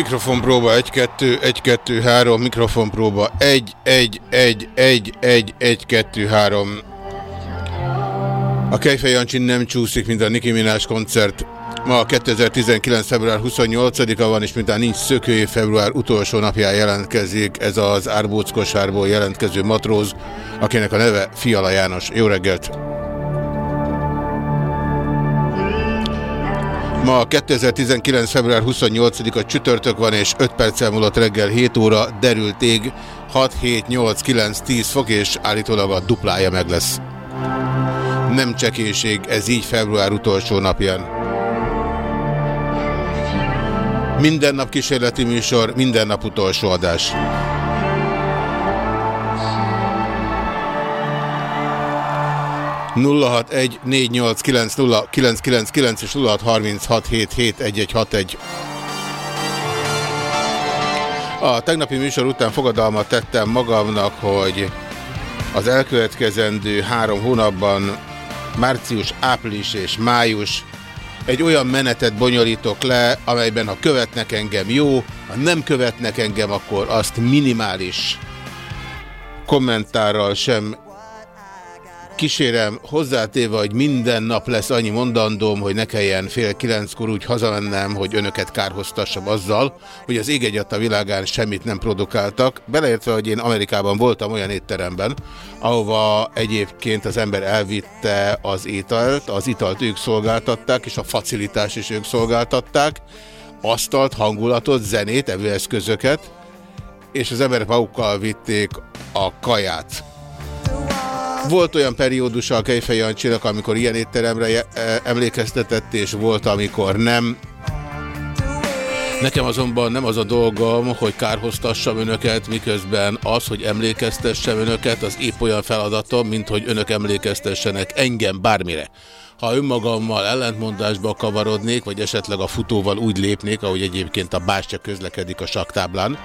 Mikrofonpróba 1-2, 1-2-3, mikrofonpróba 1-1-1-1-1-1-2-3. A Kejfej Jancsi nem csúszik, mint a Nicki Minaj koncert. Ma 2019. február 28-a van, és mintán nincs szökője február utolsó napján jelentkezik ez az árbóckosárból jelentkező matróz, akinek a neve Fiala János. Jó reggelt! Ma 2019. február 28-a csütörtök van, és 5 perccel múlott reggel 7 óra, derült ég, 6, 7, 8, 9, 10 fok, és állítólag a duplája meg lesz. Nem csekéség, ez így február utolsó napján. Minden nap kísérleti műsor, minden nap utolsó adás. 061 és 0636771161. A tegnapi műsor után fogadalmat tettem magamnak, hogy az elkövetkezendő három hónapban március, április és május egy olyan menetet bonyolítok le, amelyben ha követnek engem jó, ha nem követnek engem, akkor azt minimális kommentárral sem kísérem hozzátéve, hogy minden nap lesz annyi mondandóm, hogy ne kelljen fél kilenckor úgy hazamennem, hogy önöket kárhoztassam azzal, hogy az ég a világán semmit nem produkáltak, beleértve, hogy én Amerikában voltam olyan étteremben, ahova egyébként az ember elvitte az ételt, az italt ők szolgáltatták, és a facilitás is ők szolgáltatták, asztalt, hangulatot, zenét, evőeszközöket, és az emberek magukkal vitték a kaját. Volt olyan periódusa a Kejfej Jancsinak, amikor ilyen étteremre e, emlékeztetett, és volt, amikor nem. Nekem azonban nem az a dolgom, hogy kárhoztassam önöket, miközben az, hogy emlékeztessem önöket, az épp olyan feladatom, mint hogy önök emlékeztessenek engem bármire. Ha önmagammal ellentmondásba kavarodnék, vagy esetleg a futóval úgy lépnék, ahogy egyébként a bástya közlekedik a saktáblán,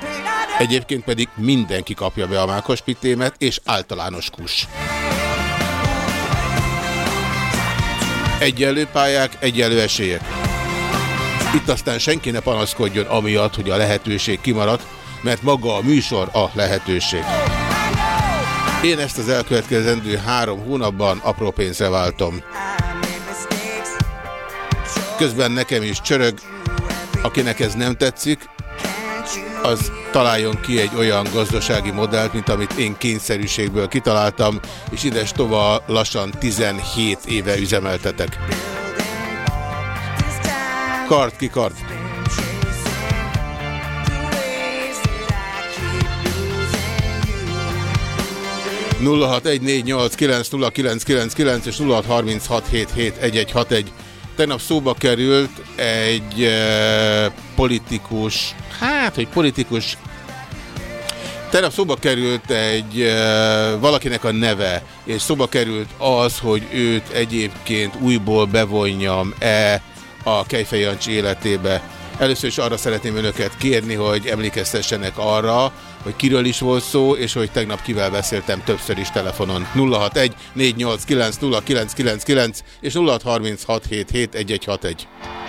egyébként pedig mindenki kapja be a mákospitémet, és általános kus. Egyenlő pályák, egyenlő esélyek. Itt aztán senki ne panaszkodjon amiatt, hogy a lehetőség kimaradt, mert maga a műsor a lehetőség. Én ezt az elkövetkezendő három hónapban apró pénzre váltom. Közben nekem is csörög, akinek ez nem tetszik, az találjon ki egy olyan gazdasági modellt, mint amit én kényszerűségből kitaláltam, és ides tova lassan 17 éve üzemeltetek. Kart ki kart. és 0636771161 Tegnap szóba került egy e, politikus, hát, hogy politikus, tegnap szóba került egy e, valakinek a neve, és szóba került az, hogy őt egyébként újból bevonjam-e a Kejfej életébe. Először is arra szeretném önöket kérni, hogy emlékeztessenek arra, hogy kiről is volt szó, és hogy tegnap kivel beszéltem többször is telefonon. 061 489 0999 és 0636771161.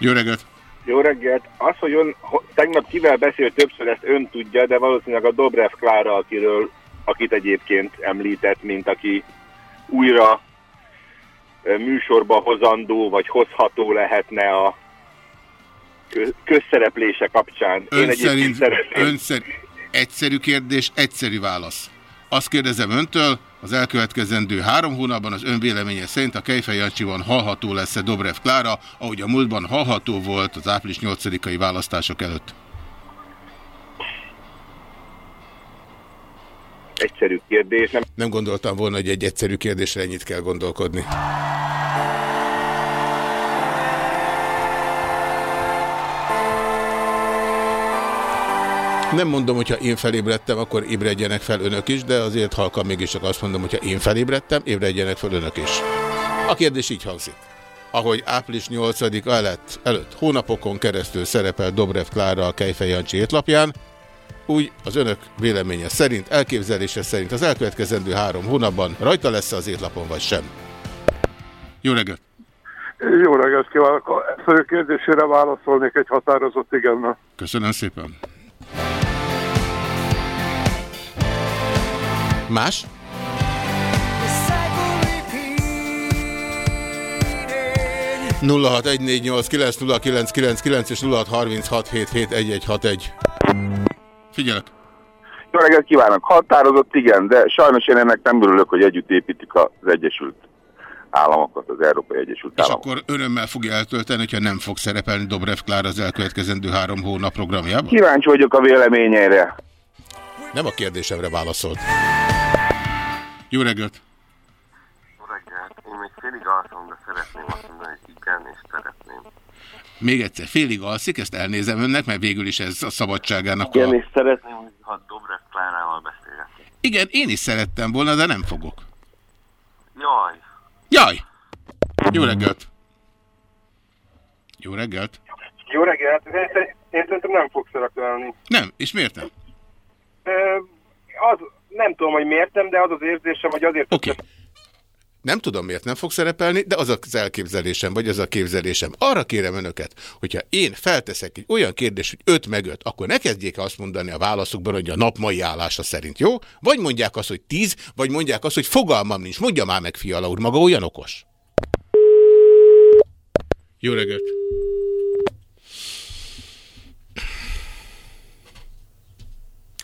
Jó reggelt! Jó reggelt! Az, hogy ön tegnap kivel beszélt többször, ezt ön tudja, de valószínűleg a Dobrev Klára, akiről, akit egyébként említett, mint aki újra műsorba hozandó, vagy hozható lehetne a közszereplése kapcsán. Ön Én szerint, ön szerint egyszerű kérdés, egyszerű válasz. Azt kérdezem öntől, az elkövetkezendő három hónapban az önvéleménye szerint a Kejfej Jancsiban hallható lesz-e Dobrev Klára, ahogy a múltban hallható volt az április 8-ai választások előtt? Egyszerű kérdés. Nem... nem gondoltam volna, hogy egy egyszerű kérdésre ennyit kell gondolkodni. Nem mondom, hogyha én felébredtem, akkor ébredjenek fel önök is, de azért halkan mégis csak azt mondom, hogyha én felébredtem, ébredjenek fel önök is. A kérdés így hangzik. Ahogy április 8 előtt, előtt hónapokon keresztül szerepel Dobrev Klára a Kejfej Jancsi étlapján, úgy az önök véleménye szerint, elképzelése szerint az elkövetkezendő három hónapban rajta lesz az étlapon, vagy sem? Jó reggelt! Jó reggelt kívánok! Ezt a kérdésére válaszolnék egy határozott igennel. Köszönöm szépen! Kilenc és egy. Figyelek! Jó reggelt kívánok! Határozott igen, de sajnos én ennek nem örülök, hogy együtt építik az Egyesült Államokat, az Európai Egyesült Államokat. És akkor örömmel fogja eltölteni, hogyha nem fog szerepelni Dobrev Klár az elkövetkezendő három hónap programjában? Kíváncsi vagyok a véleményeire. Nem a kérdésemre válaszolt. Jó reggelt! Jó reggelt! Én még félig alszom, de szeretném azt mondani, hogy igen, és szeretném. Még egyszer, félig alszik, ezt elnézem önnek, mert végül is ez a szabadságának igen, a... és szeretném, hogy ha Dobrev Klárával beszélgetni. Igen, én is szerettem volna, de nem fogok. Jaj! Jaj! Jó reggelt! Jó reggelt! Jó reggelt! Én szerintem nem fog szerepelni. Nem, és miért nem? Az, nem tudom, hogy miért nem, de az az érzésem, hogy azért... Okay. Nem tudom, miért nem fog szerepelni, de az az elképzelésem, vagy az a képzelésem. Arra kérem önöket, hogyha én felteszek egy olyan kérdést, hogy 5 meg 5, akkor ne kezdjék azt mondani a válaszokban, hogy a nap mai állása szerint, jó? Vagy mondják azt, hogy 10, vagy mondják azt, hogy fogalmam nincs. Mondja már meg, fiala úr, maga olyan okos. Jó reggelt!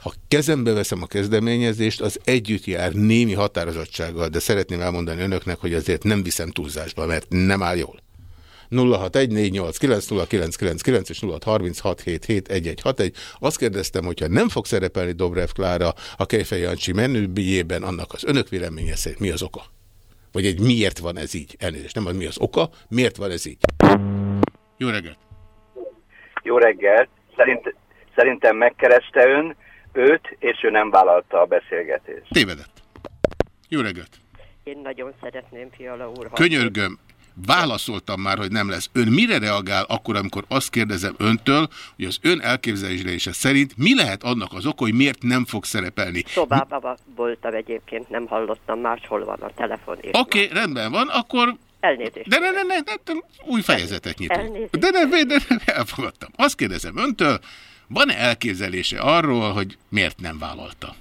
Ha kezembe veszem a kezdeményezést, az együtt jár némi határozottsággal, de szeretném elmondani önöknek, hogy azért nem viszem túlzásba, mert nem áll jól. 0614890999 és 0636771161. Azt kérdeztem, hogyha nem fog szerepelni Dobrev Klára a Kejfej Jancsi menübijében, annak az önök véleménye szerint mi az oka? Vagy egy miért van ez így? Elnézést, nem az mi az oka, miért van ez így? Jó reggelt! Jó reggelt! Szerint, szerintem megkereste ön, őt, és ő nem vállalta a beszélgetést. Tévedett. Jó reggelt! Én nagyon szeretném, Fiala úr. Könyörgöm, válaszoltam már, hogy nem lesz. Ön mire reagál akkor, amikor azt kérdezem öntől, hogy az ön elképzelése szerint mi lehet annak az oka, hogy miért nem fog szerepelni? Szobában voltam egyébként, nem hallottam, máshol van a telefon. Oké, okay, rendben van, akkor... Elnézést. De ne, ne, ne, ne, ne új fejezetet nyitunk. De ne, de ne, elfogadtam. Azt kérdezem öntől, van-e elképzelése arról, hogy miért nem vállalta?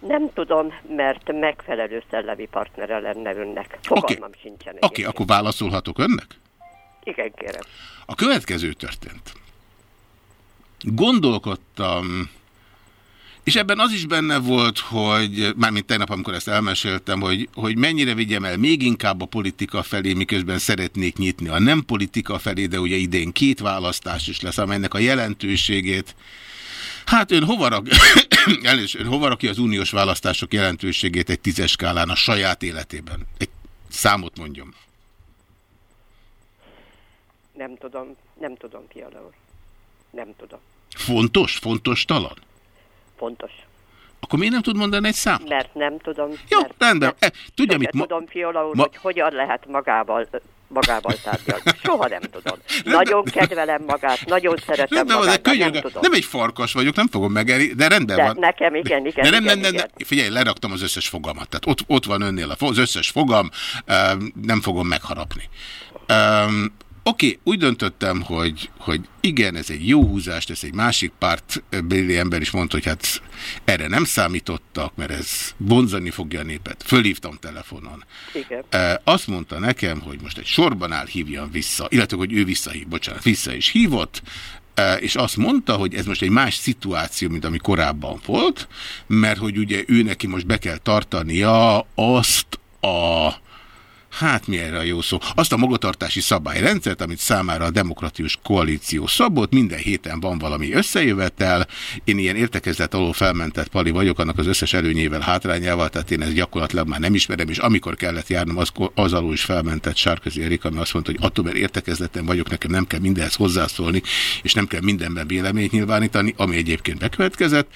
Nem tudom, mert megfelelő szellemi partnere lenne önnek. Fogalmam okay. sincsen. Oké, okay, akkor válaszolhatok önnek? Igen, kérem. A következő történt. Gondolkodtam és ebben az is benne volt, hogy mármint tegnap, amikor ezt elmeséltem, hogy, hogy mennyire vigyem el még inkább a politika felé, miközben szeretnék nyitni a nem politika felé, de ugye idén két választás is lesz, amelynek a jelentőségét Hát ön hova, rak, ön hova rakja az uniós választások jelentőségét egy tízes skálán a saját életében? Egy számot mondjam. Nem tudom, nem tudom, Piala. Nem tudom. Fontos? Fontos talan? Fontos. Akkor miért nem tud mondani egy számot? Mert nem tudom. Jó, mert, rendben. E, tudja, mit ma... tudom, Fiola úr, ma... hogy hogyan lehet magával magával tárgyalni. Soha nem tudom. Nagyon kedvelem magát, nagyon szeretem rendben, magát, de nem tudom. Nem egy farkas vagyok, nem fogom megenni, de rendben de van. nekem igen, igen, de nem, igen, nem, nem, igen. Figyelj, leraktam az összes fogamat. Tehát ott, ott van önnél az összes fogam, nem fogom megharapni. Oké, okay, úgy döntöttem, hogy, hogy igen, ez egy jó húzás, ez egy másik párt béli ember is mondta, hogy hát erre nem számítottak, mert ez bonzani fogja a népet. Fölhívtam telefonon. Igen. Azt mondta nekem, hogy most egy sorban áll, hívjam vissza, illetve, hogy ő visszahív, bocsánat, vissza is hívott, és azt mondta, hogy ez most egy más szituáció, mint ami korábban volt, mert hogy ugye ő neki most be kell tartania azt a hát mi erre a jó szó, azt a magatartási szabályrendszert, amit számára a demokratikus koalíció szabott, minden héten van valami összejövetel, én ilyen értekezlet alól felmentett pali vagyok, annak az összes előnyével, hátrányával, tehát én ezt gyakorlatilag már nem ismerem, és amikor kellett járnom, az, az alól is felmentett Sárközi Erik, ami azt mondta, hogy attól, mert értekezleten vagyok, nekem nem kell mindenhez hozzászólni, és nem kell mindenben véleményt nyilvánítani, ami egyébként bekövetkezett,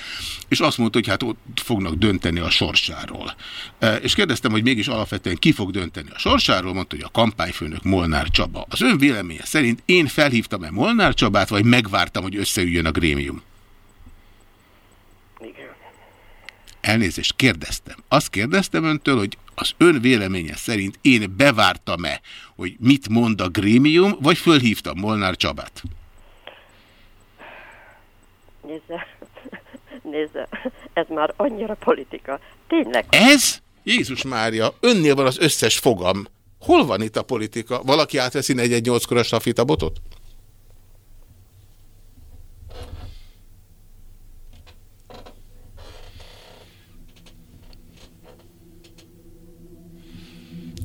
és azt mondta, hogy hát ott fognak dönteni a sorsáról. E, és kérdeztem, hogy mégis alapvetően ki fog dönteni a sorsáról, sorsáról mondta, hogy a kampányfőnök Molnár Csaba. Az ön véleménye szerint én felhívtam-e Molnár Csabát, vagy megvártam, hogy összeüljön a grémium? Igen. Elnézést, kérdeztem. Azt kérdeztem öntől, hogy az ön véleménye szerint én bevártam-e, hogy mit mond a grémium, vagy fölhívtam Molnár Csabát? Nézze, nézze, ez már annyira politika. Tényleg. Ez? Jézus Mária, önnél van az összes fogam. Hol van itt a politika? Valaki átveszi 418 a stafitabotot?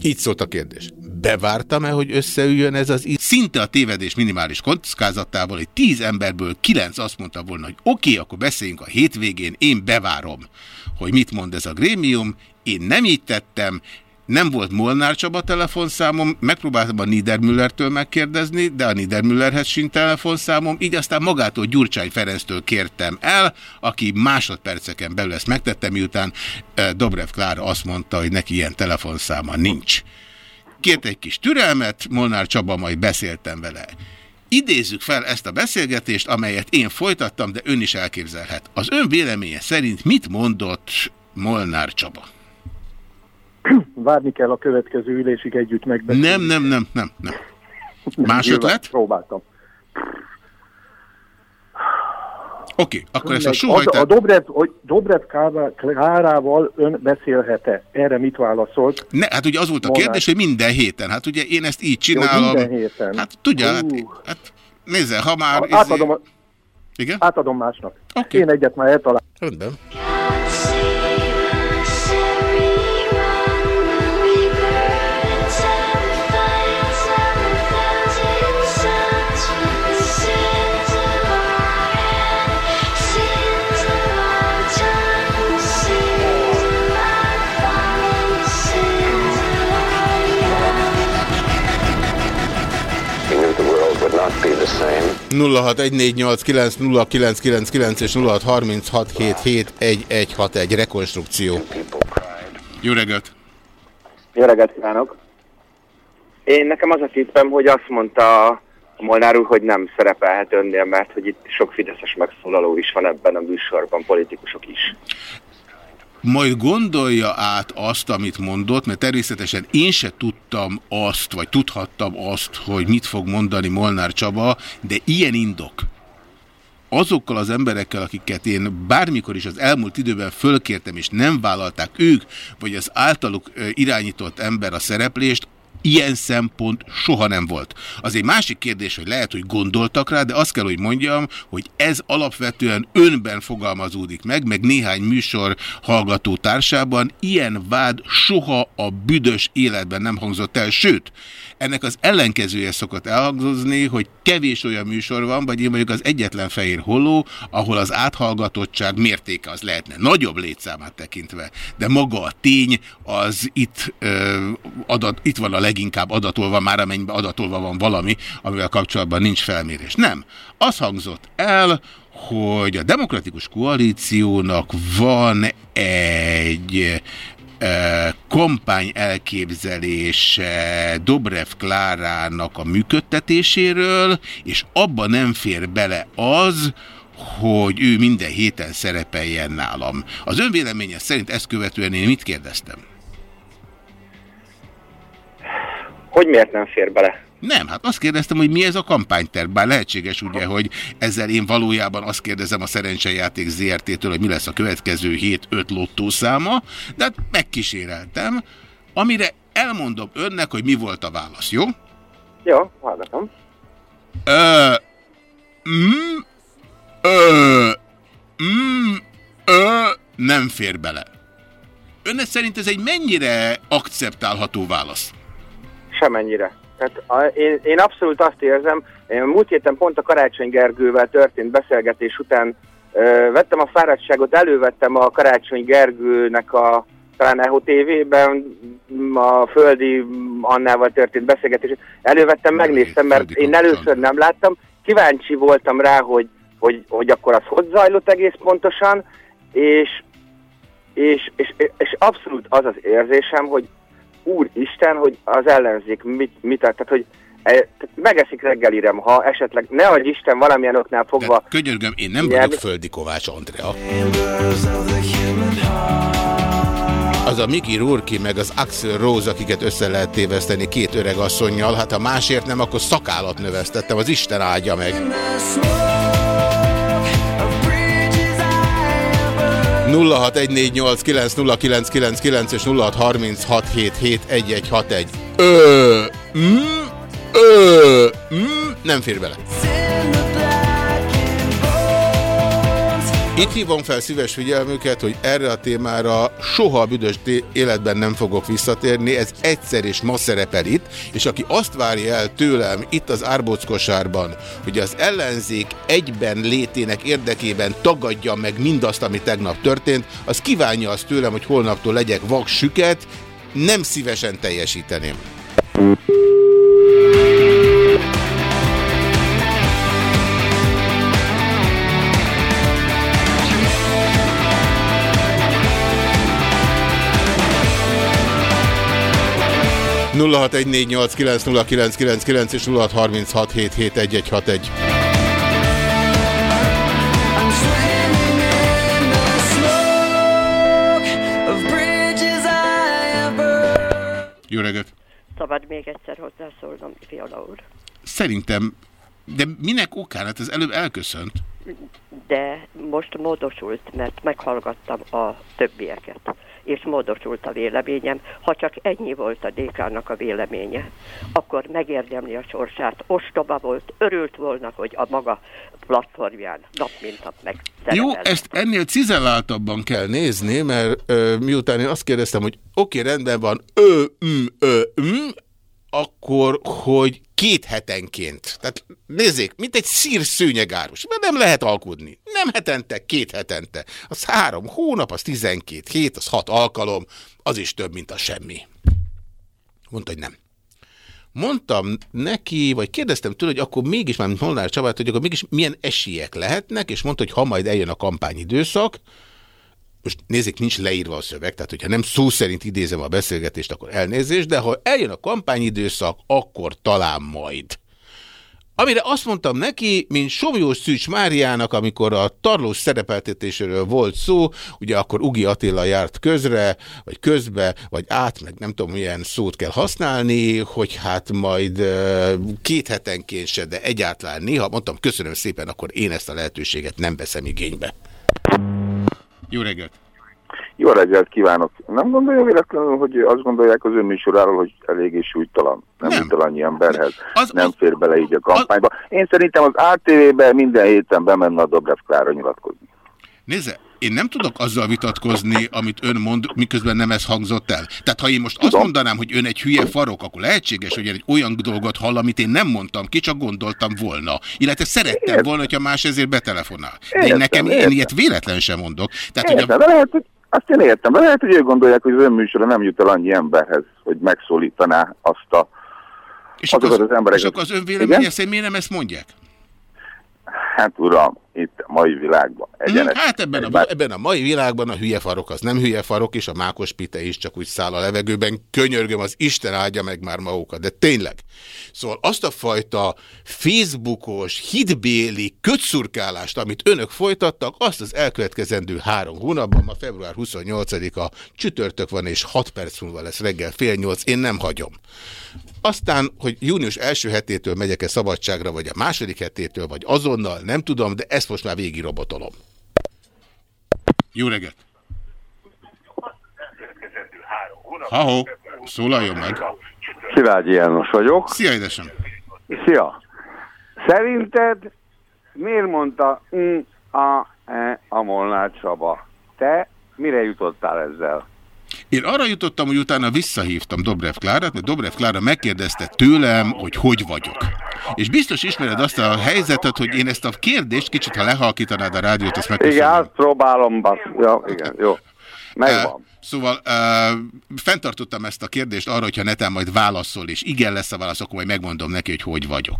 Így szólt a kérdés. Bevártam-e, hogy összeüljön ez az Szinte a tévedés minimális kockázatával, hogy tíz emberből kilenc azt mondta volna, hogy oké, okay, akkor beszéljünk a hétvégén, én bevárom, hogy mit mond ez a grémium, én nem így tettem, nem volt Molnár Csaba telefonszámom, megpróbáltam a Niedermüllertől megkérdezni, de a Niedermüllerhez sincs telefonszámom, így aztán magától Gyurcsány Ferenctől kértem el, aki másodperceken belül ezt megtette, miután Dobrev Klára azt mondta, hogy neki ilyen telefonszáma nincs. Kért egy kis türelmet, Molnár Csaba majd beszéltem vele. Idézzük fel ezt a beszélgetést, amelyet én folytattam, de ön is elképzelhet. Az ön véleménye szerint mit mondott Molnár Csaba? Várni kell a következő ülésig együtt megbeszélni. Nem, nem, nem, nem, nem. Más ötlet? Próbáltam. Oké, okay, akkor ezt a suhajtát... A Dobrev, Dobrev Klárával ön beszélhet-e? Erre mit válaszolt? Ne, hát ugye az volt a kérdés, hogy minden héten. Hát ugye én ezt így csinálom. Jó, minden héten. Hát tudja, hát, hát nézze, ha már... Átadom, izé... a... Igen? Átadom másnak. Okay. Én egyet már eltalálom. Rendben. 0614890999 és 0636771161 rekonstrukció. Jó reggelt! Jó reggelt kívánok! Én nekem az a tippem, hogy azt mondta a Molnár úr, hogy nem szerepelhet önnél, mert hogy itt sok fideszes megszólaló is van ebben a műsorban, politikusok is majd gondolja át azt, amit mondott, mert természetesen én se tudtam azt, vagy tudhattam azt, hogy mit fog mondani Molnár Csaba, de ilyen indok azokkal az emberekkel, akiket én bármikor is az elmúlt időben fölkértem, és nem vállalták ők, vagy az általuk irányított ember a szereplést, ilyen szempont soha nem volt. Az egy másik kérdés, hogy lehet, hogy gondoltak rá, de azt kell, hogy mondjam, hogy ez alapvetően önben fogalmazódik meg, meg néhány műsor hallgató társában. Ilyen vád soha a büdös életben nem hangzott el, sőt, ennek az ellenkezője szokott elhangzozni, hogy kevés olyan műsor van, vagy én vagyok az egyetlen fehér holló, ahol az áthallgatottság mértéke az lehetne nagyobb létszámát tekintve, de maga a tény az itt, ö, adat, itt van a leginkább adatolva, már amennyiben adatolva van valami, amivel kapcsolatban nincs felmérés. Nem. Az hangzott el, hogy a demokratikus koalíciónak van egy kampány elképzelése Dobrev Klárának a működtetéséről, és abba nem fér bele az, hogy ő minden héten szerepeljen nálam. Az önvéleménye szerint ezt követően én mit kérdeztem? Hogy miért nem fér bele? Nem, hát azt kérdeztem, hogy mi ez a kampányterv. Bár lehetséges ugye, hogy ezzel én valójában azt kérdezem a szerencsejáték ZRT-től, hogy mi lesz a következő hét öt lottószáma, de hát megkíséreltem, amire elmondom önnek, hogy mi volt a válasz, jó? Jó, hallgatom. Ö, mm, ö, mm, ö, nem fér bele. Önnek szerint ez egy mennyire akceptálható válasz? Semennyire. Tehát a, én, én abszolút azt érzem, én múlt héten pont a Karácsony Gergővel történt beszélgetés után ö, vettem a fáradtságot, elővettem a Karácsony Gergőnek a talán EHO TV-ben a Földi Annával történt beszélgetés. Elővettem, megnéztem, mert én először nem láttam. Kíváncsi voltam rá, hogy, hogy, hogy akkor az hogy zajlott egész pontosan, és, és, és, és abszolút az az érzésem, hogy úristen, hogy az ellenzék mit, mit tehát hogy e, megeszik reggelire, ha esetleg, ne adj Isten valamilyen oknál fogva. De könyörgöm, én nem vagyok Földi Kovács Andrea. Az a Miki Rurki meg az Axel Rose, akiket össze lehet téveszteni két öreg asszonynal, hát ha másért nem, akkor szakállat növesztettem, az Isten áldja meg. 0614890999 és 0636771161. Ö, mm, ö, mm, nem fér bele. Itt hívom fel szíves figyelmüket, hogy erre a témára soha a büdös életben nem fogok visszatérni, ez egyszer és ma szerepel itt, és aki azt várja el tőlem itt az árbóckosárban, hogy az ellenzék egyben létének érdekében tagadja meg mindazt, ami tegnap történt, az kívánja azt tőlem, hogy holnaptól legyek vak süket, nem szívesen teljesíteném. 0614890999 és 0636771161. Jó reggelt! Szabad még egyszer hozzászólnom, Fiala úr. Szerintem, de minek okán? Hát ez előbb elköszönt. De most módosult, mert meghallgattam a többieket és módosult a véleményem. Ha csak ennyi volt a DK-nak a véleménye, akkor megérdemli a sorsát. Ostoba volt, örült volna, hogy a maga platformján nap mint nap meg. Jó, ezt ennél cizelláltabban kell nézni, mert ö, miután én azt kérdeztem, hogy oké, rendben van, ö, m, ö, m, akkor, hogy két hetenként. Tehát nézzék, mint egy szír szőnyegárus, mert nem lehet alkudni. Nem hetente, két hetente. Az három hónap, az tizenkét hét, az hat alkalom, az is több, mint a semmi. Mondta, hogy nem. Mondtam neki, vagy kérdeztem tőle, hogy akkor mégis, már mint Molnár Csabát, hogy akkor mégis milyen esélyek lehetnek, és mondta, hogy ha majd eljön a kampányidőszak, most nézzék, nincs leírva a szöveg, tehát hogyha nem szó szerint idézem a beszélgetést, akkor elnézést, de ha eljön a kampányidőszak, akkor talán majd. Amire azt mondtam neki, mint Sovjós Szűcs Máriának, amikor a tarlós szerepeltetéséről volt szó, ugye akkor Ugi Attila járt közre, vagy közbe, vagy át, meg nem tudom milyen szót kell használni, hogy hát majd két hetenként se, de egyáltalán néha, mondtam, köszönöm szépen, akkor én ezt a lehetőséget nem veszem igénybe. Jó reggelt! Jó reggelt kívánok! Nem gondolja véletlenül, hogy azt gondolják az ön műsoráról, hogy eléggé súlytalan, nem, nem. jut el annyi emberhez, az, nem fér bele így a kampányba. Az... Én szerintem az ATV-ben minden héten bemenne a Dobrev Klára nyilatkozni. Nézze, én nem tudok azzal vitatkozni, amit ön mond, miközben nem ez hangzott el. Tehát ha én most azt mondanám, hogy ön egy hülye farok, akkor lehetséges, hogy egy olyan dolgot hall, amit én nem mondtam ki, csak gondoltam volna. Illetve szerettem értem. volna, hogyha más ezért betelefonál. De én nekem értem. én ilyet véletlen sem mondok. Tehát, értem, hogy a... de lehet, hogy azt én értem, de lehet, hogy ők gondolják, hogy az önműsora nem jut el annyi emberhez, hogy megszólítaná azt a és akkor az, az embereket. És akkor az ön véleménye szerint miért nem ezt mondják? Hát uram, itt a mai világban. Egyenes, hmm, hát ebben a, ebben a mai világban a hülye farok az nem hülye farok, és a mákos pite is csak úgy száll a levegőben. Könyörgöm, az Isten áldja meg már magukat. De tényleg. Szóval azt a fajta Facebookos, hitbéli kötszurkálást, amit önök folytattak, azt az elkövetkezendő három hónapban, ma február 28-a csütörtök van, és 6 perc múlva lesz reggel fél nyolc, én nem hagyom. aztán, hogy június első hetétől megyek-e szabadságra, vagy a második hetétől, vagy azonnal, nem tudom, de ezt most már végig robotolom. Jó reggelt! Ha-ho, szólaljon meg! Szilágyi János vagyok. Szia, édesem! Szia! Szerinted miért mondta mm, a, e, a Molnár Csaba? Te mire jutottál ezzel? Én arra jutottam, hogy utána visszahívtam Dobrev Klárát, mert Dobrev Klára megkérdezte tőlem, hogy hogy vagyok. És biztos ismered azt a helyzetet, hogy én ezt a kérdést, kicsit ha lehalkítanád a rádiót, azt megköszönöm. Igen, azt próbálom, basz. Ja, igen, jó. Megvan. Uh, szóval uh, fenntartottam ezt a kérdést arra, hogyha netán majd válaszol, és igen lesz a válasz, akkor majd megmondom neki, hogy hogy vagyok.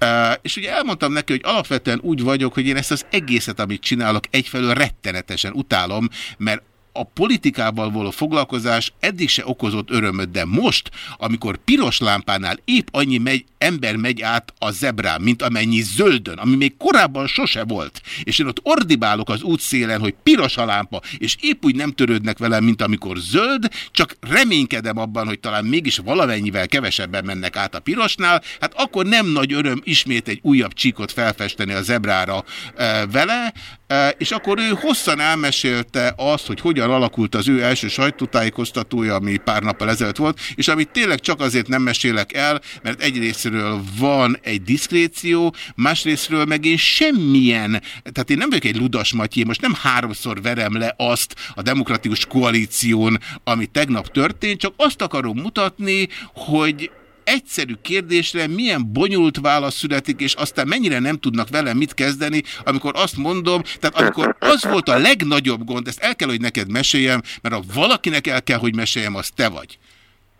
Uh, és ugye elmondtam neki, hogy alapvetően úgy vagyok, hogy én ezt az egészet, amit csinálok, egyfelől rettenetesen utálom, mert a politikával való foglalkozás eddig se okozott örömöt, de most, amikor piros lámpánál épp annyi megy, ember megy át a zebrán, mint amennyi zöldön, ami még korábban sose volt, és én ott ordibálok az útszélen, hogy piros a lámpa, és épp úgy nem törődnek velem, mint amikor zöld, csak reménykedem abban, hogy talán mégis valamennyivel kevesebben mennek át a pirosnál, hát akkor nem nagy öröm ismét egy újabb csíkot felfesteni a zebrára e, vele, e, és akkor ő hosszan elmesélte azt, hogy hogyan hogyan alakult az ő első sajtótájékoztatója, ami pár nappal ezelőtt volt, és amit tényleg csak azért nem mesélek el, mert egyrésztről van egy diszkréció, másrésztről meg én semmilyen, tehát én nem vagyok egy ludas Matyi, most nem háromszor verem le azt a demokratikus koalíción, ami tegnap történt, csak azt akarom mutatni, hogy egyszerű kérdésre milyen bonyolult válasz születik, és aztán mennyire nem tudnak vele mit kezdeni, amikor azt mondom, tehát amikor az volt a legnagyobb gond, ezt el kell, hogy neked meséljem, mert ha valakinek el kell, hogy meséljem, az te vagy.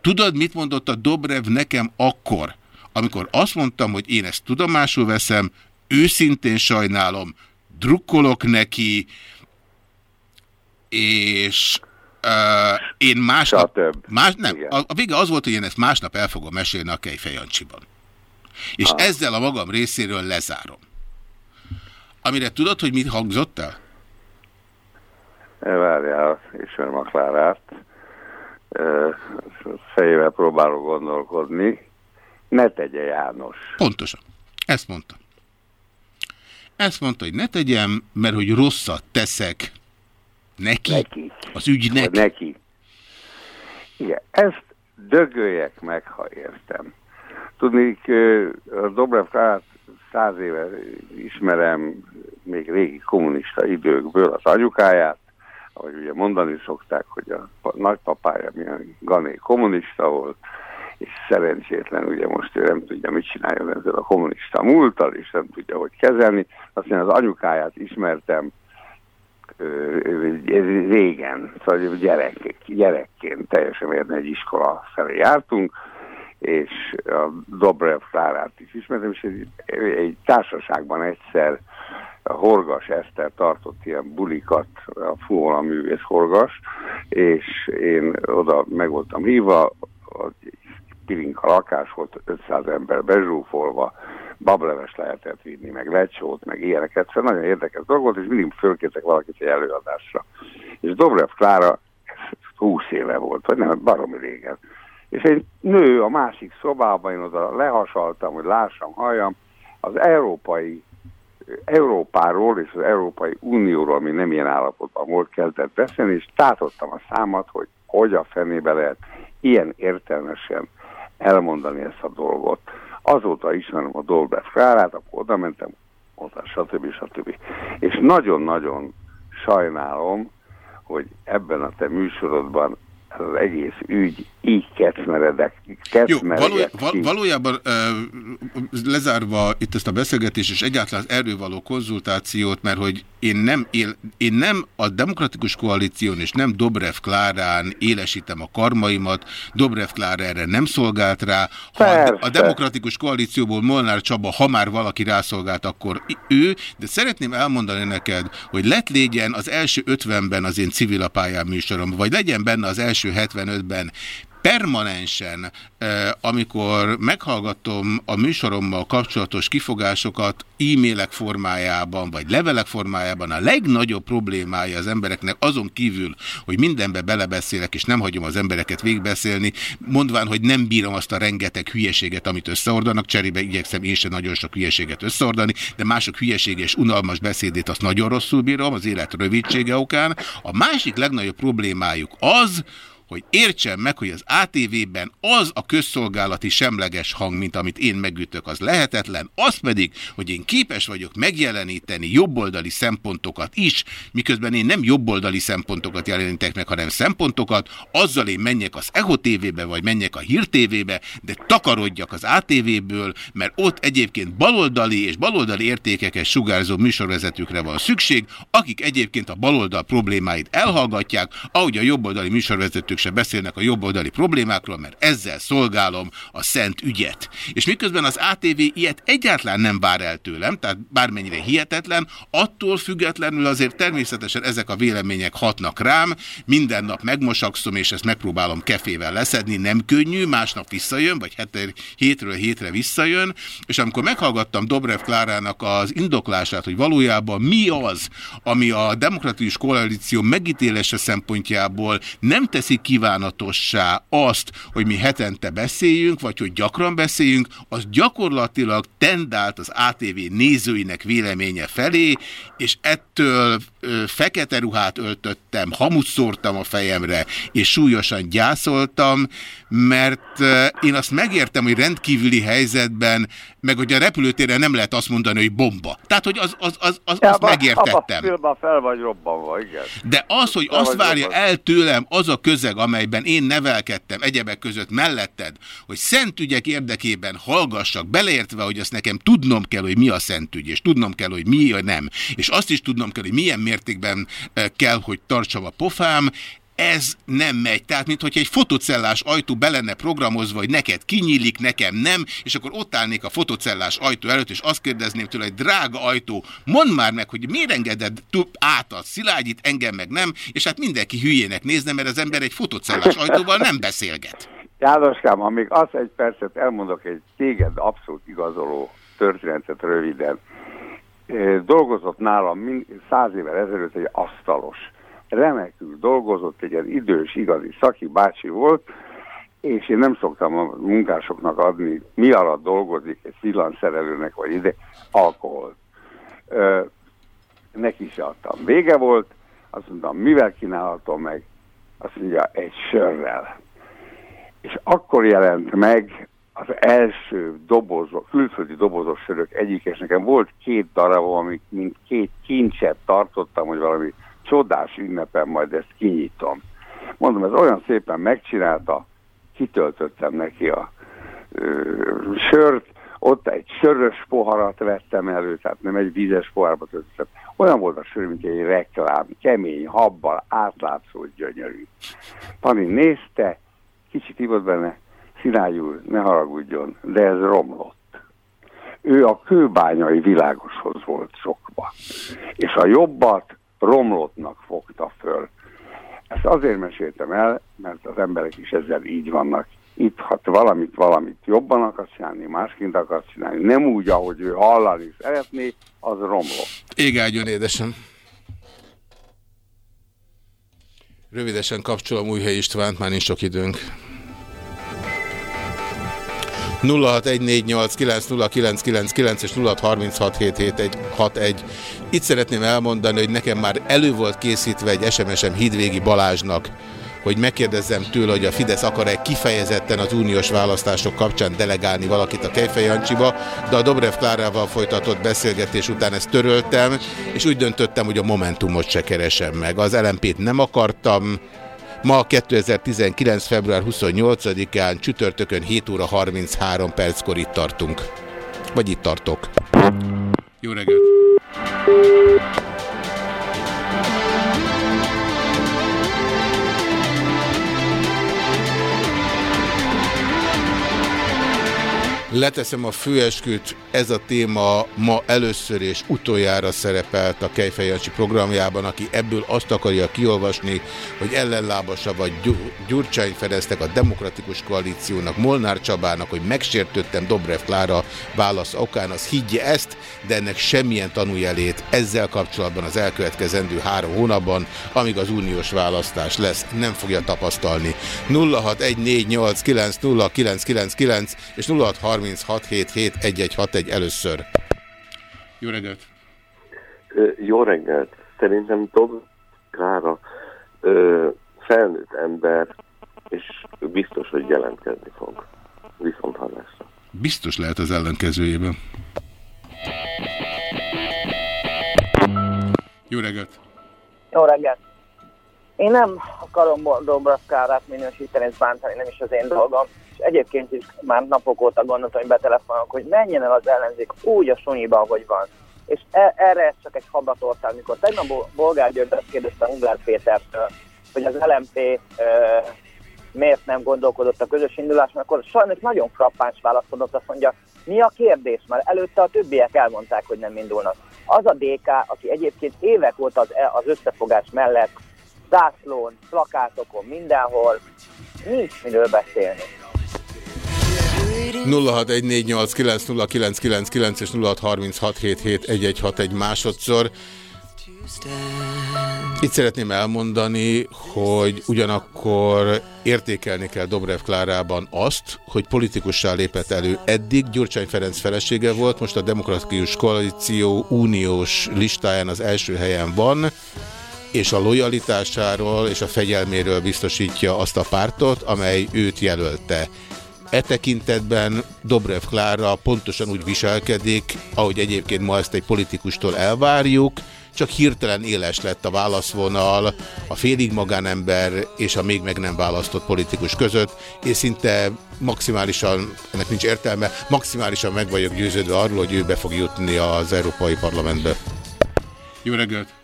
Tudod, mit mondott a Dobrev nekem akkor, amikor azt mondtam, hogy én ezt tudomásul veszem, őszintén sajnálom, drukkolok neki, és Uh, én másnap... Más, nem, a, a vége az volt, hogy én ezt másnap el fogom mesélni a Kejfej Jancsiban. És ah. ezzel a magam részéről lezárom. Amire tudod, hogy mit hangzott el? Várjál, ismerem a Klárát. Fejével próbálok gondolkodni. Ne tegye János. Pontosan. Ezt mondta. Ezt mondta, hogy ne tegyem, mert hogy rosszat teszek Neki? Neki. Az ügynek? Neki. Igen, ezt dögöljek meg, ha értem. Tudnék, a Dobrev Kárát száz éve ismerem, még régi kommunista időkből az anyukáját, ahogy ugye mondani szokták, hogy a nagypapája milyen gané kommunista volt, és szerencsétlen ugye most ő nem tudja, mit csináljon ezzel a kommunista múltal, és nem tudja, hogy kezelni. Aztán az anyukáját ismertem, régen, szóval gyerek, gyerekként teljesen érne egy iskola felé jártunk, és a Dobrev Klárát is ismertem, és egy, egy társaságban egyszer a Horgas Eszter tartott ilyen bulikat, a Fuola művész Horgas, és én oda meg voltam hívva, a pirinka lakás volt, 500 ember bezsúfolva, bableves lehetett vinni, meg lecsót, meg ilyeneket, szóval nagyon érdekes dolog volt, és mindig fölkértek valakit egy előadásra. És Dobrev Klára, ez 20 éve volt, vagy nem, baromi régen. És egy nő a másik szobában, én oda lehasaltam, hogy lássam, halljam, az európai Európáról és az Európai Unióról, ami nem ilyen állapotban volt, kezdett beszélni, és tátottam a számat, hogy hogy a fenébe lehet ilyen értelmesen elmondani ezt a dolgot azóta ismerem a Dolbert Frárát, akkor oda mentem, oda, stb. stb. És nagyon-nagyon sajnálom, hogy ebben a te műsorodban az egész ügy így kecmeredek. Jó, való, val, valójában lezárva itt ezt a beszélgetést, és egyáltalán az erről való konzultációt, mert hogy én nem, él, én nem a demokratikus koalíción és nem Dobrev Klárán élesítem a karmaimat, Dobrev Klára erre nem szolgált rá, ha a, a demokratikus koalícióból Molnár Csaba, ha már valaki rászolgált, akkor ő, de szeretném elmondani neked, hogy lett légyen az első 50-ben az én civilapályám műsorom, vagy legyen benne az első 75-ben permanensen, amikor meghallgatom a műsorommal kapcsolatos kifogásokat e-mailek formájában, vagy levelek formájában, a legnagyobb problémája az embereknek azon kívül, hogy mindenbe belebeszélek, és nem hagyom az embereket végbeszélni, mondván, hogy nem bírom azt a rengeteg hülyeséget, amit összeordanak, cserébe igyekszem én sem nagyon sok hülyeséget összeordani, de mások hülyeséges, unalmas beszédét azt nagyon rosszul bírom, az élet rövidsége okán. A másik legnagyobb problémájuk az, hogy értsem meg, hogy az ATV-ben az a közszolgálati semleges hang, mint amit én megütök, az lehetetlen, az pedig, hogy én képes vagyok megjeleníteni jobboldali szempontokat is, miközben én nem jobboldali szempontokat jelenítek meg, hanem szempontokat, azzal én menjek az EHO TV-be, vagy menjek a Hír TV-be, de takarodjak az ATV-ből, mert ott egyébként baloldali és baloldali értékeket sugárzó műsorvezetőkre van szükség, akik egyébként a baloldal problémáit elhallgatják, ahogy a jobboldali műsorvezetők ők se beszélnek a jobboldali problémákról, mert ezzel szolgálom a szent ügyet. És miközben az ATV ilyet egyáltalán nem vár el tőlem, tehát bármennyire hihetetlen, attól függetlenül azért természetesen ezek a vélemények hatnak rám, minden nap megmosakszom, és ezt megpróbálom kefével leszedni, nem könnyű, másnap visszajön, vagy hétről hétre visszajön, és amikor meghallgattam Dobrev Klárának az indoklását, hogy valójában mi az, ami a demokratikus koalíció megítélése szempontjából nem teszik kívánatossá. Azt, hogy mi hetente beszéljünk, vagy hogy gyakran beszéljünk, az gyakorlatilag tendált az ATV nézőinek véleménye felé, és ettől ö, fekete ruhát öltöttem, hamut szórtam a fejemre, és súlyosan gyászoltam, mert ö, én azt megértem, hogy rendkívüli helyzetben, meg hogy a repülőtérre nem lehet azt mondani, hogy bomba. Tehát, hogy az, az, az, az, ja, azt megértettem. Abba fel vagy robbanva, igen. De az, hogy fel azt várja robbanva. el tőlem az a közeg, amelyben én nevelkedtem egyebek között melletted, hogy szent ügyek érdekében hallgassak, beleértve, hogy azt nekem tudnom kell, hogy mi a szent ügy, és tudnom kell, hogy mi a nem, és azt is tudnom kell, hogy milyen mértékben eh, kell, hogy tartsam a pofám, ez nem megy. Tehát, mintha egy fotocellás ajtó be lenne programozva, hogy neked kinyílik, nekem nem, és akkor ott állnék a fotocellás ajtó előtt, és azt kérdezném tőle, hogy drága ajtó, mondd már meg, hogy miért engeded át a szilágyit, engem meg nem, és hát mindenki hülyének nézne, mert az ember egy fotocellás ajtóval nem beszélget. Jánoskám, amíg azt egy percet elmondok egy téged abszolút igazoló történetet röviden. Dolgozott nálam száz évvel ezelőtt egy asztalos remekül dolgozott, egy ilyen idős, igazi szaki bácsi volt, és én nem szoktam a munkásoknak adni, mi alatt dolgozik egy villanszerelőnek, vagy ide, alkoholt. Ö, neki se adtam. Vége volt, azt mondtam, mivel kínálhatom meg? Azt mondja, egy sörrel. És akkor jelent meg az első dobozok, külföldi dobozos sörök egyik, és nekem volt két darab, amik mint két kincset tartottam, hogy valami csodás ünnepen majd ezt kinyitom. Mondom, ez olyan szépen megcsinálta, kitöltöttem neki a ö, sört, ott egy sörös poharat vettem elő, tehát nem egy vízes pohárba töltöttem. Olyan volt a sör, mint egy reklám, kemény, habbal, átlátszó, gyönyörű. Pani nézte, kicsit ivott benne, Szilágy ne haragudjon, de ez romlott. Ő a kőbányai világoshoz volt sokba. És a jobbat romlottnak fogta föl. Ezt azért meséltem el, mert az emberek is ezzel így vannak. Itt, ha valamit, valamit jobban akarsz csinálni, másként akarsz csinálni, nem úgy, ahogy ő hallani szeretné, az romlott. Égágyon édesem. Rövidesen kapcsolom Újhely Istvánt, már nincs sok időnk. 0614890999 és 0636771161. Itt szeretném elmondani, hogy nekem már elő volt készítve egy SMS-em Hidvégi Balázsnak, hogy megkérdezzem tőle, hogy a Fidesz akar-e kifejezetten az uniós választások kapcsán delegálni valakit a Kejfejancsiba, de a Dobrev Klárával folytatott beszélgetés után ezt töröltem, és úgy döntöttem, hogy a Momentumot se keresem meg. Az LMP-t nem akartam, Ma 2019. február 28-án csütörtökön 7 óra 33 perckor itt tartunk. Vagy itt tartok. Jó reggelt! Leteszem a főesküt, ez a téma ma először és utoljára szerepelt a Kejfejancsi programjában, aki ebből azt akarja kiolvasni, hogy ellenlábasa vagy Gyurcsány Ferencnek, a Demokratikus Koalíciónak, Molnár Csabának, hogy megsértődtem Dobrev Klára válasz okán, az higgye ezt, de ennek semmilyen tanújelét ezzel kapcsolatban az elkövetkezendő három hónapban, amíg az uniós választás lesz, nem fogja tapasztalni. 0614890999 és 06 0636771161 először. Jó reggelt! Jó reggelt! Szerintem Dob Klára ö, felnőtt ember, és biztos, hogy jelentkezni fog. Viszont hallásra. Biztos lehet az ellenkezőjében. Jó reggelt! Jó reggelt! Én nem akarom Dobravkárát minősíteni, ez bántani, nem is az én dolgom és egyébként is már napok óta gondoltam, hogy betelefonálok, hogy menjen el az ellenzék úgy a sunyiban, hogy van. És e erre ez csak egy hablatország, mikor tegnap Bolgár György azt kérdezte Ungár Pétertől, hogy az LMP e, miért nem gondolkodott a közös induláson, akkor sajnos nagyon frappáns válaszolott, azt mondja, mi a kérdés? Mert előtte a többiek elmondták, hogy nem indulnak. Az a DK, aki egyébként évek óta az, e, az összefogás mellett zászlón, plakátokon, mindenhol, nincs miről beszélni. 0614890999 és 0636771161 másodszor. Itt szeretném elmondani, hogy ugyanakkor értékelni kell Dobrev Klárában azt, hogy politikussá lépett elő eddig, Gyurcsány Ferenc felesége volt, most a Demokratikus Koalíció uniós listáján az első helyen van, és a lojalitásáról és a fegyelméről biztosítja azt a pártot, amely őt jelölte. E tekintetben Dobrev Klára pontosan úgy viselkedik, ahogy egyébként ma ezt egy politikustól elvárjuk, csak hirtelen éles lett a válaszvonal a félig magánember és a még meg nem választott politikus között, és szinte maximálisan, ennek nincs értelme, maximálisan meg vagyok győződve arról, hogy ő be fog jutni az Európai Parlamentbe. Jó reggelt!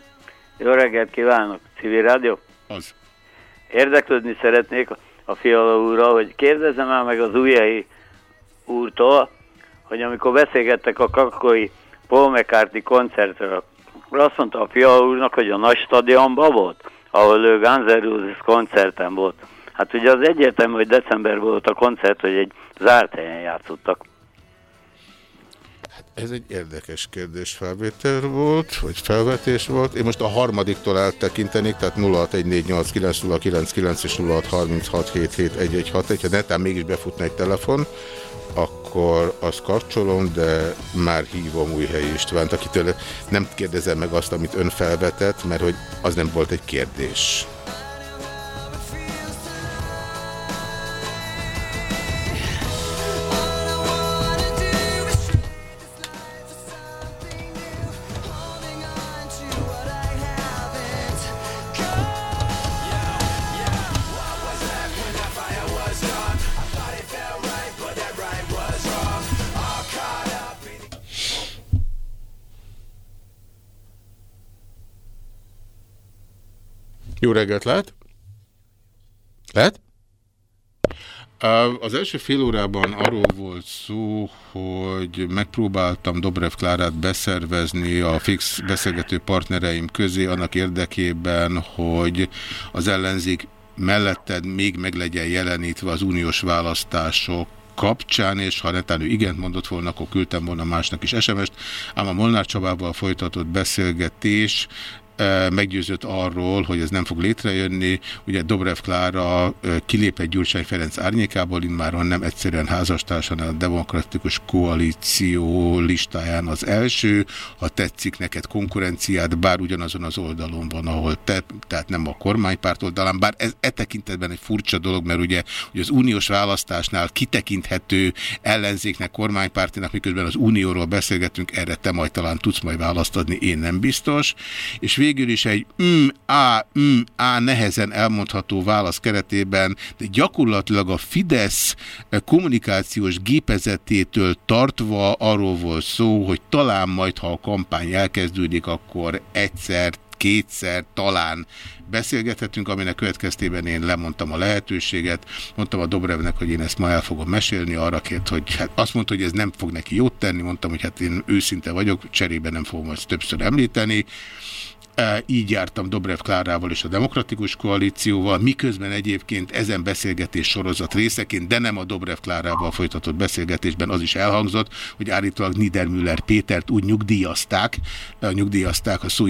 Jó reggelt kívánok! Civil Rádió? Az. Érdeklődni szeretnék a Fiala úrral, hogy kérdezzem el meg az újjai úrtól, hogy amikor beszélgettek a kakói Paul McCartney koncertről, azt mondta a Fiala úrnak, hogy a nagy stadionban volt, ahol ő Guns N' Roses koncerten volt. Hát ugye az egyértelmű, hogy december volt a koncert, hogy egy zárt helyen játszottak. Ez egy érdekes kérdésfelvétel volt, vagy felvetés volt. Én most a harmadiktól eltekintenék, tehát 0614890999 és 0636771161. Ha netán mégis befutna egy telefon, akkor azt kapcsolom, de már hívom új helyi Istvánt, akitől nem kérdezem meg azt, amit ön felvetett, mert hogy az nem volt egy kérdés. Jó reggelt, lehet? Lehet? Az első fél órában arról volt szó, hogy megpróbáltam Dobrev Klárát beszervezni a fix beszélgető partnereim közé annak érdekében, hogy az ellenzék melletted még meg legyen jelenítve az uniós választások kapcsán, és ha netán ő igent mondott volna, akkor küldtem volna másnak is SMS-t, ám a Molnár Csabával folytatott beszélgetés meggyőzött arról, hogy ez nem fog létrejönni. Ugye Dobrev Klára kilépett Gyurcsány Ferenc árnyékából, immáron nem egyszerűen házastársan a demokratikus koalíció listáján az első. Ha tetszik neked konkurenciát, bár ugyanazon az oldalon van, ahol te, tehát nem a kormánypárt oldalán, bár ez e tekintetben egy furcsa dolog, mert ugye hogy az uniós választásnál kitekinthető ellenzéknek, kormánypártinak, miközben az unióról beszélgetünk, erre te majd talán tudsz majd választ adni, én nem biztos. És végül is egy mm, á, mm, á nehezen elmondható válasz keretében, de gyakorlatilag a Fidesz kommunikációs gépezetétől tartva arról volt szó, hogy talán majd, ha a kampány elkezdődik, akkor egyszer kétszer talán beszélgethetünk, aminek következtében én lemondtam a lehetőséget. Mondtam a Dobrevnek, hogy én ezt ma el fogom mesélni, arra kért, hogy hát azt mondta, hogy ez nem fog neki jót tenni, mondtam, hogy hát én őszinte vagyok, cserébe nem fogom ezt többször említeni. Így jártam Dobrev Klárával és a Demokratikus Koalícióval, miközben egyébként ezen beszélgetés sorozat részeként, de nem a Dobrev Klárával folytatott beszélgetésben az is elhangzott, hogy állítólag Niedermüller Pétert úgy nyugdíjazták, nyugdíjazták a szó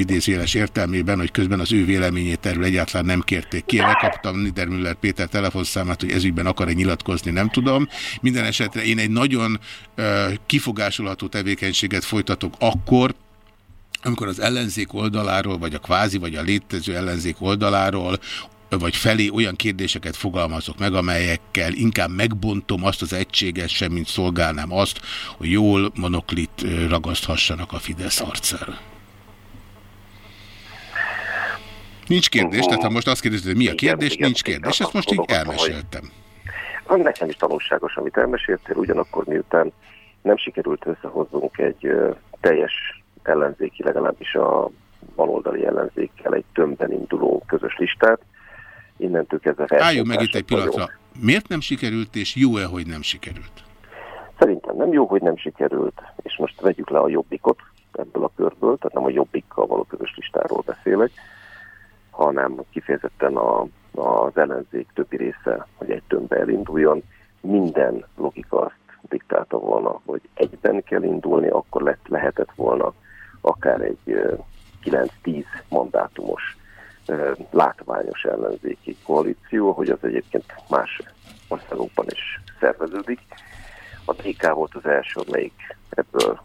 értelmében, hogy közben az ő véleményét erről egyáltalán nem kérték ki. Megkaptam Niedermüller Péter telefonszámát, hogy ezügyben akar-e nyilatkozni, nem tudom. Minden esetre én egy nagyon uh, kifogásolható tevékenységet folytatok akkor, amikor az ellenzék oldaláról, vagy a kvázi, vagy a létező ellenzék oldaláról vagy felé olyan kérdéseket fogalmazok meg, amelyekkel inkább megbontom azt az egységet, sem, mint szolgálnám azt, hogy jól monoklit ragaszthassanak a Fidesz arcára. Nincs kérdés, tehát ha most azt kérdezed, hogy mi a kérdés, igen, nincs kérdés, ezt most így elmeséltem. Hogy... Nekem is tanulságos, amit elmeséltél, ugyanakkor miután nem sikerült összehozzunk egy teljes ellenzéki, legalábbis a baloldali ellenzékkel egy tömbben induló közös listát. Innentől kezdve Álljunk meg itt egy pillanatra. Vagyok. Miért nem sikerült, és jó-e, hogy nem sikerült? Szerintem nem jó, hogy nem sikerült, és most vegyük le a jobbikot ebből a körből, tehát nem a jobbikkal való közös listáról beszélek, hanem kifejezetten a, az ellenzék többi része, hogy egy tömbbe elinduljon. Minden logika azt diktálta volna, hogy egyben kell indulni, akkor lett, lehetett volna akár egy 9-10 mandátumos látványos ellenzéki koalíció, hogy az egyébként más országokban is szerveződik. A DK volt az első, amelyik ebből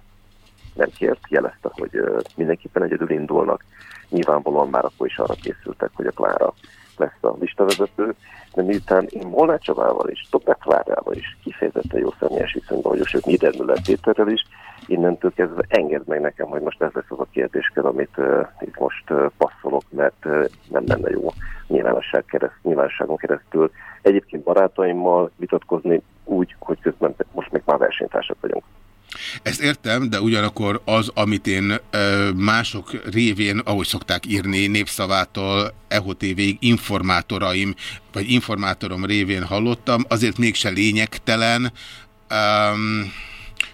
nem kért, jelezte, hogy mindenképpen egyedül indulnak. Nyilvánvalóan már akkor is arra készültek, hogy a Klára lesz a listavezető, de miután én Molnár Csabával és Topek Klárával is kifejezetten jó személyes viszonyban vagyok, sőt Niedermüller Péterrel is, innentől kezdve engedd meg nekem, hogy most ez lesz az a kérdéskör, amit uh, itt most uh, passzolok, mert uh, nem lenne jó nyilvánosság kereszt, nyilvánosságon keresztül egyébként barátaimmal vitatkozni úgy, hogy közben most még már versenytársak vagyunk. Ezt értem, de ugyanakkor az, amit én mások révén, ahogy szokták írni, népszavától, EHO TV-ig informátoraim, vagy informátorom révén hallottam, azért mégse lényegtelen, um,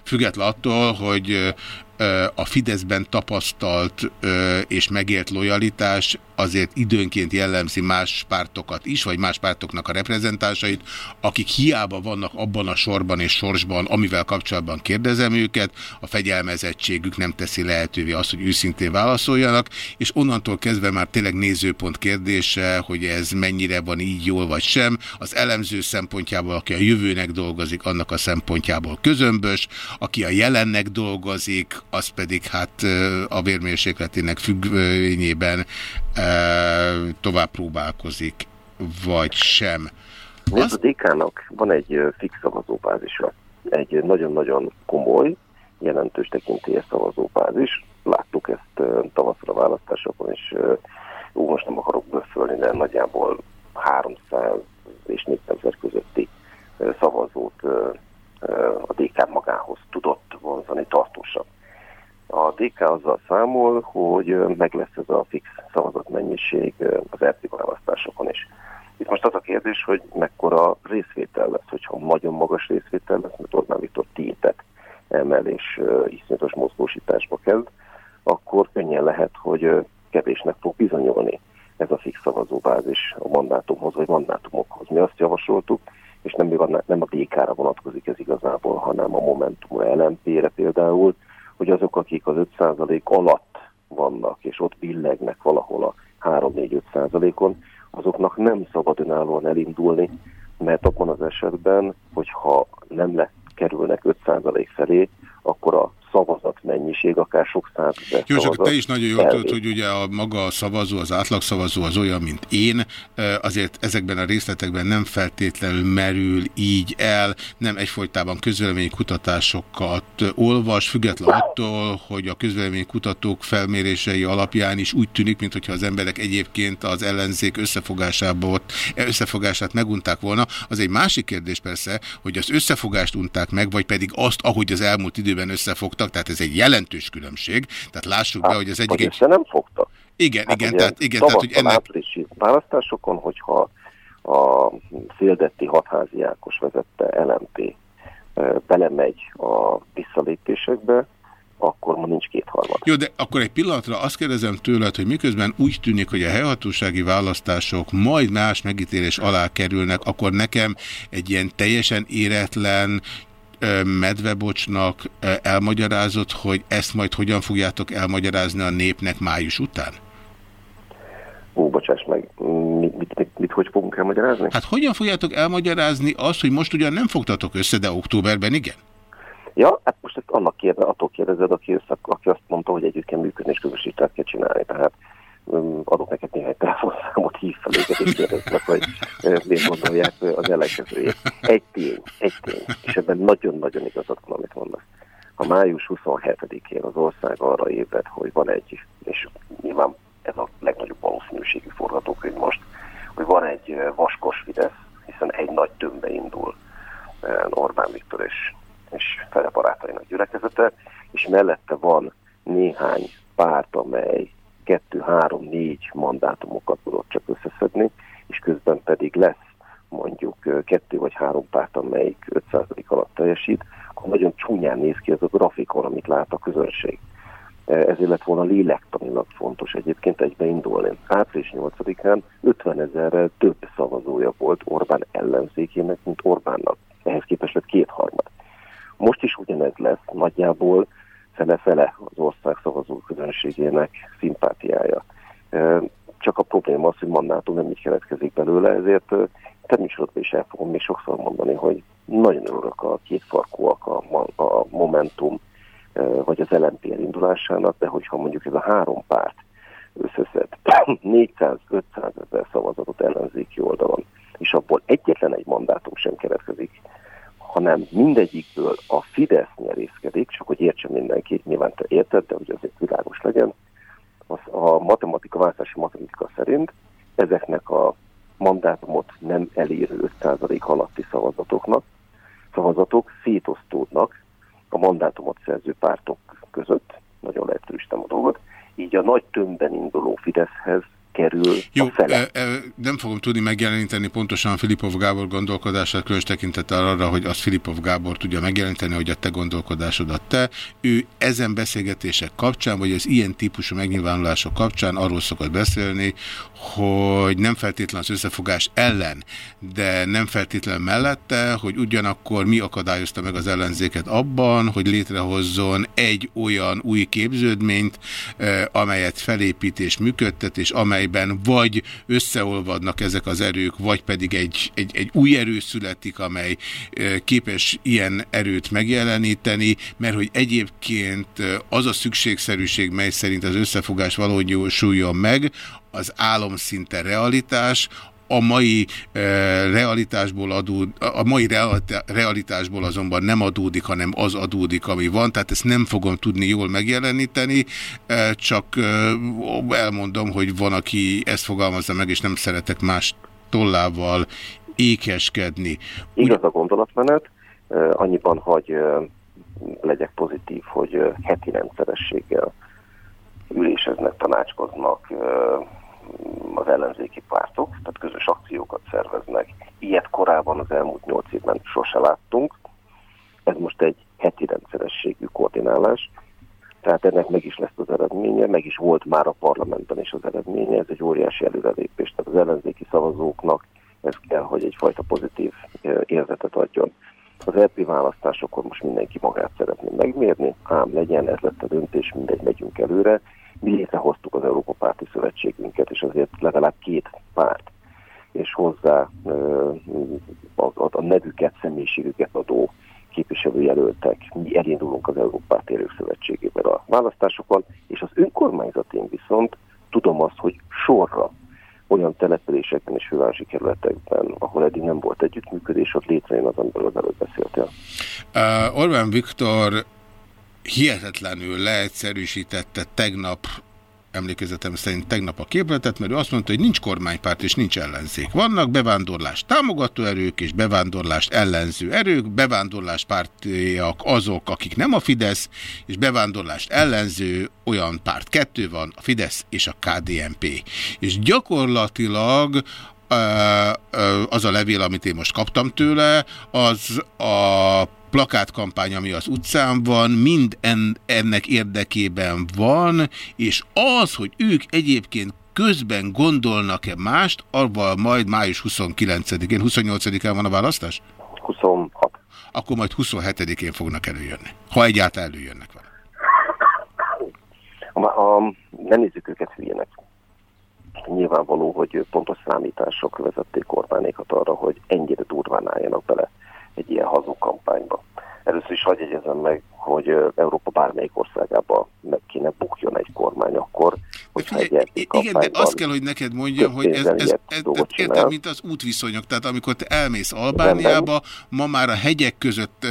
független attól, hogy a Fideszben tapasztalt és megélt lojalitás azért időnként jellemzi más pártokat is, vagy más pártoknak a reprezentásait, akik hiába vannak abban a sorban és sorsban, amivel kapcsolatban kérdezem őket, a fegyelmezettségük nem teszi lehetővé azt, hogy őszintén válaszoljanak, és onnantól kezdve már tényleg nézőpont kérdése, hogy ez mennyire van így jól vagy sem, az elemző szempontjából, aki a jövőnek dolgozik, annak a szempontjából közömbös, aki a jelennek dolgozik, az pedig hát a vérmérsékletének függvényében tovább próbálkozik, vagy sem. Az... A DK-nak van egy fix szavazóbázisa, egy nagyon-nagyon komoly, jelentős tekintélyes szavazóbázis. Láttuk ezt tavaszra választásokon, és ó, most nem akarok böfölni, de nagyjából 300 és 400 ezer közötti szavazót a DK magához tudott vonzani tartósabb. A DK azzal számol, hogy meg lesz ez a fix szavazatmennyiség az RT választásokon is. Itt most az a kérdés, hogy mekkora részvétel lesz, hogyha nagyon magas részvétel lesz, mert Orbán Viktor tiltet emel és iszonyatos mozgósításba kezd, akkor könnyen lehet, hogy kevésnek fog bizonyolni ez a fix szavazóbázis a mandátumhoz vagy mandátumokhoz. Mi azt javasoltuk, és nem, nem a DK-ra vonatkozik ez igazából, hanem a Momentumra, LMP-re például, hogy azok, akik az 5% alatt vannak, és ott billegnek valahol a 3-4-5%-on, azoknak nem szabad önállóan elindulni, mert abban az esetben, hogyha nem le kerülnek 5% felé, akkor a szavazat mennyiség, akár sok százezer Jó, csak te is nagyon jól tudod, hogy ugye a maga a szavazó, az átlagszavazó az olyan, mint én, azért ezekben a részletekben nem feltétlenül merül így el, nem egyfolytában közvéleménykutatásokat olvas, független attól, hogy a közvéleménykutatók felmérései alapján is úgy tűnik, mintha az emberek egyébként az ellenzék összefogásából, összefogását megunták volna. Az egy másik kérdés persze, hogy az összefogást unták meg, vagy pedig azt, ahogy az elmúlt időben összefogtak, tehát ez egy jelentős különbség. Tehát lássuk hát, be, hogy az egyik... Egy... nem fogta. Igen, hát igen, tehát, igen, tehát hogy ennek... áprilisi választásokon, hogyha a széldetti hatházi Ákos vezette LMP belemegy a visszalépésekbe, akkor ma nincs kétharmad. Jó, de akkor egy pillanatra azt kérdezem tőled, hogy miközben úgy tűnik, hogy a helyhatósági választások majd más megítélés alá kerülnek, akkor nekem egy ilyen teljesen éretlen, medvebocsnak elmagyarázott, hogy ezt majd hogyan fogjátok elmagyarázni a népnek május után? Ó, bocsáss meg, mit, mit, mit, mit hogy fogunk elmagyarázni? Hát hogyan fogjátok elmagyarázni azt, hogy most ugyan nem fogtatok össze, de októberben igen? Ja, hát most ezt annak kérde, attól kérdezed, aki, össze, aki azt mondta, hogy együtt kell működni és közösítést kell csinálni. Tehát adok neked néhány telefonszámot, hív fel őket és kérdeznek, hogy miért gondolják az ellenkezőjét. Egy tény, egy tény, és ebben nagyon-nagyon igazad van, amit mondasz. Ha május 27-én az ország arra ébred, hogy van egy, és nyilván ez a legnagyobb valószínűségi forgatókönyv most, hogy van egy vaskos Fidesz, hiszen egy nagy tömbbe indul Orbán Viktor és és fele barátainak gyülekezete, és mellette van néhány párt, amely kettő, három, négy mandátumokat tudott csak összeszedni, és közben pedig lesz mondjuk kettő vagy három párt, amelyik 5% alatt teljesít, akkor nagyon csúnyán néz ki ez a grafikon, amit lát a közönség. Ezért lett volna lélektanilag fontos egyébként egybeindulni. Április 8-án 50 ezerrel több szavazója volt Orbán ellenzékének, mint Orbánnak. Ehhez képest lett kétharmad. Most is ugyanez lesz nagyjából fele-fele az ország szavazó közönségének szimpátiája. Csak a probléma az, hogy mandátum nem így keletkezik belőle, ezért természetesen is el fogom még sokszor mondani, hogy nagyon örülök a két farkúak, a, a Momentum vagy az LNP indulásának, de hogyha mondjuk ez a három párt összeszed 400-500 ezer szavazatot ellenzéki oldalon, és abból egyetlen egy mandátum sem keletkezik hanem mindegyikből a Fidesz nyerészkedik, csak hogy értsen mindenki, nyilván te érted, de hogy azért világos legyen, az a matematika, választási matematika szerint ezeknek a mandátumot nem elérő 5% alatti szavazatoknak, szavazatok szétosztódnak a mandátumot szerző pártok között, nagyon leegyszerűsítem a dolgot, így a nagy tömbben induló Fideszhez kerül Jó, a e, e, nem fogom tudni megjeleníteni pontosan Filipov Gábor gondolkodását, különös tekintettel arra, hogy azt Filipov Gábor tudja megjeleníteni, hogy a te gondolkodásodat te. Ő ezen beszélgetések kapcsán, vagy az ilyen típusú megnyilvánulások kapcsán arról szokott beszélni, hogy nem feltétlen az összefogás ellen, de nem feltétlen mellette, hogy ugyanakkor mi akadályozta meg az ellenzéket abban, hogy létrehozzon egy olyan új képződményt, amelyet felépít és működtet, és amelyben vagy összeolvadnak ezek az erők, vagy pedig egy, egy, egy új erő születik, amely képes ilyen erőt megjeleníteni, mert hogy egyébként az a szükségszerűség, mely szerint az összefogás valahogy jósuljon meg, az álomszinte realitás, a mai e, realitásból adód, a mai realitásból azonban nem adódik, hanem az adódik, ami van, tehát ezt nem fogom tudni jól megjeleníteni, e, csak e, elmondom, hogy van, aki ezt fogalmazza meg, és nem szeretek más tollával ékeskedni. Igaz a gondolatmenet, annyiban, hogy legyek pozitív, hogy heti rendszerességgel üléseznek, tanácskoznak, az ellenzéki pártok, tehát közös akciókat szerveznek. Ilyet korábban az elmúlt nyolc évben sose láttunk. Ez most egy heti rendszerességű koordinálás, tehát ennek meg is lesz az eredménye, meg is volt már a parlamentben is az eredménye, ez egy óriási előrelépés, tehát az ellenzéki szavazóknak ez kell, hogy egyfajta pozitív érzetet adjon. Az EP választásokon most mindenki magát szeretné megmérni, ám legyen, ez lett a döntés, mindegy, megyünk előre, mi létrehoztuk az Európa Párti Szövetségünket, és azért legalább két párt, és hozzá a, a, nevüket, személyiségüket adó képviselőjelöltek. Mi elindulunk az Európa Érők Szövetségében a választásokon, és az önkormányzatén viszont tudom azt, hogy sorra olyan településekben és fővárosi kerületekben, ahol eddig nem volt együttműködés, ott létrejön az, amiről az előbb beszéltél. Uh, Orbán Viktor hihetetlenül leegyszerűsítette tegnap emlékezetem szerint tegnap a képletet, mert ő azt mondta, hogy nincs kormánypárt és nincs ellenzék. Vannak bevándorlást támogató erők és bevándorlást ellenző erők, bevándorláspártiak azok, akik nem a Fidesz, és bevándorlást ellenző olyan párt kettő van, a Fidesz és a KDNP. És gyakorlatilag az a levél, amit én most kaptam tőle, az a plakátkampány, ami az utcán van, mind en, ennek érdekében van, és az, hogy ők egyébként közben gondolnak-e mást, avval majd május 29-én, 28-án van a választás? 26. Akkor majd 27-én fognak előjönni, ha egyáltalán előjönnek vele. A, a, ne nézzük őket hülyének. Nyilvánvaló, hogy pontos számítások vezették Orbánékat arra, hogy ennyire durván álljanak bele egy ilyen hazug kampányba. Először is hagyj meg, hogy Európa bármelyik országában meg kéne bukjon egy kormány akkor, hogyha egy Igen, de azt kell, hogy neked mondjam, hogy ez, ez, ez, ez érted, mint az útviszonyok. Tehát amikor te elmész Albániába, ma már a hegyek között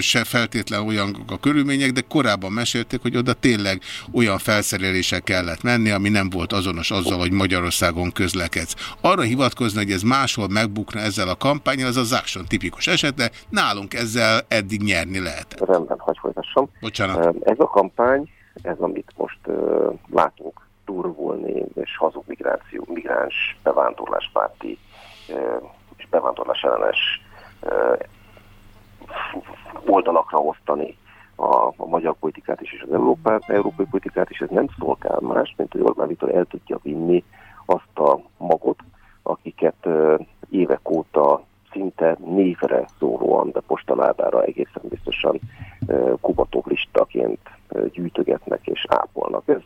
se feltétlen olyan a körülmények, de korábban mesélték, hogy oda tényleg olyan felszerelések kellett menni, ami nem volt azonos azzal, hogy Magyarországon közlekedsz. Arra hivatkozni, hogy ez máshol megbukna ezzel a kampányal, az a Zákson tipikus eset, de nálunk ezzel eddig nyerni lehet. Rendben, hagyj folytassam. Bocsánat. Ez a kampány, ez amit most uh, látunk durvulni, és hazug migráció, migráns bevándorláspárti uh, és bevándorlás ellenes uh, oldalakra osztani a, a magyar politikát is, és az Európa, európai politikát is, ez nem szolgál más, mint hogy Orbán Viktor el tudja vinni azt a magot, akiket évek óta szinte névre szólóan, de postaládára egészen biztosan kubató listaként gyűjtögetnek és ápolnak. Ez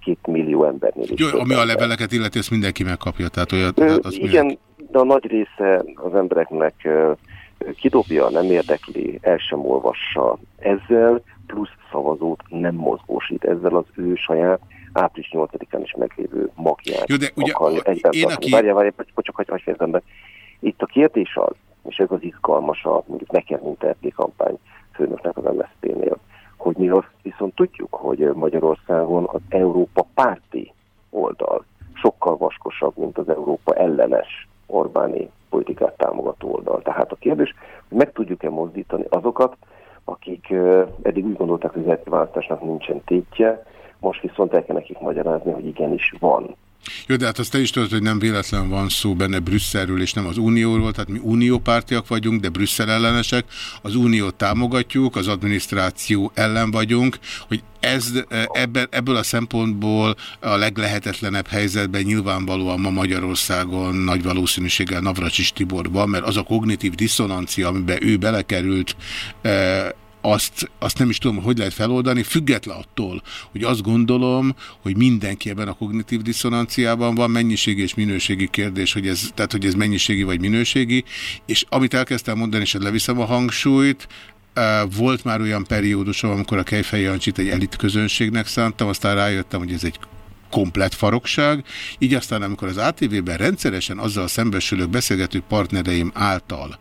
két millió embernél is. Jó, ami a leveleket illeti, ezt mindenki megkapja. Tehát olyat, tehát az igen, miért? de a nagy része az embereknek kidobja, nem érdekli, el sem olvassa. Ezzel plusz szavazót nem mozgósít. Ezzel az ő saját április 8-án is meglévő magját Jó, de ugye, én aki... Várjál, várjál, csak hogy hagyj be. Itt a kérdés az, és ez az izgalmas a, mondjuk nekem, mint RT kampány főnöknek az MSZP-nél, hogy mi azt viszont tudjuk, hogy Magyarországon az Európa párti oldal sokkal vaskosabb, mint az Európa ellenes Orbáni politikát támogató oldal. Tehát a kérdés, hogy meg tudjuk-e mozdítani azokat, akik eddig úgy gondolták, hogy az választásnak nincsen tétje, most viszont el kell nekik magyarázni, hogy igenis van jó, de hát azt te is tudod, hogy nem véletlen van szó benne Brüsszelről, és nem az Unióról, tehát mi uniópártiak vagyunk, de Brüsszel ellenesek, az Uniót támogatjuk, az adminisztráció ellen vagyunk, hogy ez, ebben, ebből a szempontból a leglehetetlenebb helyzetben nyilvánvalóan ma Magyarországon nagy valószínűséggel Navracsis Tibor van, mert az a kognitív diszonancia, amiben ő belekerült, azt, azt nem is tudom, hogy lehet feloldani, független attól, hogy azt gondolom, hogy mindenki ebben a kognitív diszonanciában van, mennyiségi és minőségi kérdés, hogy ez, tehát hogy ez mennyiségi vagy minőségi, és amit elkezdtem mondani, és leviszem a hangsúlyt, volt már olyan periódusom, amikor a Kejfej Jancsit egy elit közönségnek szántam, aztán rájöttem, hogy ez egy komplet farokság, így aztán amikor az ATV-ben rendszeresen azzal szembesülök beszélgető partnereim által,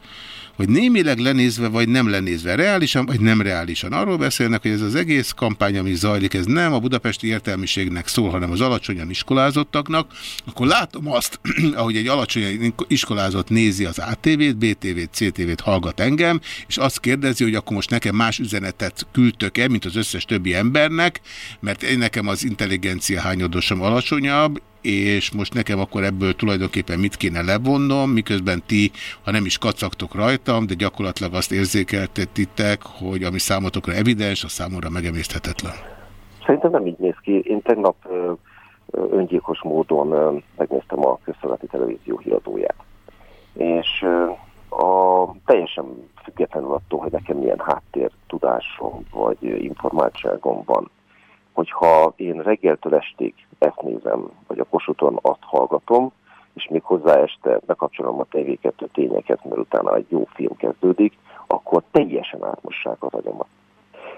hogy némileg lenézve, vagy nem lenézve, reálisan, vagy nem reálisan. Arról beszélnek, hogy ez az egész kampány, ami zajlik, ez nem a budapesti értelmiségnek szól, hanem az alacsonyan iskolázottaknak, akkor látom azt, ahogy egy alacsonyan iskolázott nézi az ATV-t, BTV-t, CTV-t, hallgat engem, és azt kérdezi, hogy akkor most nekem más üzenetet küldtök-e, mint az összes többi embernek, mert én nekem az intelligencia hányadosom alacsonyabb, és most nekem akkor ebből tulajdonképpen mit kéne levonnom, miközben ti, ha nem is kacagtok rajtam, de gyakorlatilag azt érzékeltetitek, hogy ami számotokra evidens, a számomra megemészthetetlen. Szerintem nem így néz ki. Én tegnap öngyilkos módon megnéztem a közszolgálati televízió híradóját. És a, teljesen függetlenül attól, hogy nekem milyen háttér tudásom vagy informáltságom van, hogyha én reggeltől estig ezt nézem, vagy a kosuton azt hallgatom, és még hozzá este bekapcsolom a TV2 tényeket, mert utána egy jó film kezdődik, akkor teljesen átmossák az agyamat.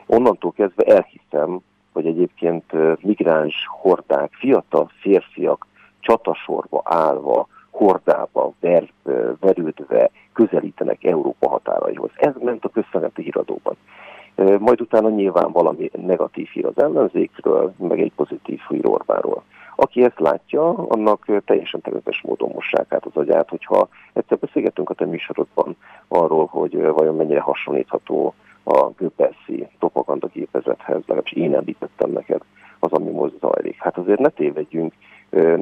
Onnantól kezdve elhiszem, hogy egyébként migráns hordák, fiatal férfiak csatasorba állva, hordába ver, verődve közelítenek Európa határaihoz. Ez ment a közszolgálati híradóban. Majd utána nyilván valami negatív hír az ellenzékről, meg egy pozitív hír Orbánról. Aki ezt látja, annak teljesen természetes módon mossák át az agyát, hogyha egyszer beszélgetünk a te műsorodban arról, hogy vajon mennyire hasonlítható a Göbbelszi propagandagépezethez, legalábbis én említettem neked az, ami most zajlik. Hát azért ne tévedjünk,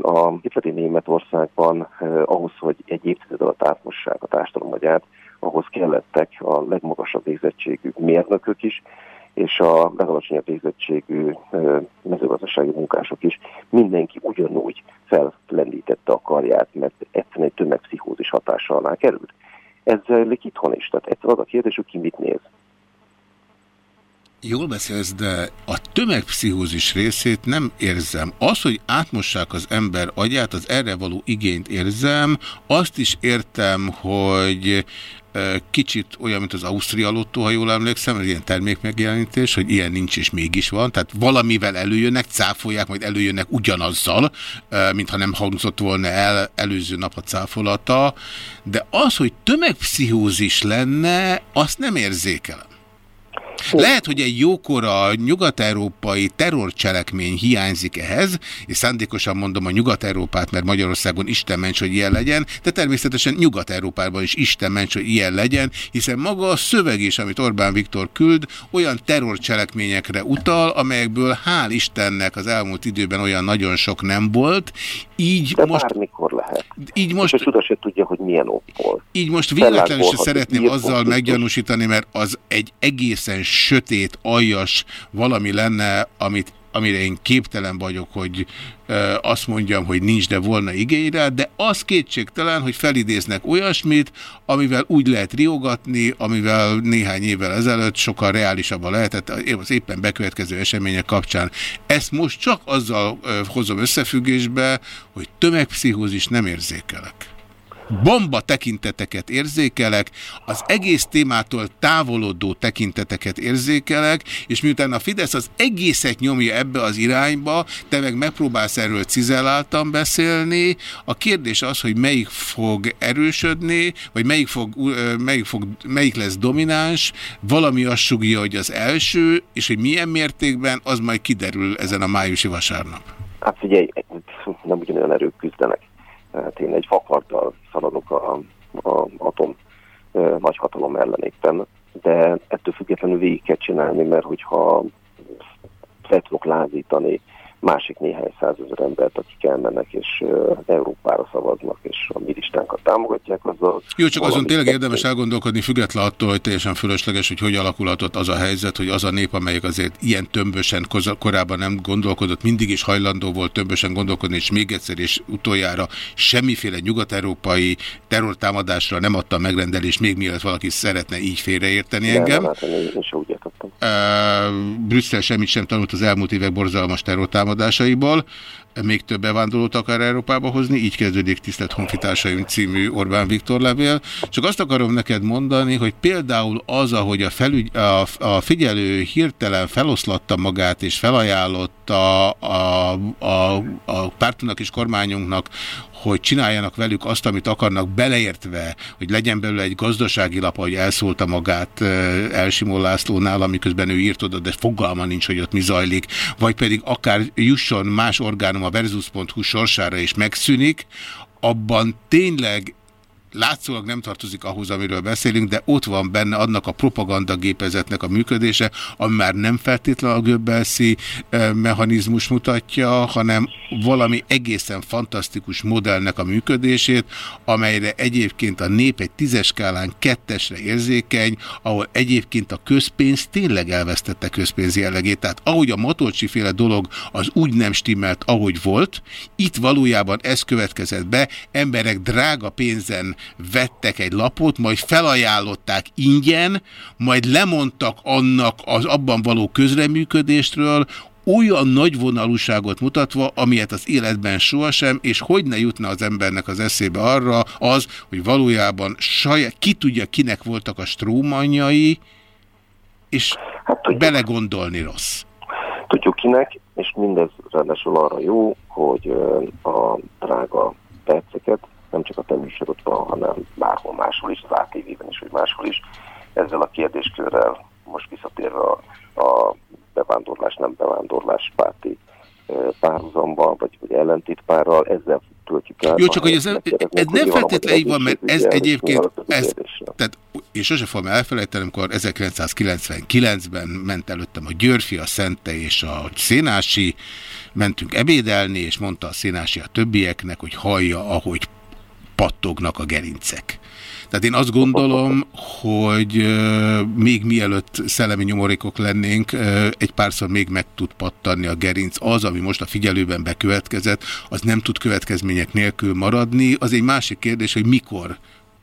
a hitleri Németországban ahhoz, hogy egy évtized alatt átmossák a társadalom agyát, ahhoz kellettek a legmagasabb végzettségű mérnökök is, és a legalacsonyabb végzettségű mezőgazdasági munkások is. Mindenki ugyanúgy fellendítette a karját, mert egyszerűen egy tömegpszichózis hatása alá került. Ez zajlik itthon is. Tehát egyszer az a kérdés, hogy ki mit néz. Jól beszélsz, de a tömegpszichózis részét nem érzem. Az, hogy átmossák az ember agyát, az erre való igényt érzem. Azt is értem, hogy kicsit olyan, mint az Ausztria lottó, ha jól emlékszem, ez ilyen termékmegjelenítés, hogy ilyen nincs és mégis van. Tehát valamivel előjönnek, cáfolják, majd előjönnek ugyanazzal, mintha nem hangzott volna el előző nap a cáfolata. De az, hogy tömegpszichózis lenne, azt nem érzékelem. Lehet, hogy egy jókora nyugat-európai terrorcselekmény hiányzik ehhez, és szándékosan mondom a Nyugat-Európát, mert Magyarországon Isten ments, hogy ilyen legyen, de természetesen Nyugat-Európában is Isten ments, hogy ilyen legyen, hiszen maga a szöveg is, amit Orbán Viktor küld, olyan terrorcselekményekre utal, amelyekből hál' Istennek az elmúlt időben olyan nagyon sok nem volt, így de most... bármikor lehet. Így most... És a csuda se tudja, hogy milyen okból. Így most véletlenül se szeretném azzal meggyanúsítani, mert az egy egészen sötét, aljas valami lenne, amit amire én képtelen vagyok, hogy azt mondjam, hogy nincs, de volna igényre, de az kétségtelen, hogy felidéznek olyasmit, amivel úgy lehet riogatni, amivel néhány évvel ezelőtt sokkal reálisabban lehetett az éppen bekövetkező események kapcsán. Ezt most csak azzal hozom összefüggésbe, hogy tömegpszichózis nem érzékelek bomba tekinteteket érzékelek, az egész témától távolodó tekinteteket érzékelek, és miután a Fidesz az egészet nyomja ebbe az irányba, te meg megpróbálsz erről cizelláltan beszélni, a kérdés az, hogy melyik fog erősödni, vagy melyik, fog, melyik, fog, melyik lesz domináns, valami azt sugja, hogy az első, és hogy milyen mértékben, az majd kiderül ezen a májusi vasárnap. Hát figyelj, nem ugyanolyan erők küzdenek hát én egy fakarddal szaladok a, a atom nagyhatalom ellen éppen, de ettől függetlenül végig kell csinálni, mert hogyha fel tudok lázítani másik néhány százezer embert, akik elmennek és uh, Európára szavaznak, és a mi listánkat támogatják, azzal... Jó, csak azon tényleg érdemes elgondolkodni, független attól, hogy teljesen fölösleges, hogy hogy alakulhatott az a helyzet, hogy az a nép, amelyik azért ilyen tömbösen korábban nem gondolkodott, mindig is hajlandó volt tömbösen gondolkodni, és még egyszer és utoljára semmiféle nyugat-európai terrortámadásra nem adta megrendelést, még mielőtt valaki szeretne így félreérteni nem, engem. Nem, hát én, én sem úgy értettem. Uh, Brüsszel semmit sem tanult az elmúlt évek borzalmas terrortámadásra, támadásaiból, még több bevándorlót akar Európába hozni, így kezdődik Tisztelt Honfitársaim című Orbán Viktor levél. Csak azt akarom neked mondani, hogy például az, ahogy a, felügy, a, a figyelő hirtelen feloszlatta magát és felajánlotta a, a, a pártunknak és kormányunknak, hogy csináljanak velük azt, amit akarnak, beleértve, hogy legyen belőle egy gazdasági lap, hogy elszólta magát Elsimó Lászlónál, amiközben ő írt oda, de fogalma nincs, hogy ott mi zajlik, vagy pedig akár jusson más orgánum a versus.hu sorsára és megszűnik, abban tényleg látszólag nem tartozik ahhoz, amiről beszélünk, de ott van benne annak a propagandagépezetnek a működése, ami már nem feltétlenül a göbbelszi mechanizmus mutatja, hanem valami egészen fantasztikus modellnek a működését, amelyre egyébként a nép egy tízes skálán kettesre érzékeny, ahol egyébként a közpénz tényleg elvesztette közpénz jellegét. Tehát ahogy a Matolcsi féle dolog az úgy nem stimmelt, ahogy volt, itt valójában ez következett be, emberek drága pénzen vettek egy lapot, majd felajánlották ingyen, majd lemondtak annak az abban való közreműködéstről, olyan nagy vonalúságot mutatva, amilyet az életben sohasem, és hogy ne jutna az embernek az eszébe arra az, hogy valójában saját, ki tudja, kinek voltak a strómanjai, és hát, belegondolni rossz. Tudjuk kinek, és mindez ráadásul arra jó, hogy a drága perceket nem csak a te műsorodban, hanem bárhol máshol is, az ATV-ben is, vagy máshol is, ezzel a kérdéskörrel most visszatérve visszatér a, a bevándorlás, nem bevándorlás párti párhuzamba, vagy, vagy ellentétpárral, ezzel töltjük el. Jó, csak hogy ez, ez, ez nem feltétlenül így van, mert ez egyébként, ez, tehát én sose fogom elfelejteni, amikor 1999-ben ment előttem a Györfi, a Szente és a Szénási, mentünk ebédelni, és mondta a Szénási a többieknek, hogy hallja, ahogy pattognak a gerincek. Tehát én azt gondolom, hogy még mielőtt szellemi nyomorékok lennénk, egy párszor még meg tud pattanni a gerinc. Az, ami most a figyelőben bekövetkezett, az nem tud következmények nélkül maradni. Az egy másik kérdés, hogy mikor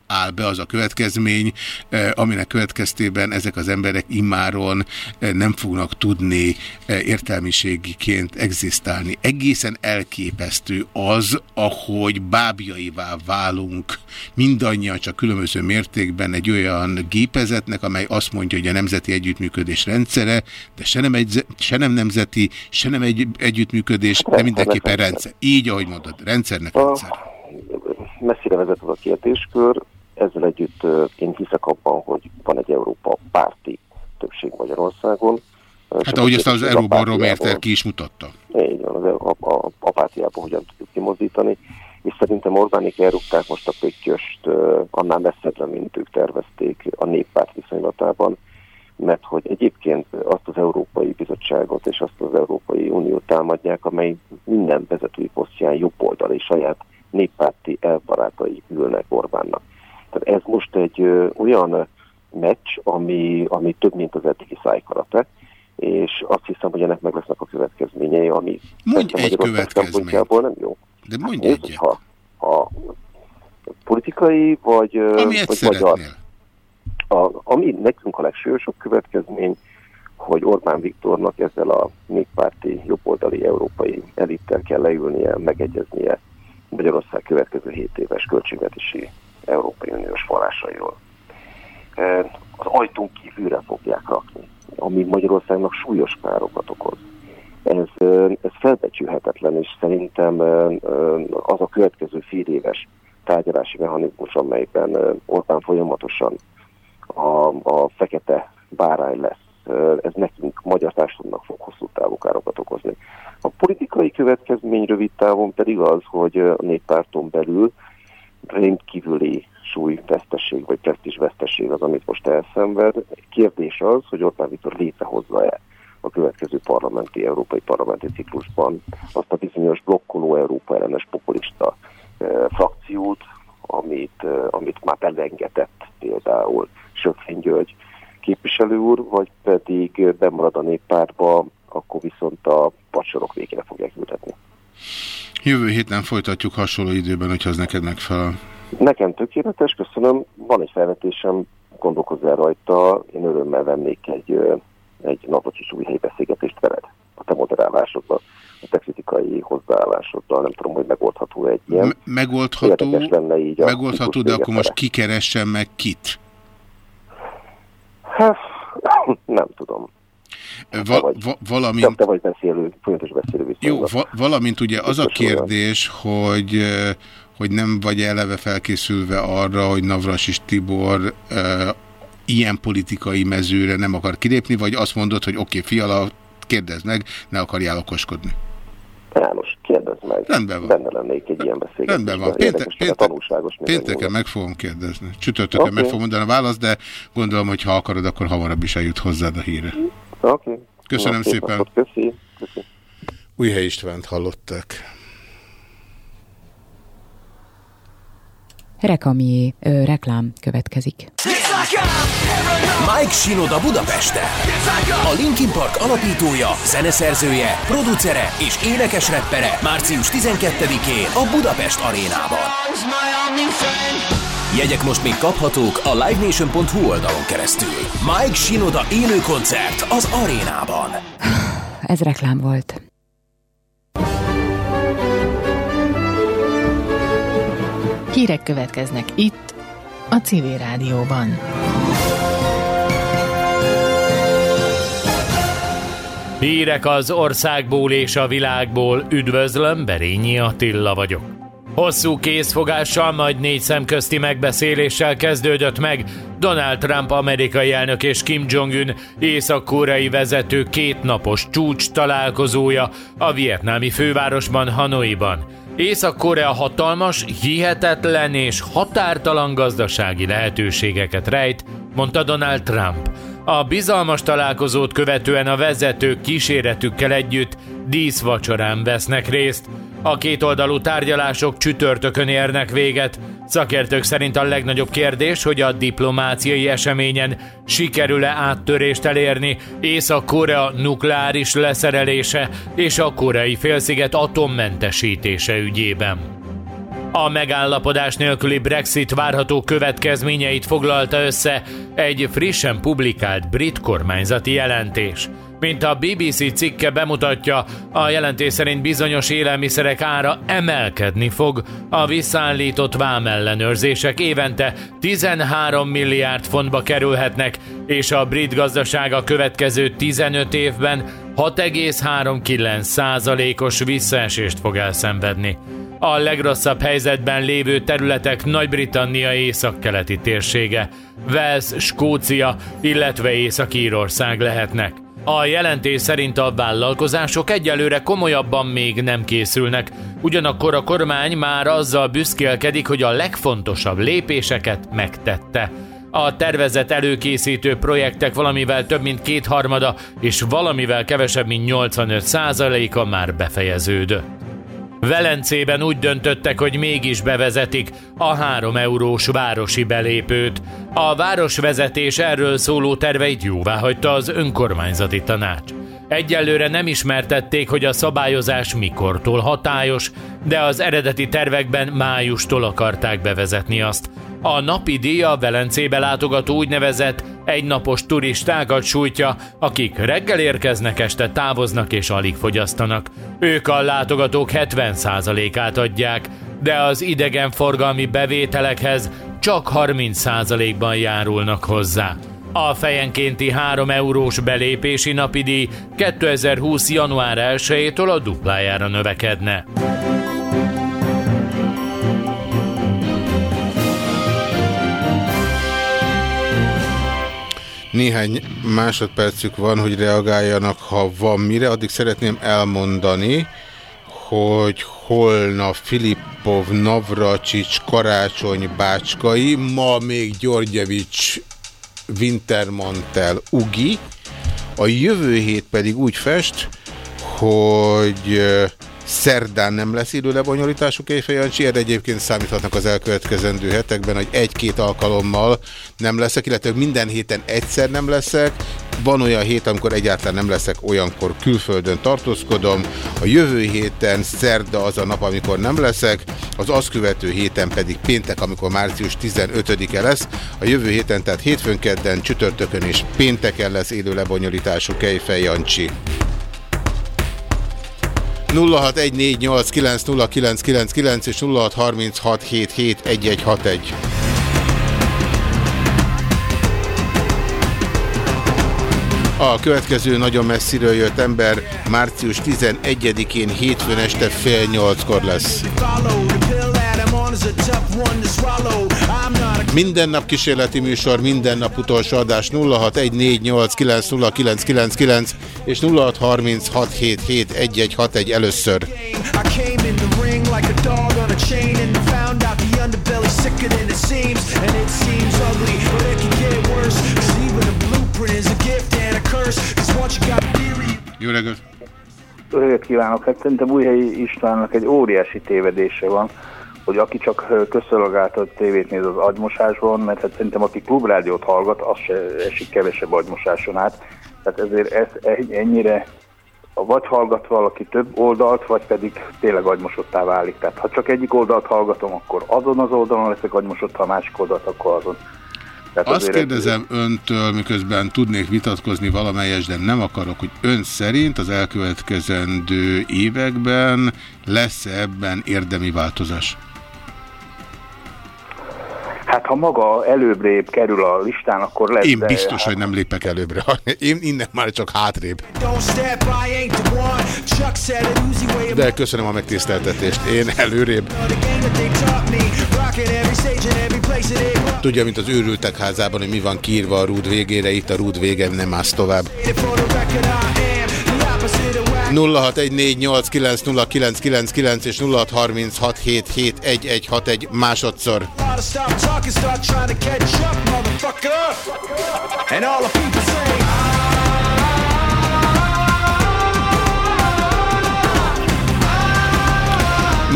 áll be az a következmény, eh, aminek következtében ezek az emberek immáron eh, nem fognak tudni eh, értelmiségiként egzisztálni. Egészen elképesztő az, ahogy bábjaivá válunk mindannyian csak különböző mértékben egy olyan gépezetnek, amely azt mondja, hogy a nemzeti együttműködés rendszere, de se nem, egy, se nem nemzeti, se nem egy együttműködés, de mindenképpen rendszer. Így, ahogy mondod, rendszernek rendszer. Messzire vezet az a kérdéskör, ezzel együtt én hiszek abban, hogy van egy Európa párti többség Magyarországon. Hát ahogy ezt az Euróbarométer ki is mutatta. Így van, az apátiából hogyan tudjuk kimozdítani. És szerintem Orbánik elrúgták most a pöttyöst annál messzebbre, mint ők tervezték a néppárt viszonylatában, mert hogy egyébként azt az Európai Bizottságot és azt az Európai Uniót támadják, amely minden vezetői posztján jobboldali saját néppárti elbarátai ülnek Orbánnak. Tehát ez most egy ö, olyan meccs, ami, ami több, mint az eddigi szájkarate, és azt hiszem, hogy ennek meg lesznek a következményei, ami Mondj egy következményt. nem jó. De mondj hát, Ha, ha politikai, vagy, vagy magyar. A, ami nekünk a legsúlyosabb következmény, hogy Orbán Viktornak ezzel a néppárti jobboldali európai elittel kell leülnie, megegyeznie Magyarország következő 7 éves költségvetési Európai Uniós forrásairól. Az ajtón kívülre fogják rakni, ami Magyarországnak súlyos károkat okoz. Ez, ez felbecsülhetetlen, és szerintem az a következő fél éves tárgyalási mechanizmus, amelyben Orbán folyamatosan a, a fekete bárány lesz, ez nekünk, magyar társadalomnak fog hosszú távú károkat okozni. A politikai következmény rövid távon pedig az, hogy a néppárton belül rendkívüli súlyvesztesség vagy vesztesség az, amit most elszenved. Kérdés az, hogy Orbán Viktor létrehozza-e a következő parlamenti, európai parlamenti ciklusban azt a bizonyos blokkoló Európa ellenes populista e, frakciót, amit, e, amit már elengedett például Söpfény György képviselő úr, vagy pedig bemarad a néppártba, akkor viszont a pacsorok végére fogják ültetni. Jövő héten folytatjuk hasonló időben, hogyha az neked megfelel. Nekem tökéletes, köszönöm. Van egy felvetésem, gondolkozzál rajta. Én örömmel vennék egy, egy Navracsics új helybeszélgetést veled a te moderálásodban, a te kritikai hozzáállásoddal. Nem tudom, hogy megoldható egy ilyen. Me megoldható, lenne így megoldható de akkor most kikeressen meg kit? Hát, nem tudom. Va va valamint... Te vagy beszélő, folyamatos beszélő Jó, va valamint ugye az a kérdés, hogy hogy nem vagy eleve felkészülve arra, hogy Navras és Tibor e, ilyen politikai mezőre nem akar kilépni, vagy azt mondod, hogy oké, okay, fiala, kérdezd meg, ne akarjál okoskodni. János, kérdezd meg. Rendben van. Benne lennék egy ilyen beszélgetés. Rendben van. Péntek, péntek, pénteken meg fogom kérdezni. Csütörtökön okay. meg fogom mondani a választ, de gondolom, hogy ha akarod, akkor hamarabb is eljut hozzád a híre. Oké. Okay. Köszönöm Na, szépen. Köszi. Köszi. Újhely Istvánt hallották. Rekamié ö, reklám következik. Mike Shinoda Budapeste. A Linkin Park alapítója, zeneszerzője, producere és énekes reppere március 12-én a Budapest arénában. Jegyek most még kaphatók a livenation.hu oldalon keresztül. Mike Shinoda élő koncert az arénában. Ez reklám volt. Hírek következnek itt, a Civil Rádióban. Hírek az országból és a világból. Üdvözlöm, Berényi Attila vagyok. Hosszú készfogással, majd négy szemközti megbeszéléssel kezdődött meg Donald Trump amerikai elnök és Kim Jong-un észak-koreai vezető kétnapos csúcs találkozója a vietnámi fővárosban Hanoiban. Észak-Korea hatalmas, hihetetlen és határtalan gazdasági lehetőségeket rejt, mondta Donald Trump. A bizalmas találkozót követően a vezetők kíséretükkel együtt díszvacsorán vesznek részt. A kétoldalú tárgyalások csütörtökön érnek véget. Szakértők szerint a legnagyobb kérdés, hogy a diplomáciai eseményen sikerül-e áttörést elérni Észak-Korea nukleáris leszerelése és a koreai félsziget atommentesítése ügyében. A megállapodás nélküli Brexit várható következményeit foglalta össze egy frissen publikált brit kormányzati jelentés. Mint a BBC cikke bemutatja, a jelentés szerint bizonyos élelmiszerek ára emelkedni fog. A visszaállított vámellenőrzések évente 13 milliárd fontba kerülhetnek, és a brit gazdaság a következő 15 évben 6,39%-os visszaesést fog elszenvedni. A legrosszabb helyzetben lévő területek Nagy-Britannia északkeleti térsége, Wales, Skócia, illetve Észak-Írország lehetnek. A jelentés szerint a vállalkozások egyelőre komolyabban még nem készülnek, ugyanakkor a kormány már azzal büszkélkedik, hogy a legfontosabb lépéseket megtette. A tervezett előkészítő projektek valamivel több mint kétharmada és valamivel kevesebb mint 85 százaléka már befejeződött. Velencében úgy döntöttek, hogy mégis bevezetik a három eurós városi belépőt. A városvezetés erről szóló terveit jóvá hagyta az önkormányzati tanács. Egyelőre nem ismertették, hogy a szabályozás mikortól hatályos, de az eredeti tervekben májustól akarták bevezetni azt. A napi díja Velencébe látogató úgynevezett egynapos turistákat sújtja, akik reggel érkeznek, este távoznak és alig fogyasztanak. Ők a látogatók 70%-át adják, de az idegenforgalmi bevételekhez csak 30%-ban járulnak hozzá. A fejenkénti 3 eurós belépési napidíj 2020. január 1-től a duplájára növekedne. Néhány másodpercük van, hogy reagáljanak, ha van mire. Addig szeretném elmondani, hogy holnap Filippov, Navracsics, Karácsony, Bácskai, ma még Györgyevics, Wintermantel, Ugi. A jövő hét pedig úgy fest, hogy Szerdán nem lesz idő lebonyolítású Kejfejancsi, erre egyébként számíthatnak az elkövetkezendő hetekben, hogy egy-két alkalommal nem leszek, illetve minden héten egyszer nem leszek. Van olyan hét, amikor egyáltalán nem leszek, olyankor külföldön tartózkodom. A jövő héten szerda az a nap, amikor nem leszek, az azt követő héten pedig péntek, amikor március 15-e lesz. A jövő héten, tehát hétfőn, kedden, csütörtökön és pénteken lesz élő lebonyolítású Kejfej. 0614890999 és 0636771161. A következő nagyon messziről jött ember március 11-én hétfőn este fél nyolckor lesz. Minden nap kísérleti műsor, minden nap utolsó adás 0614890999 és 0636771161 először. Jó reggelt! Öröket kívánok! Hát szerintem Újhelyi Istvánnak egy óriási tévedése van hogy aki csak közszolgáltat tévét néz az agymosásban, mert hát szerintem aki klubrádiót hallgat, az se esik kevesebb agymosáson át. Tehát ezért ez ennyire vagy hallgat valaki több oldalt, vagy pedig tényleg agymosottá válik. Tehát ha csak egyik oldalt hallgatom, akkor azon az oldalon leszek agymosott, ha a másik oldalt, akkor azon. Tehát Azt kérdezem ez... öntől, miközben tudnék vitatkozni valamelyes, de nem akarok, hogy ön szerint az elkövetkezendő években lesz -e ebben érdemi változás? Hát ha maga előbbre kerül a listán, akkor lesz. Én biztos, de, hogy nem lépek előbbre. Én innen már csak hátrébb. De köszönöm a megtiszteltetést. Én előrébb. Tudja, mint az őrültek házában, hogy mi van kiírva a rúd végére, itt a rúd vége nem állsz tovább. 0614890999 és 0636771161 másodszor. And all the people say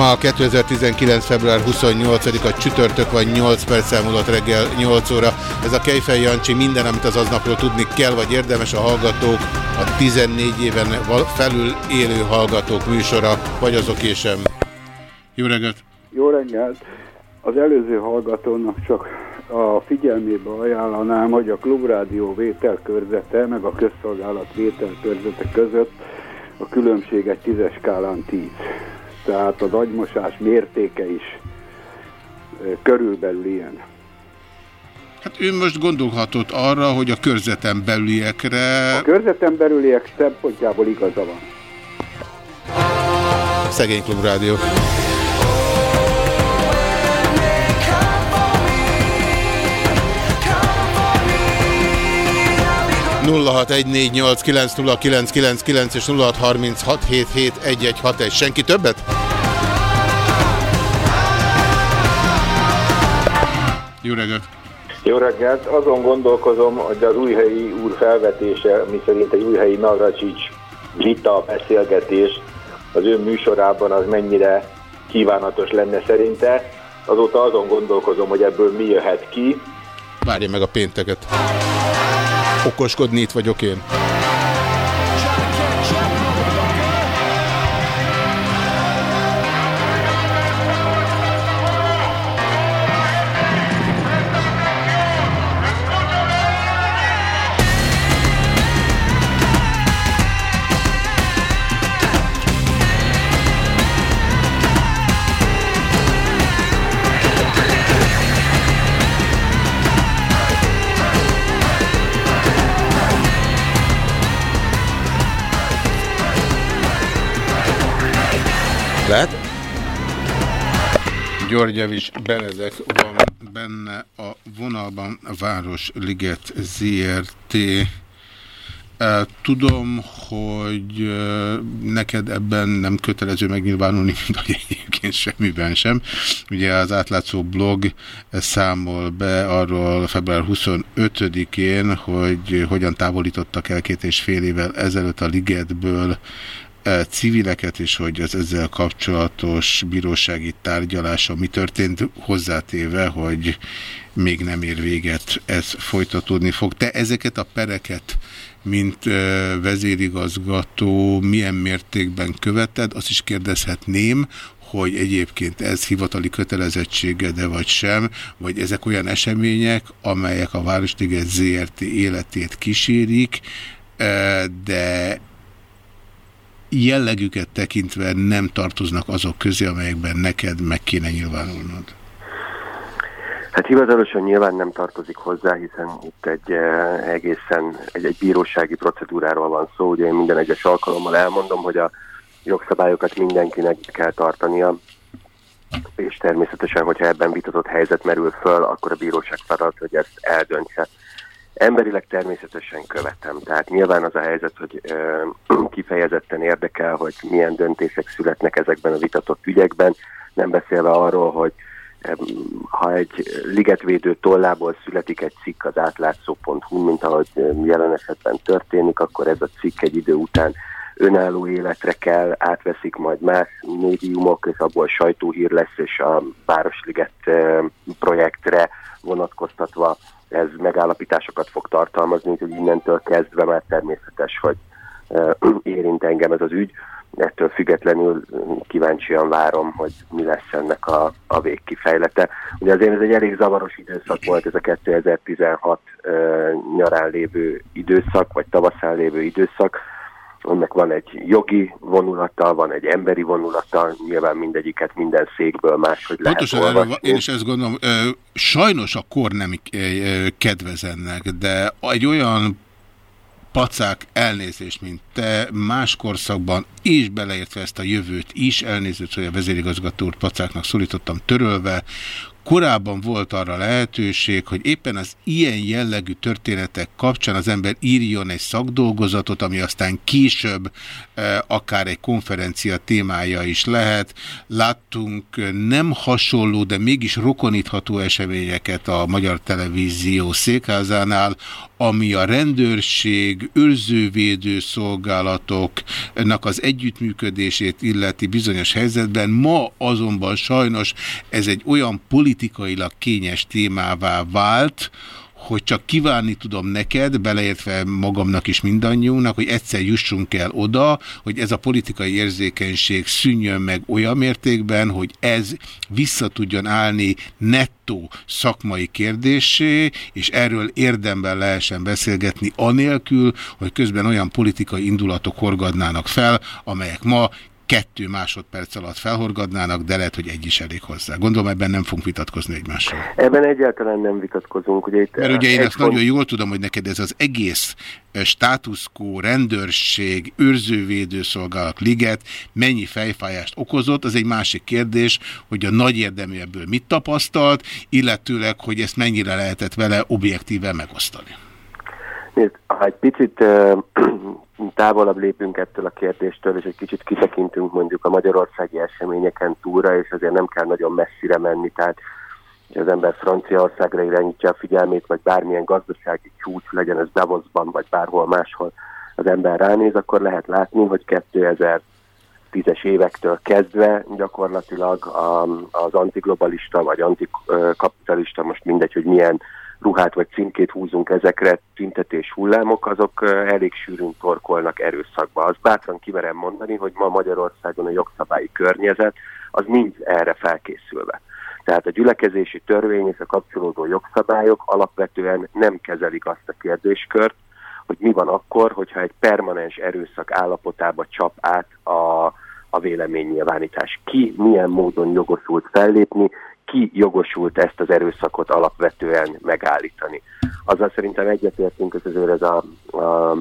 Ma 2019. február 28-a csütörtök van 8 perc elmúlott reggel 8 óra. Ez a Kejfej Jancsi minden, amit az aznapról tudni kell, vagy érdemes a hallgatók, a 14 éven felül élő hallgatók műsora, vagy azok sem. Jó reggelt! Jó reggelt! Az előző hallgatónak csak a figyelmébe ajánlanám, hogy a klubrádió vételkörzete, meg a közszolgálat vételkörzete között a különbség egy tízes skálán 10 tehát az agymosás mértéke is körülbelül ilyen. Hát ő most gondolhatott arra, hogy a körzeten belüliekre... A körzeten belüliek szempontjából igaza van. Szegény Klub Rádió. 0614890999 és 0636771161. Senki többet? Jó reggelt! Jó reggelt! Azon gondolkozom, hogy az újhelyi úr felvetése, mi szerint egy újhelyi Navracsics vita, beszélgetés az ön műsorában az mennyire kívánatos lenne szerinte. Azóta azon gondolkozom, hogy ebből mi jöhet ki. Várja meg a pénteket. Okoskodni itt vagyok én. Lehet? Györgyevics Benedek van benne a vonalban a Városliget ZRT. Tudom, hogy neked ebben nem kötelező megnyilvánulni, mint hogy egyébként semmiben sem. Ugye az átlátszó blog számol be arról február 25-én, hogy hogyan távolítottak el két és fél évvel ezelőtt a ligetből civileket, és hogy az ezzel kapcsolatos bírósági tárgyalása mi történt, hozzátéve, hogy még nem ér véget, ez folytatódni fog. Te ezeket a pereket, mint e, vezérigazgató, milyen mértékben követed? Azt is kérdezhetném, hogy egyébként ez hivatali kötelezettsége, de vagy sem, vagy ezek olyan események, amelyek a Városliget ZRT életét kísérik, e, de jellegüket tekintve nem tartoznak azok közé, amelyekben neked meg kéne nyilvánulnod? Hát hivatalosan nyilván nem tartozik hozzá, hiszen itt egy eh, egészen egy, egy bírósági procedúráról van szó. Ugye én minden egyes alkalommal elmondom, hogy a jogszabályokat mindenkinek kell tartania, és természetesen, hogyha ebben vitatott helyzet merül föl, akkor a bíróság feladat, hogy ezt eldöntse. Emberileg természetesen követem. Tehát nyilván az a helyzet, hogy ö, kifejezetten érdekel, hogy milyen döntések születnek ezekben a vitatott ügyekben, nem beszélve arról, hogy ha egy ligetvédő tollából születik egy cikk az átlátszó.hu, mint ahogy jelen esetben történik, akkor ez a cikk egy idő után önálló életre kell, átveszik majd más médiumok, és abból sajtóhír lesz, és a Városliget projektre vonatkoztatva ez megállapításokat fog tartalmazni, hogy innentől kezdve már természetes, hogy érint engem ez az ügy. Ettől függetlenül kíváncsian várom, hogy mi lesz ennek a, a végkifejlete. Ugye azért ez egy elég zavaros időszak volt, ez a 2016 nyarán lévő időszak, vagy tavaszán lévő időszak, ennek van egy jogi vonulata, van egy emberi vonulata, nyilván mindegyiket minden székből máshogy lehet Pontosan olvasni. én is ezt gondolom, sajnos a kor nem kedvez ennek, de egy olyan pacák elnézést, mint te más korszakban, és beleértve ezt a jövőt is, elnézést, hogy a vezérigazgató úr pacáknak szólítottam törölve, korábban volt arra lehetőség, hogy éppen az ilyen jellegű történetek kapcsán az ember írjon egy szakdolgozatot, ami aztán később e, akár egy konferencia témája is lehet. Láttunk nem hasonló, de mégis rokonítható eseményeket a Magyar Televízió székházánál, ami a rendőrség, őrzővédő szolgálatoknak az együttműködését illeti bizonyos helyzetben. Ma azonban sajnos ez egy olyan politikailag kényes témává vált, hogy csak kívánni tudom neked, beleértve magamnak is mindannyiunknak, hogy egyszer jussunk el oda, hogy ez a politikai érzékenység szűnjön meg olyan mértékben, hogy ez vissza tudjon állni nettó szakmai kérdésé, és erről érdemben lehessen beszélgetni anélkül, hogy közben olyan politikai indulatok horgadnának fel, amelyek ma kettő másodperc alatt felhorgadnának, de lehet, hogy egy is elég hozzá. Gondolom, ebben nem fogunk vitatkozni egymással. Ebben egyáltalán nem vitatkozunk. Ugye itt Mert ugye én ezt nagyon jól tudom, hogy neked ez az egész státuszkó, rendőrség, őrzővédőszolgálat, liget mennyi fejfájást okozott, az egy másik kérdés, hogy a nagy érdemű ebből mit tapasztalt, illetőleg, hogy ezt mennyire lehetett vele objektíven megosztani. Nézd, ha egy picit uh, távolabb lépünk ettől a kérdéstől, és egy kicsit kitekintünk mondjuk a magyarországi eseményeken túlra, és azért nem kell nagyon messzire menni, tehát hogy az ember Franciaországra irányítja a figyelmét, vagy bármilyen gazdasági csúcs legyen ez Davosban, vagy bárhol máshol az ember ránéz, akkor lehet látni, hogy 2010-es évektől kezdve gyakorlatilag az antiglobalista, vagy antikapitalista, most mindegy, hogy milyen ruhát vagy címkét húzunk ezekre, tüntetés hullámok, azok elég sűrűn torkolnak erőszakba. Azt bátran kimerem mondani, hogy ma Magyarországon a jogszabályi környezet az mind erre felkészülve. Tehát a gyülekezési törvény és a kapcsolódó jogszabályok alapvetően nem kezelik azt a kérdéskört, hogy mi van akkor, hogyha egy permanens erőszak állapotába csap át a, a véleménynyilvánítás. Ki milyen módon jogosult fellépni, ki jogosult ezt az erőszakot alapvetően megállítani. Azzal szerintem egyetértünk, hogy azért ez a, a,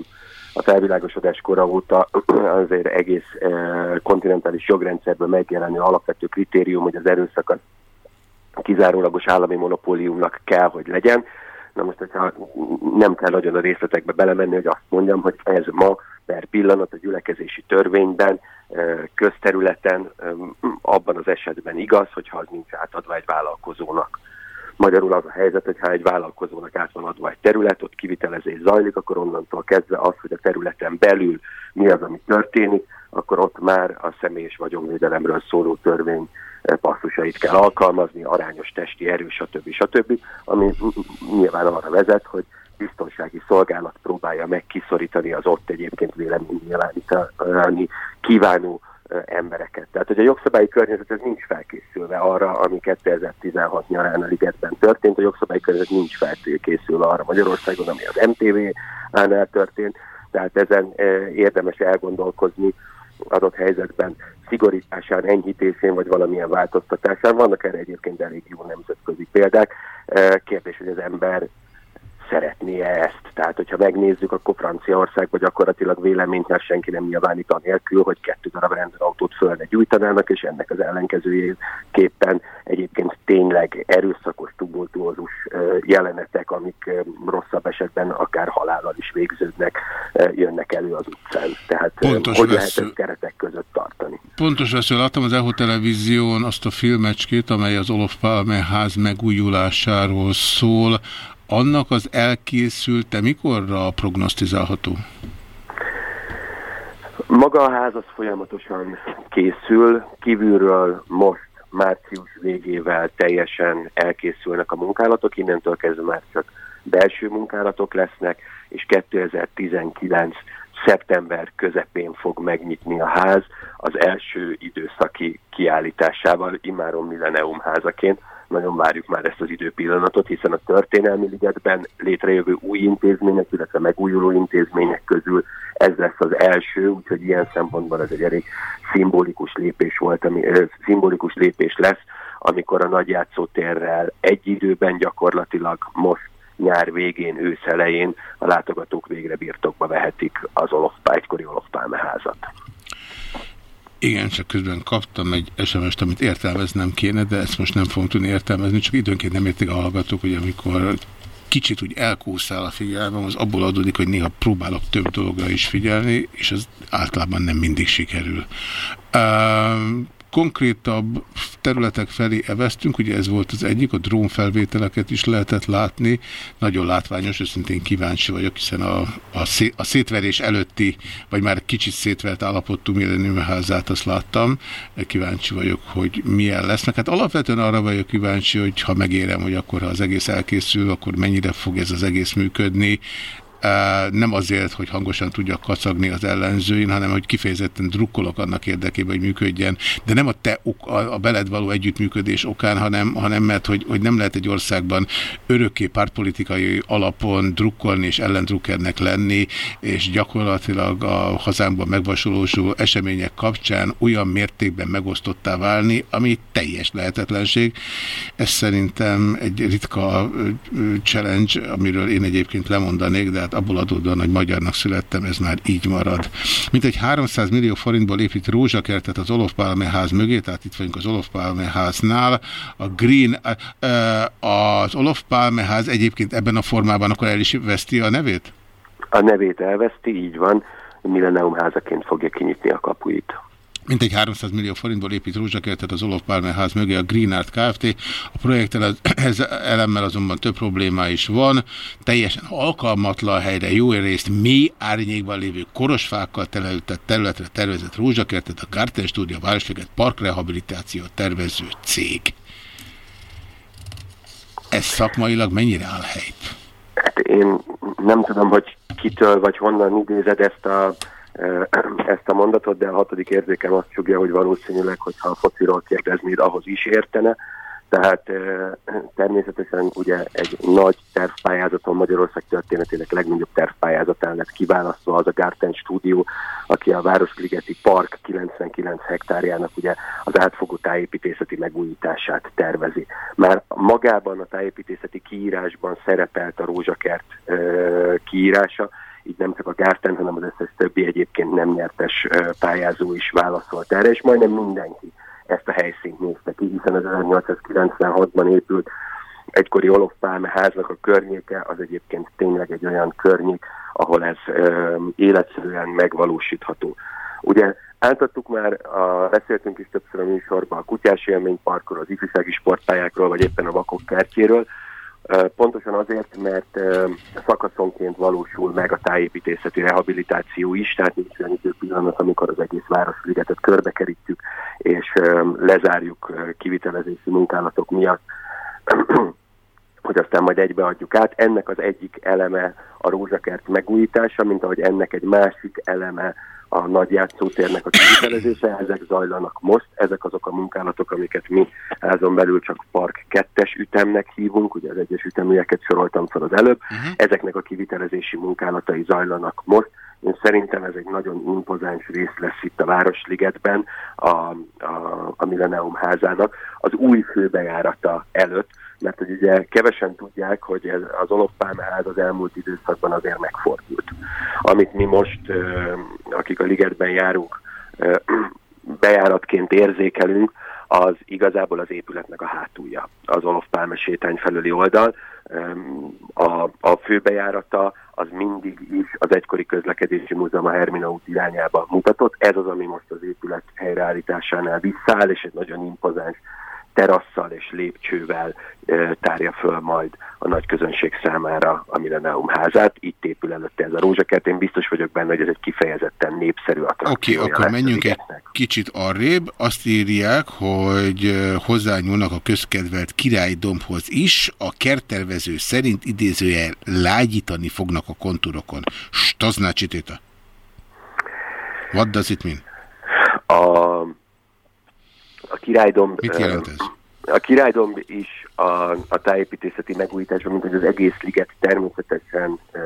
a felvilágosodás kora óta azért egész e, kontinentális jogrendszerben megjelenő alapvető kritérium, hogy az erőszak az kizárólagos állami monopóliumnak kell, hogy legyen. Na most, hogyha nem kell nagyon a részletekbe belemenni, hogy azt mondjam, hogy ez ma per pillanat a gyülekezési törvényben, közterületen abban az esetben igaz, hogyha az nincs átadva egy vállalkozónak. Magyarul az a helyzet, hogy ha egy vállalkozónak át van adva egy terület, ott kivitelezés zajlik, akkor onnantól kezdve az, hogy a területen belül mi az, ami történik, akkor ott már a személyes vagyonvédelemről szóló törvény passzusait kell alkalmazni, arányos testi erő, stb. stb., ami nyilván arra vezet, hogy biztonsági szolgálat próbálja meg kiszorítani az ott egyébként vélemény nyilvánítani kívánó embereket. Tehát, hogy a jogszabályi környezet ez nincs felkészülve arra, ami 2016 nyarán a ligetben történt, a jogszabályi környezet nincs felkészülve arra Magyarországon, ami az MTV-nál történt, tehát ezen érdemes elgondolkozni adott helyzetben szigorításán, enyhítésén, vagy valamilyen változtatásán. Vannak erre egyébként elég jó nemzetközi példák. Kérdés, hogy az ember szeretné -e ezt. Tehát, hogyha megnézzük, akkor Franciaországban gyakorlatilag véleményt már senki nem nyilvánít anélkül, hogy kettő darab rendőrautót föl ne gyújtanának, és ennek az ellenkezőjéképpen egyébként tényleg erőszakos, tumultuózus jelenetek, amik rosszabb esetben akár halállal is végződnek, jönnek elő az utcán. Tehát Pontos hogy lesz. lehet keretek között tartani? Pontos lesz, láttam az EHO televízión azt a filmecskét, amely az Olof Palme ház megújulásáról szól, annak az elkészülte mikorra prognosztizálható? Maga a ház az folyamatosan készül, kívülről most március végével teljesen elkészülnek a munkálatok, innentől kezdve már csak belső munkálatok lesznek, és 2019 szeptember közepén fog megnyitni a ház az első időszaki kiállításával, immáron Millennium házaként nagyon várjuk már ezt az időpillanatot, hiszen a történelmi ligetben létrejövő új intézmények, illetve megújuló intézmények közül ez lesz az első, úgyhogy ilyen szempontból ez egy elég szimbolikus lépés volt, ami, szimbolikus lépés lesz, amikor a nagy játszótérrel egy időben gyakorlatilag most nyár végén, ősz elején a látogatók végre birtokba vehetik az Olof, egykori Olof. Igen, csak közben kaptam egy SMS-t, amit értelmeznem kéne, de ezt most nem fogom tudni értelmezni, csak időnként nem értik a hallgatók, hogy amikor kicsit úgy elkúszál a figyelmem, az abból adódik, hogy néha próbálok több dologra is figyelni, és az általában nem mindig sikerül. Uh, konkrétabb területek felé eveztünk, ugye ez volt az egyik, a drónfelvételeket is lehetett látni, nagyon látványos, őszintén kíváncsi vagyok, hiszen a, a, szé, a szétverés előtti, vagy már kicsit szétvert állapotú millenniumházát azt láttam, kíváncsi vagyok, hogy milyen lesz, meg hát alapvetően arra vagyok kíváncsi, hogy ha megérem, hogy akkor ha az egész elkészül, akkor mennyire fog ez az egész működni, nem azért, hogy hangosan tudjak kacagni az ellenzőin, hanem hogy kifejezetten drukkolok annak érdekében, hogy működjen, de nem a te a, a beled való együttműködés okán, hanem, hanem mert, hogy, hogy nem lehet egy országban örökké pártpolitikai alapon drukkolni és ellendrukkernek lenni, és gyakorlatilag a hazánkban megvasolósuló események kapcsán olyan mértékben megosztottá válni, ami teljes lehetetlenség. Ez szerintem egy ritka challenge, amiről én egyébként lemondanék, de hát abból adódóan, hogy magyarnak születtem, ez már így marad. Mint egy 300 millió forintból épít rózsakertet az Olof Palme ház mögé, tehát itt vagyunk az Olof Palme háznál. A Green, az Olof Palme ház egyébként ebben a formában akkor el is veszti a nevét? A nevét elveszti, így van. Millennium házaként fogja kinyitni a kapuit mintegy 300 millió forintból épít rózsakertet az Olof Palme ház mögé a Green Art Kft. A projekttel ez elemmel azonban több probléma is van. Teljesen alkalmatlan helyre jó részt mély árnyékban lévő korosfákkal telelített területre tervezett rózsakertet a Garten Studio Városleget parkrehabilitáció tervező cég. Ez szakmailag mennyire áll helyt? Hát én nem tudom, hogy kitől vagy honnan idézed ezt a ezt a mondatot, de a hatodik érzékem azt csugja, hogy valószínűleg, hogyha a fociról kérdeznéd, ahhoz is értene. Tehát természetesen ugye egy nagy tervpályázaton Magyarország történetének legnagyobb tervpályázatán lett kiválasztva az a Garten Studio, aki a Városligeti Park 99 hektárjának ugye az átfogó tájépítészeti megújítását tervezi. Már magában a tájépítészeti kiírásban szerepelt a rózsakert kiírása, így nem csak a Gárten, hanem az összes többi egyébként nem nyertes pályázó is válaszolt erre, és majdnem mindenki ezt a helyszínt nézte ki, hiszen az 1896-ban épült egykori Olof Pálme háznak a környéke, az egyébként tényleg egy olyan környék, ahol ez ö, életszerűen megvalósítható. Ugye átadtuk már, a, beszéltünk is többször a műsorban a kutyás élményparkról, az ifjúsági sportpályákról, vagy éppen a vakok kertjéről, Pontosan azért, mert szakaszonként valósul meg a tájépítészeti rehabilitáció is, tehát nincs olyan idő pillanat, amikor az egész városligetet körbekerítjük, és lezárjuk kivitelezési munkálatok miatt, hogy aztán majd egybeadjuk át. Ennek az egyik eleme a rózsakert megújítása, mint ahogy ennek egy másik eleme a nagy játszótérnek a kivitelezése, ezek zajlanak most, ezek azok a munkálatok, amiket mi azon belül csak Park 2-es ütemnek hívunk, ugye az egyes üteműeket soroltam fel az előbb, uh-huh. ezeknek a kivitelezési munkálatai zajlanak most, én szerintem ez egy nagyon impozáns rész lesz itt a Városligetben, a, a, a Millennium házának, az új főbejárata előtt, mert hogy ugye kevesen tudják, hogy ez, az olofpálmeház az elmúlt időszakban azért megfordult. Amit mi most, akik a ligetben járunk, bejáratként érzékelünk, az igazából az épületnek a hátulja, az olofpálme sétány felüli oldal. A, a főbejárata az mindig is az egykori közlekedési múzeum a Hermina út irányába mutatott. Ez az, ami most az épület helyreállításánál visszáll, és egy nagyon impozáns terasszal és lépcsővel tárja föl majd a nagy közönség számára a Millennium házát. Itt épül előtte ez a rózsakert. Én biztos vagyok benne, hogy ez egy kifejezetten népszerű attrakció. Oké, okay, akkor menjünk egy kicsit arrébb. Azt írják, hogy hozzányúlnak a közkedvelt királydombhoz is. A kertervező szerint idézője lágyítani fognak a kontúrokon. Stazná csitéta. What does it mean? A a királydomb... Mit jelent ez? A királydomb is a, a tájépítészeti megújításban, mint hogy az egész liget természetesen e,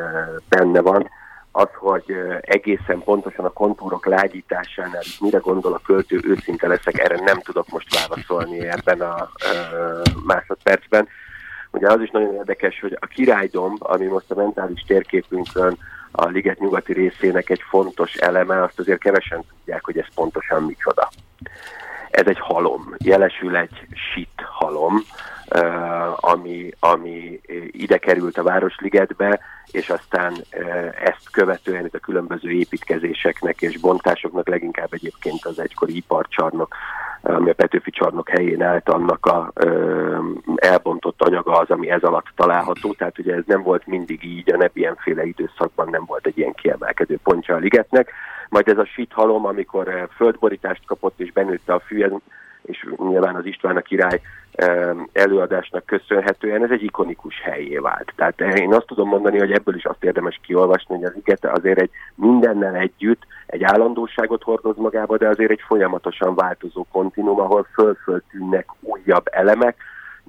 benne van. az, hogy egészen pontosan a kontúrok lágyításánál mire gondol a költő, őszinte leszek, erre nem tudok most válaszolni ebben a másodpercben. Ugye az is nagyon érdekes, hogy a királydomb, ami most a mentális térképünkön a liget nyugati részének egy fontos eleme, azt azért kevesen tudják, hogy ez pontosan micsoda. Ez egy halom, jelesül egy sit halom, ami, ami ide került a Városligetbe, és aztán ezt követően itt a különböző építkezéseknek és bontásoknak, leginkább egyébként az egykori iparcsarnok, ami a Petőfi csarnok helyén állt, annak a ö, elbontott anyaga az, ami ez alatt található, tehát ugye ez nem volt mindig így, a nebb időszakban nem volt egy ilyen kiemelkedő pontja a ligetnek, majd ez a síthalom, amikor földborítást kapott és benőtte a fű, és nyilván az István a király előadásnak köszönhetően ez egy ikonikus helyé vált. Tehát én azt tudom mondani, hogy ebből is azt érdemes kiolvasni, hogy az Igete azért egy mindennel együtt egy állandóságot hordoz magába, de azért egy folyamatosan változó kontinum, ahol föl-föl tűnnek újabb elemek,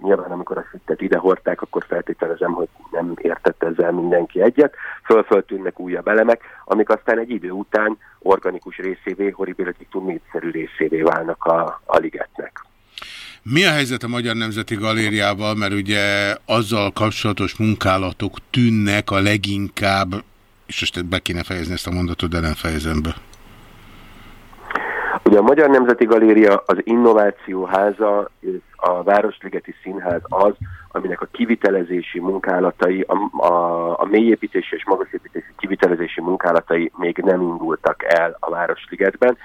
Nyilván amikor a szittet ide hordták, akkor feltételezem, hogy nem értett ezzel mindenki egyet. Fölföltűnnek újabb elemek, amik aztán egy idő után organikus részévé, horribilitiktum népszerű részévé válnak a, a ligetnek. Mi a helyzet a Magyar Nemzeti Galériával, mert ugye azzal kapcsolatos munkálatok tűnnek a leginkább, és most be kéne fejezni ezt a mondatot, de nem fejezem be. Ugye a Magyar Nemzeti Galéria az innováció háza, és a Városligeti Színház az, aminek a kivitelezési munkálatai, a, a, a mélyépítési és magasépítési kivitelezési munkálatai még nem indultak el a Városligetben.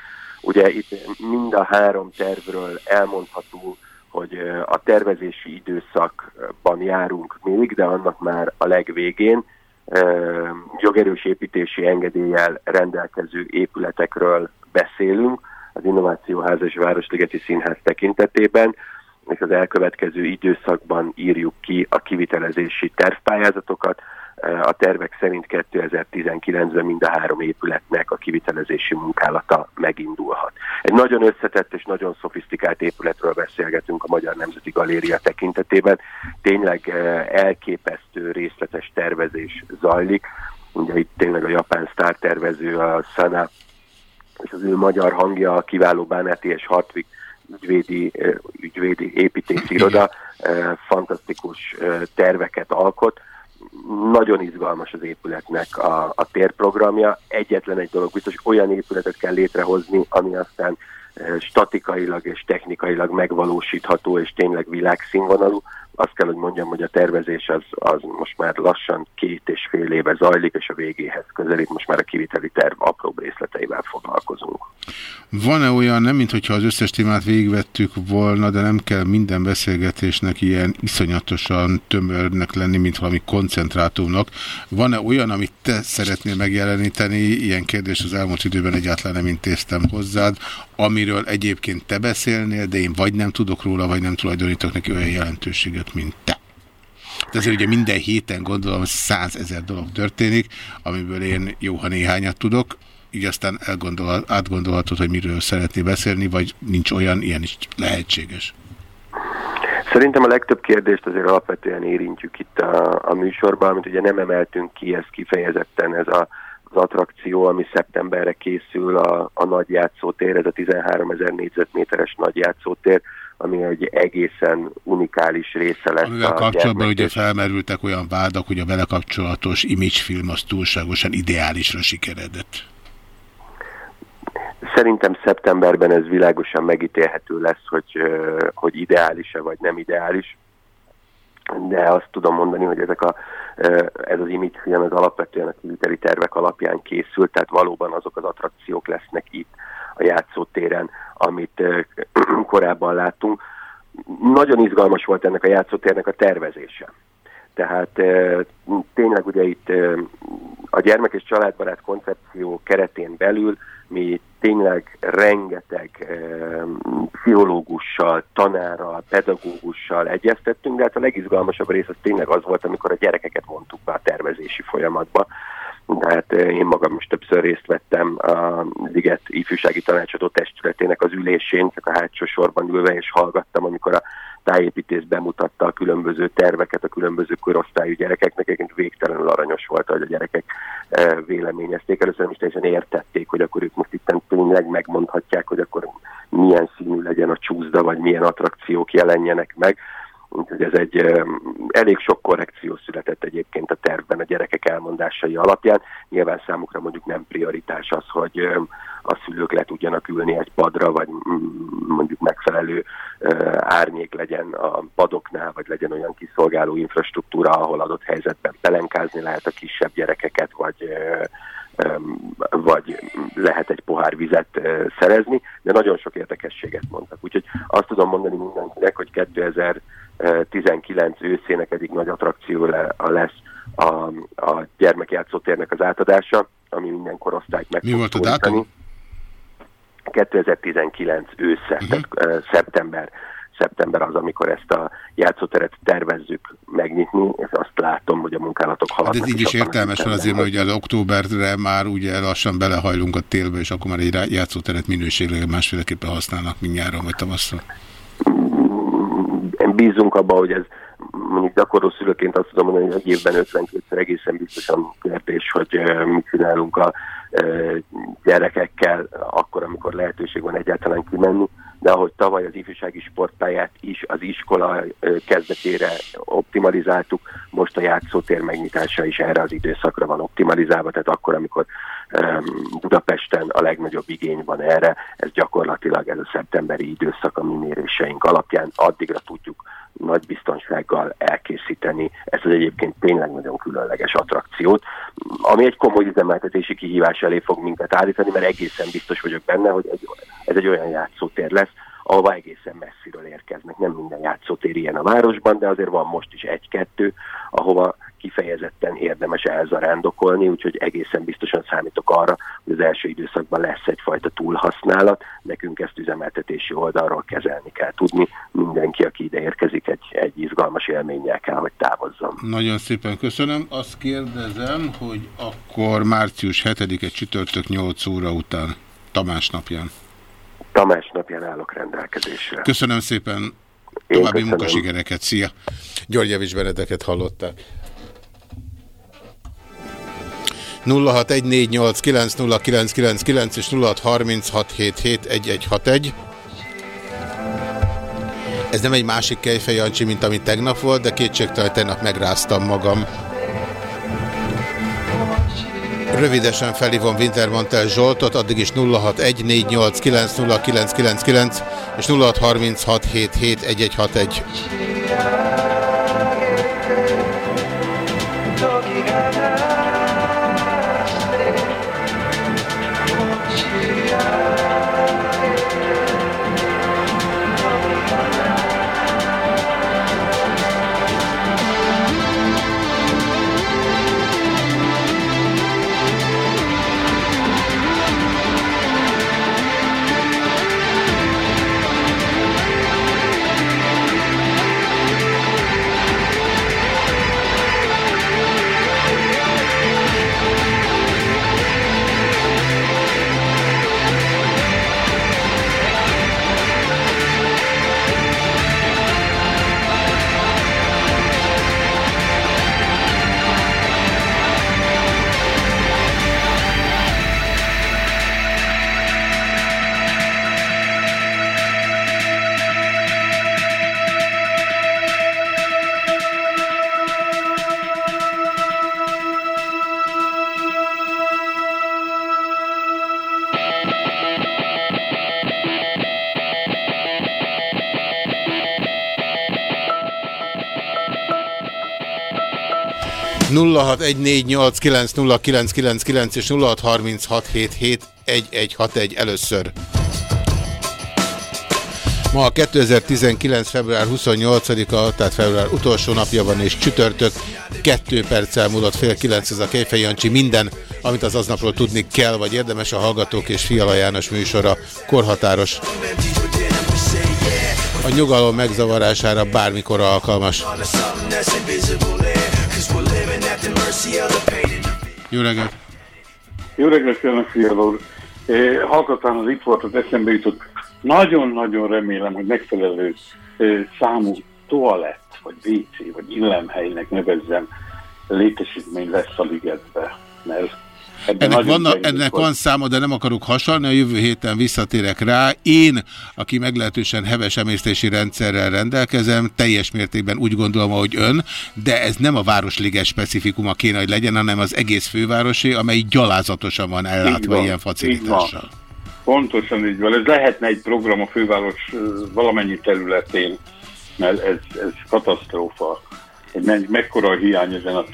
Ugye itt mind a három tervről elmondható, hogy a tervezési időszakban járunk még, de annak már a legvégén jogerős építési engedéllyel rendelkező épületekről beszélünk, az Innovációház és Városligeti Színház tekintetében, és az elkövetkező időszakban írjuk ki a kivitelezési tervpályázatokat. A tervek szerint 2019-ben mind a három épületnek a kivitelezési munkálata megindulhat. Egy nagyon összetett és nagyon szofisztikált épületről beszélgetünk a Magyar Nemzeti Galéria tekintetében. Tényleg eh, elképesztő részletes tervezés zajlik. Ugye itt tényleg a japán sztártervező, a Sana és az ő magyar hangja a kiváló Bánáti és Hartvig ügyvédi, ügyvédi építési iroda fantasztikus terveket alkot. Nagyon izgalmas az épületnek a, a térprogramja. Egyetlen egy dolog biztos, olyan épületet kell létrehozni, ami aztán statikailag és technikailag megvalósítható és tényleg világszínvonalú azt kell, hogy mondjam, hogy a tervezés az, az most már lassan két és fél éve zajlik, és a végéhez közelít, most már a kiviteli terv apró részleteivel foglalkozunk. Van-e olyan, nem mintha az összes témát végvettük volna, de nem kell minden beszélgetésnek ilyen iszonyatosan tömörnek lenni, mint valami koncentrátumnak. Van-e olyan, amit te szeretnél megjeleníteni, ilyen kérdés az elmúlt időben egyáltalán nem intéztem hozzád, amiről egyébként te beszélnél, de én vagy nem tudok róla, vagy nem tulajdonítok neki olyan jelentőséget, mint te. De azért ugye minden héten gondolom, hogy százezer dolog történik, amiből én jó, ha néhányat tudok, így aztán elgondol, átgondolhatod, hogy miről szeretné beszélni, vagy nincs olyan, ilyen is lehetséges. Szerintem a legtöbb kérdést azért alapvetően érintjük itt a, a műsorban, amit ugye nem emeltünk ki, ez kifejezetten ez a az attrakció, ami szeptemberre készül a, a nagy játszótér, ez a 13 ezer négyzetméteres nagy játszótér, egy egészen unikális része lesz. Amivel kapcsolatban ugye felmerültek olyan vádak, hogy a vele kapcsolatos imagefilm az túlságosan ideálisra sikeredett. Szerintem szeptemberben ez világosan megítélhető lesz, hogy, hogy ideális-e vagy nem ideális de azt tudom mondani, hogy ezek a, ez az image film az alapvetően a kiviteli tervek alapján készült, tehát valóban azok az attrakciók lesznek itt a játszótéren, amit korábban láttunk. Nagyon izgalmas volt ennek a játszótérnek a tervezése. Tehát tényleg ugye itt a gyermek és családbarát koncepció keretén belül mi tényleg rengeteg eh, pszichológussal, tanárral, pedagógussal egyeztettünk, de hát a legizgalmasabb rész az tényleg az volt, amikor a gyerekeket mondtuk be a tervezési folyamatba. Tehát én magam is többször részt vettem a Liget ifjúsági tanácsadó testületének az ülésén, csak a hátsó sorban ülve és hallgattam, amikor a tájépítész bemutatta a különböző terveket a különböző korosztályú gyerekeknek, egyébként végtelenül aranyos volt, hogy a gyerekek véleményezték. Először is teljesen értették, hogy akkor ők most itt tényleg megmondhatják, hogy akkor milyen színű legyen a csúszda, vagy milyen attrakciók jelenjenek meg. Úgyhogy ez egy elég sok korrekció született egyébként a tervben a gyerekek elmondásai alapján. Nyilván számukra mondjuk nem prioritás az, hogy a szülők le tudjanak ülni egy padra, vagy mondjuk megfelelő árnyék legyen a padoknál, vagy legyen olyan kiszolgáló infrastruktúra, ahol adott helyzetben pelenkázni lehet a kisebb gyerekeket, vagy vagy lehet egy pohár vizet szerezni, de nagyon sok érdekességet mondtak. Úgyhogy azt tudom mondani mindenkinek, hogy 2019 őszének egyik nagy attrakció lesz a, a gyermekjátszótérnek az átadása, ami minden korosztályt meg Mi volt a dátum? 2019 ősze, uh-huh. tehát, szeptember szeptember az, amikor ezt a játszóteret tervezzük megnyitni, és azt látom, hogy a munkálatok haladnak. Hát ez így is értelmes van azért, mert ugye az októberre már ugye lassan belehajlunk a télbe, és akkor már egy játszóteret minőségileg másféleképpen használnak, mint nyáron vagy tavasszal. Bízunk abba, hogy ez mondjuk gyakorló szülőként azt tudom mondani, hogy egy évben 52-szer egészen biztosan kérdés, hogy mit csinálunk a gyerekekkel, akkor, amikor lehetőség van egyáltalán kimenni de ahogy tavaly az ifjúsági sportpályát is az iskola kezdetére optimalizáltuk, most a játszótér megnyitása is erre az időszakra van optimalizálva, tehát akkor, amikor Budapesten a legnagyobb igény van erre, ez gyakorlatilag ez a szeptemberi időszak a mi méréseink alapján, addigra tudjuk nagy biztonsággal elkészíteni ezt az egyébként tényleg nagyon különleges attrakciót, ami egy komoly üzemeltetési kihívás elé fog minket állítani, mert egészen biztos vagyok benne, hogy ez egy olyan játszótér lesz, ahova egészen messziről érkeznek. Nem minden játszótér ilyen a városban, de azért van most is egy-kettő, ahova kifejezetten érdemes elzarándokolni, úgyhogy egészen biztosan számítok arra, hogy az első időszakban lesz egyfajta túlhasználat, nekünk ezt üzemeltetési oldalról kezelni kell tudni. Mindenki, aki ide érkezik, egy, egy izgalmas élménnyel kell, hogy távozzon. Nagyon szépen köszönöm. Azt kérdezem, hogy akkor március 7-e csütörtök 8 óra után, Tamás napján. Tamás napján állok rendelkezésre. Köszönöm szépen. További munkasikereket. Szia! Györgyevics Benedeket hallották. 0614890999 és 0636771161. Ez nem egy másik Kejfej Jancsi, mint ami tegnap volt, de kétségtelen tegnap megráztam magam. Rövidesen felhívom Wintermantel Zsoltot, addig is 0614890999 és 0636771161. 0614890999 és 0636771161 először. Ma a 2019. február 28-a, tehát február utolsó napja van és csütörtök. Kettő perccel múlott fél kilenc ez a Kejfej Jancsi. Minden, amit az aznapról tudni kell, vagy érdemes a Hallgatók és Fiala János műsora korhatáros. A nyugalom megzavarására bármikor alkalmas. Jó reggelt! Jó reggelt kívánok, Fiala! Hallgatán az itt volt, az eszembe jutott. Nagyon-nagyon remélem, hogy megfelelő számú toalett, vagy WC, vagy illemhelynek nevezzem létesítmény lesz a ligetbe. mert ennek, van, ennek van száma, de nem akarok hasalni, a jövő héten visszatérek rá. Én, aki meglehetősen heves emésztési rendszerrel rendelkezem, teljes mértékben úgy gondolom, ahogy ön, de ez nem a Városliges specifikuma kéne, hogy legyen, hanem az egész fővárosi, amely gyalázatosan van ellátva van, ilyen facilitással. Pontosan így van. Ez lehetne egy program a főváros valamennyi területén, mert ez, ez katasztrófa hogy menj, mekkora a hiány ezen a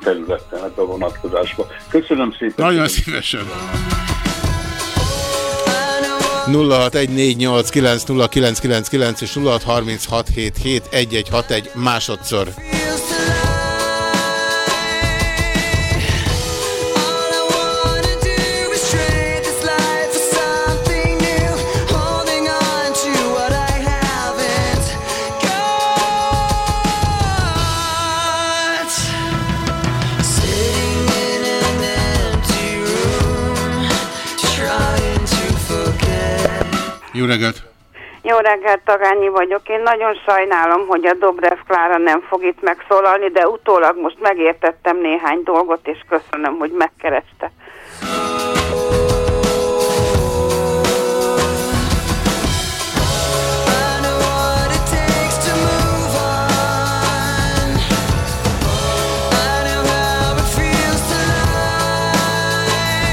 területen, ebben a vonatkozásban. Köszönöm szépen. Nagyon szívesen. 0614890999 és 0636771161 másodszor. Jó reggelt! Jó reggelt, Tagányi vagyok. Én nagyon sajnálom, hogy a Dobrev Klára nem fog itt megszólalni, de utólag most megértettem néhány dolgot, és köszönöm, hogy megkereste.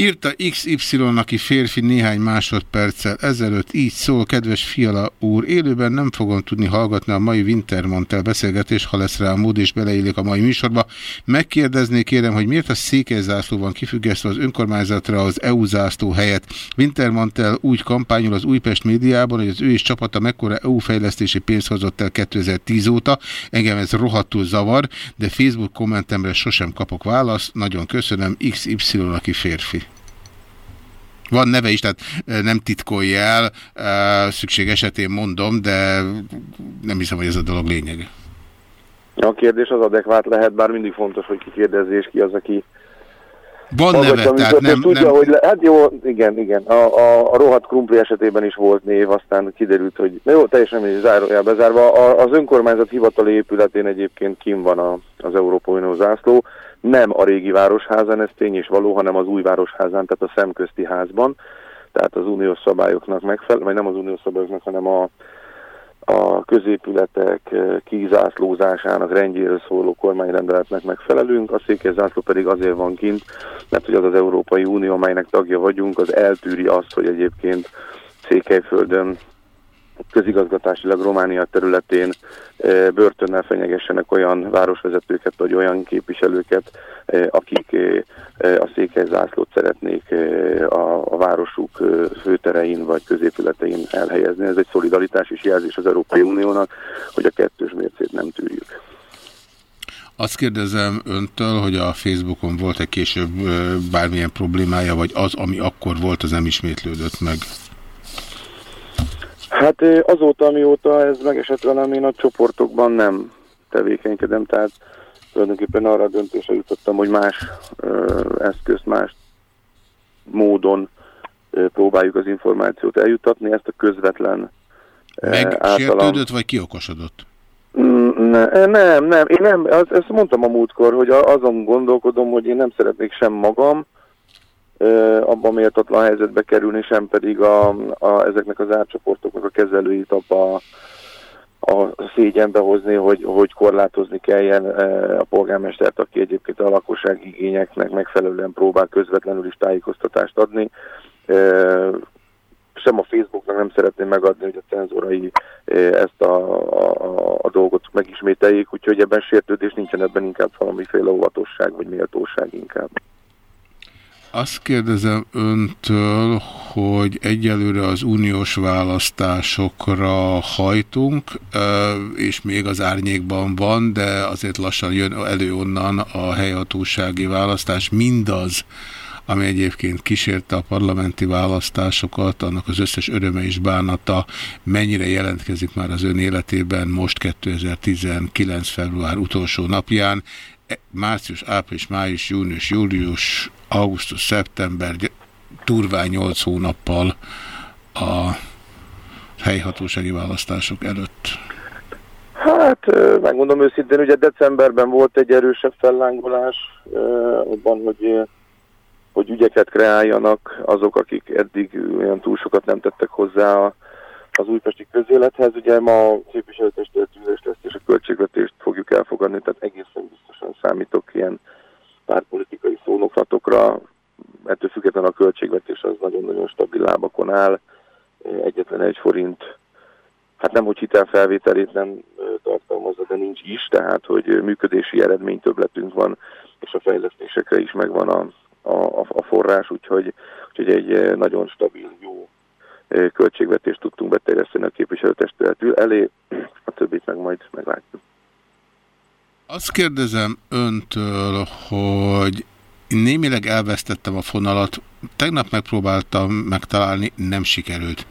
Írta XY, aki férfi néhány másodperccel ezelőtt így szól, kedves Fiala úr, élőben nem fogom tudni hallgatni a mai Wintermantel beszélgetés, ha lesz rá a mód és beleillik a mai műsorba. Megkérdeznék kérem, hogy miért a székelyzászló van kifüggesztve az önkormányzatra az EU zászló helyett. Wintermantel úgy kampányol az Újpest médiában, hogy az ő és csapata mekkora EU fejlesztési pénzt hozott el 2010 óta. Engem ez rohadtul zavar, de Facebook kommentemre sosem kapok választ. Nagyon köszönöm. XY, aki férfi. Van neve is, tehát nem titkolja el, szükség esetén mondom, de nem hiszem, hogy ez a dolog lényege. A kérdés az adekvát lehet, bár mindig fontos, hogy ki kérdezi, és ki az, aki van neve, tehát nem, tudja, nem... Hogy le, hát jó, igen, igen. A, a, a rohadt krumpli esetében is volt név, aztán kiderült, hogy na jó, teljesen mindig zárójá bezárva. A, az önkormányzat hivatali épületén egyébként kim van a, az Európai Unió zászló nem a régi városházán, ez tény és való, hanem az új városházán, tehát a szemközti házban, tehát az uniós szabályoknak megfelel, vagy nem az uniós szabályoknak, hanem a, a középületek eh, kizászlózásának rendjéről szóló kormányrendeletnek megfelelünk, a székelyzászló pedig azért van kint, mert hogy az az Európai Unió, amelynek tagja vagyunk, az eltűri azt, hogy egyébként Székelyföldön közigazgatásilag Románia területén eh, börtönnel fenyegessenek olyan városvezetőket, vagy olyan képviselőket, eh, akik eh, a székelyzászlót szeretnék a városuk főterein vagy középületein elhelyezni. Ez egy szolidaritás és jelzés az Európai Uniónak, hogy a kettős mércét nem tűrjük. Azt kérdezem öntől, hogy a Facebookon volt-e később bármilyen problémája, vagy az, ami akkor volt, az nem ismétlődött meg? Hát azóta, amióta ez megesett velem, én a csoportokban nem tevékenykedem, tehát tulajdonképpen arra a döntésre jutottam, hogy más ö, eszközt, más módon ö, próbáljuk az információt eljutatni. Ezt a közvetlen Megsértődött, vagy kiokosodott? Mm, ne, nem, nem, én nem, az, ezt mondtam a múltkor, hogy azon gondolkodom, hogy én nem szeretnék sem magam abban méltatlan helyzetbe kerülni, sem pedig a, a, ezeknek az átcsoportoknak a kezelőit abba a szégyenbe hozni, hogy, hogy korlátozni kelljen a polgármestert, aki egyébként a lakosság igényeknek megfelelően próbál közvetlenül is tájékoztatást adni sem a Facebooknak nem szeretném megadni, hogy a cenzorai ezt a, a, a dolgot megismételjék, úgyhogy ebben sértődés nincsen, ebben inkább valamiféle óvatosság vagy méltóság inkább. Azt kérdezem öntől, hogy egyelőre az uniós választásokra hajtunk, és még az árnyékban van, de azért lassan jön elő onnan a helyhatósági választás. Mindaz, ami egyébként kísérte a parlamenti választásokat, annak az összes öröme és bánata mennyire jelentkezik már az ön életében most 2019. február utolsó napján, e, március, április, május, június, július, augusztus, szeptember, turván 8 hónappal a helyhatósági választások előtt. Hát, megmondom őszintén, ugye decemberben volt egy erősebb fellángolás abban, hogy hogy ügyeket kreáljanak azok, akik eddig olyan túl sokat nem tettek hozzá az újpesti közélethez. Ugye ma a képviselőtestület lesz, és a költségvetést fogjuk elfogadni, tehát egészen biztosan számítok ilyen pártpolitikai szónoklatokra. Ettől függetlenül a költségvetés az nagyon-nagyon stabil lábakon áll. Egyetlen egy forint, hát nem, hogy hitelfelvételét nem tartalmazza, de nincs is, tehát hogy működési eredmény többletünk van, és a fejlesztésekre is megvan a, a, a forrás, úgyhogy, úgyhogy egy nagyon stabil, jó költségvetést tudtunk beterjeszteni a képviselőtestületül elé, a többit meg majd meglátjuk. Azt kérdezem öntől, hogy némileg elvesztettem a fonalat, tegnap megpróbáltam megtalálni, nem sikerült.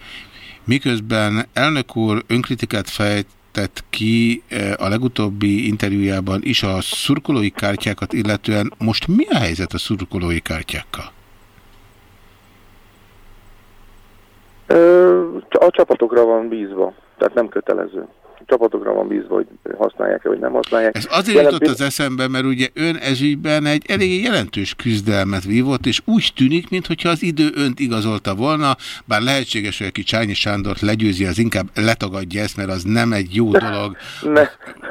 Miközben elnök úr önkritikát fejt tett ki eh, a legutóbbi interjújában is a szurkolói kártyákat illetően. Most mi a helyzet a szurkolói kártyákkal? A csapatokra van bízva, tehát nem kötelező csapatokra van bízva, hogy használják-e, vagy nem használják. Ez azért Jelen... jutott az eszembe, mert ugye ön ezügyben egy elég jelentős küzdelmet vívott, és úgy tűnik, mintha az idő önt igazolta volna, bár lehetséges, hogy aki Csányi Sándort legyőzi, az inkább letagadja ezt, mert az nem egy jó dolog. Ne.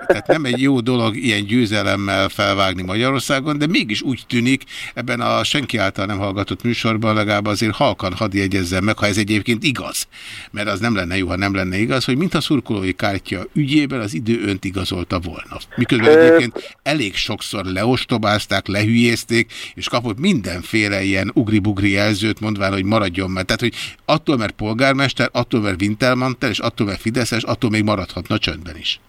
Tehát nem egy jó dolog ilyen győzelemmel felvágni Magyarországon, de mégis úgy tűnik ebben a senki által nem hallgatott műsorban legalább azért halkan hadd jegyezzem meg, ha ez egyébként igaz, mert az nem lenne jó, ha nem lenne igaz, hogy mint a szurkolói kártya ügyében az idő önt igazolta volna. Miközben egyébként elég sokszor leostobázták, lehülyézték, és kapott mindenféle ilyen ugri-bugri jelzőt, mondván, hogy maradjon meg. Tehát, hogy attól, mert polgármester, attól, mert Wintermantel, és attól, mert Fideszes, attól még maradhatna csöndben is.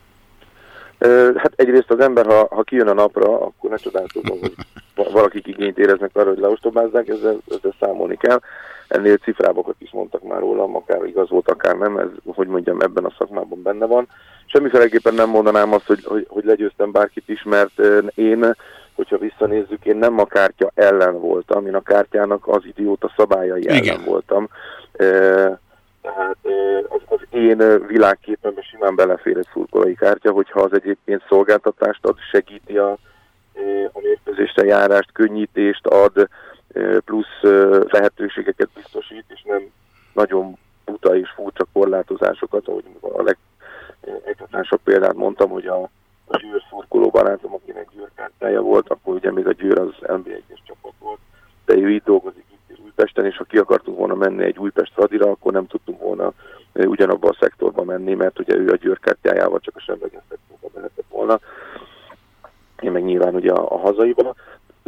Hát egyrészt az ember, ha, ha kijön a napra, akkor ne csodálkozom, hogy valakik igényt éreznek arra, hogy leostobázzák, ezzel, ezzel számolni kell ennél cifrábokat is mondtak már rólam, akár igaz volt, akár nem, ez, hogy mondjam, ebben a szakmában benne van. Semmiféleképpen nem mondanám azt, hogy, hogy, hogy legyőztem bárkit is, mert én, hogyha visszanézzük, én nem a kártya ellen voltam, én a kártyának az idióta szabályai Igen. ellen voltam. Tehát az, az én világképemben simán belefér egy szurkolai kártya, hogyha az egyébként szolgáltatást ad, segíti a, a mérkőzésre járást, könnyítést ad, plusz lehetőségeket biztosít, és nem nagyon buta és furcsa korlátozásokat, ahogy a legegyhatásabb példát mondtam, hogy a, Győr szurkoló barátom, akinek Győr kártyája volt, akkor ugye még a Győr az NB1-es csapat volt, de ő itt dolgozik itt Újpesten, és ha ki akartunk volna menni egy Újpest radira, akkor nem tudtunk volna ugyanabban a szektorba menni, mert ugye ő a Győr kártyájával csak a semleges szektorba mehetett volna. Én meg nyilván ugye a, a hazaiba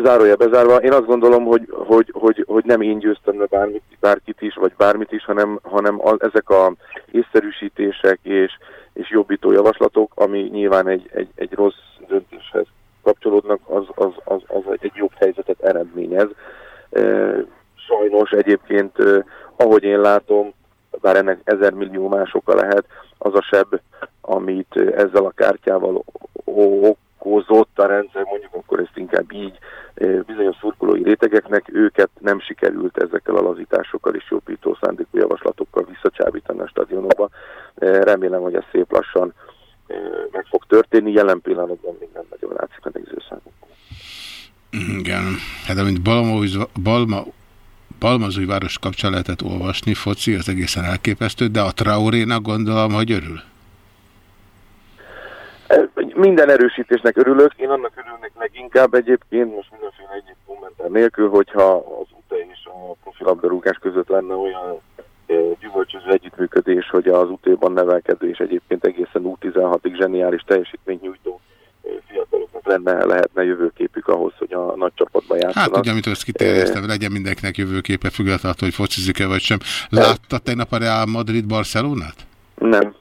zárója bezárva, én azt gondolom, hogy, hogy, hogy, hogy nem én győztem le bármit, bárkit is, vagy bármit is, hanem, hanem a, ezek a észszerűsítések és, és jobbító javaslatok, ami nyilván egy, egy, egy rossz döntéshez kapcsolódnak, az, az, az, az egy jobb helyzetet eredményez. Sajnos egyébként, ahogy én látom, bár ennek ezer millió más oka lehet, az a seb, amit ezzel a kártyával okozott a rendszer, mondjuk akkor ezt inkább így, bizonyos szurkolói rétegeknek, őket nem sikerült ezekkel a lazításokkal és jobbító szándékú javaslatokkal visszacsábítani a stadionokba. Remélem, hogy ez szép lassan meg fog történni. Jelen pillanatban még nem nagyon látszik a nézőszámokban. Igen, hát amint Balma, Balma, Balmazúj város kapcsán lehetett olvasni, foci, az egészen elképesztő, de a Traorénak gondolom, hogy örül. Minden erősítésnek örülök, én annak örülnek leginkább egyébként, most mindenféle egyéb kommentár nélkül, hogyha az UTE és a profilabdarúgás között lenne olyan gyümölcsöző együttműködés, hogy az UT-ban nevelkedő és egyébként egészen U16-ig zseniális teljesítményt nyújtó fiataloknak lenne, lehetne jövőképük ahhoz, hogy a nagy csapatban játszanak. Hát ugye, amit azt kiterjesztem, legyen mindenkinek jövőképe függetlenül, hogy focizik-e vagy sem. Látta tegnap a Real Madrid Barcelonát? Nem.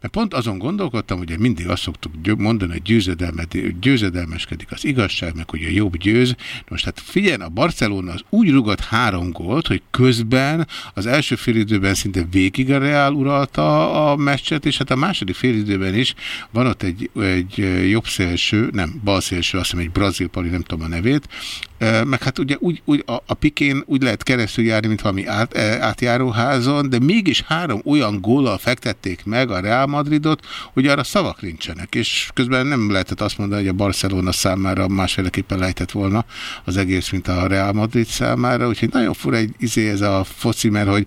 Mert pont azon gondolkodtam, hogy mindig azt szoktuk mondani, hogy győzedelmeskedik az igazság, meg hogy a jobb győz. Most hát figyelj, a Barcelona az úgy rugott három gólt, hogy közben az első félidőben szinte végig a Real uralta a meccset, és hát a második félidőben is van ott egy, egy jobb szélső, nem, bal szélső, azt hiszem egy brazil pali, nem tudom a nevét, meg hát ugye úgy, úgy a, a pikén úgy lehet keresztül járni, mint valami át, átjáróházon, de mégis három olyan góllal fektették meg a Real Madridot, hogy arra szavak nincsenek, és közben nem lehetett azt mondani, hogy a Barcelona számára másféleképpen lehetett volna az egész, mint a Real Madrid számára, úgyhogy nagyon fura egy izé ez a foci, mert hogy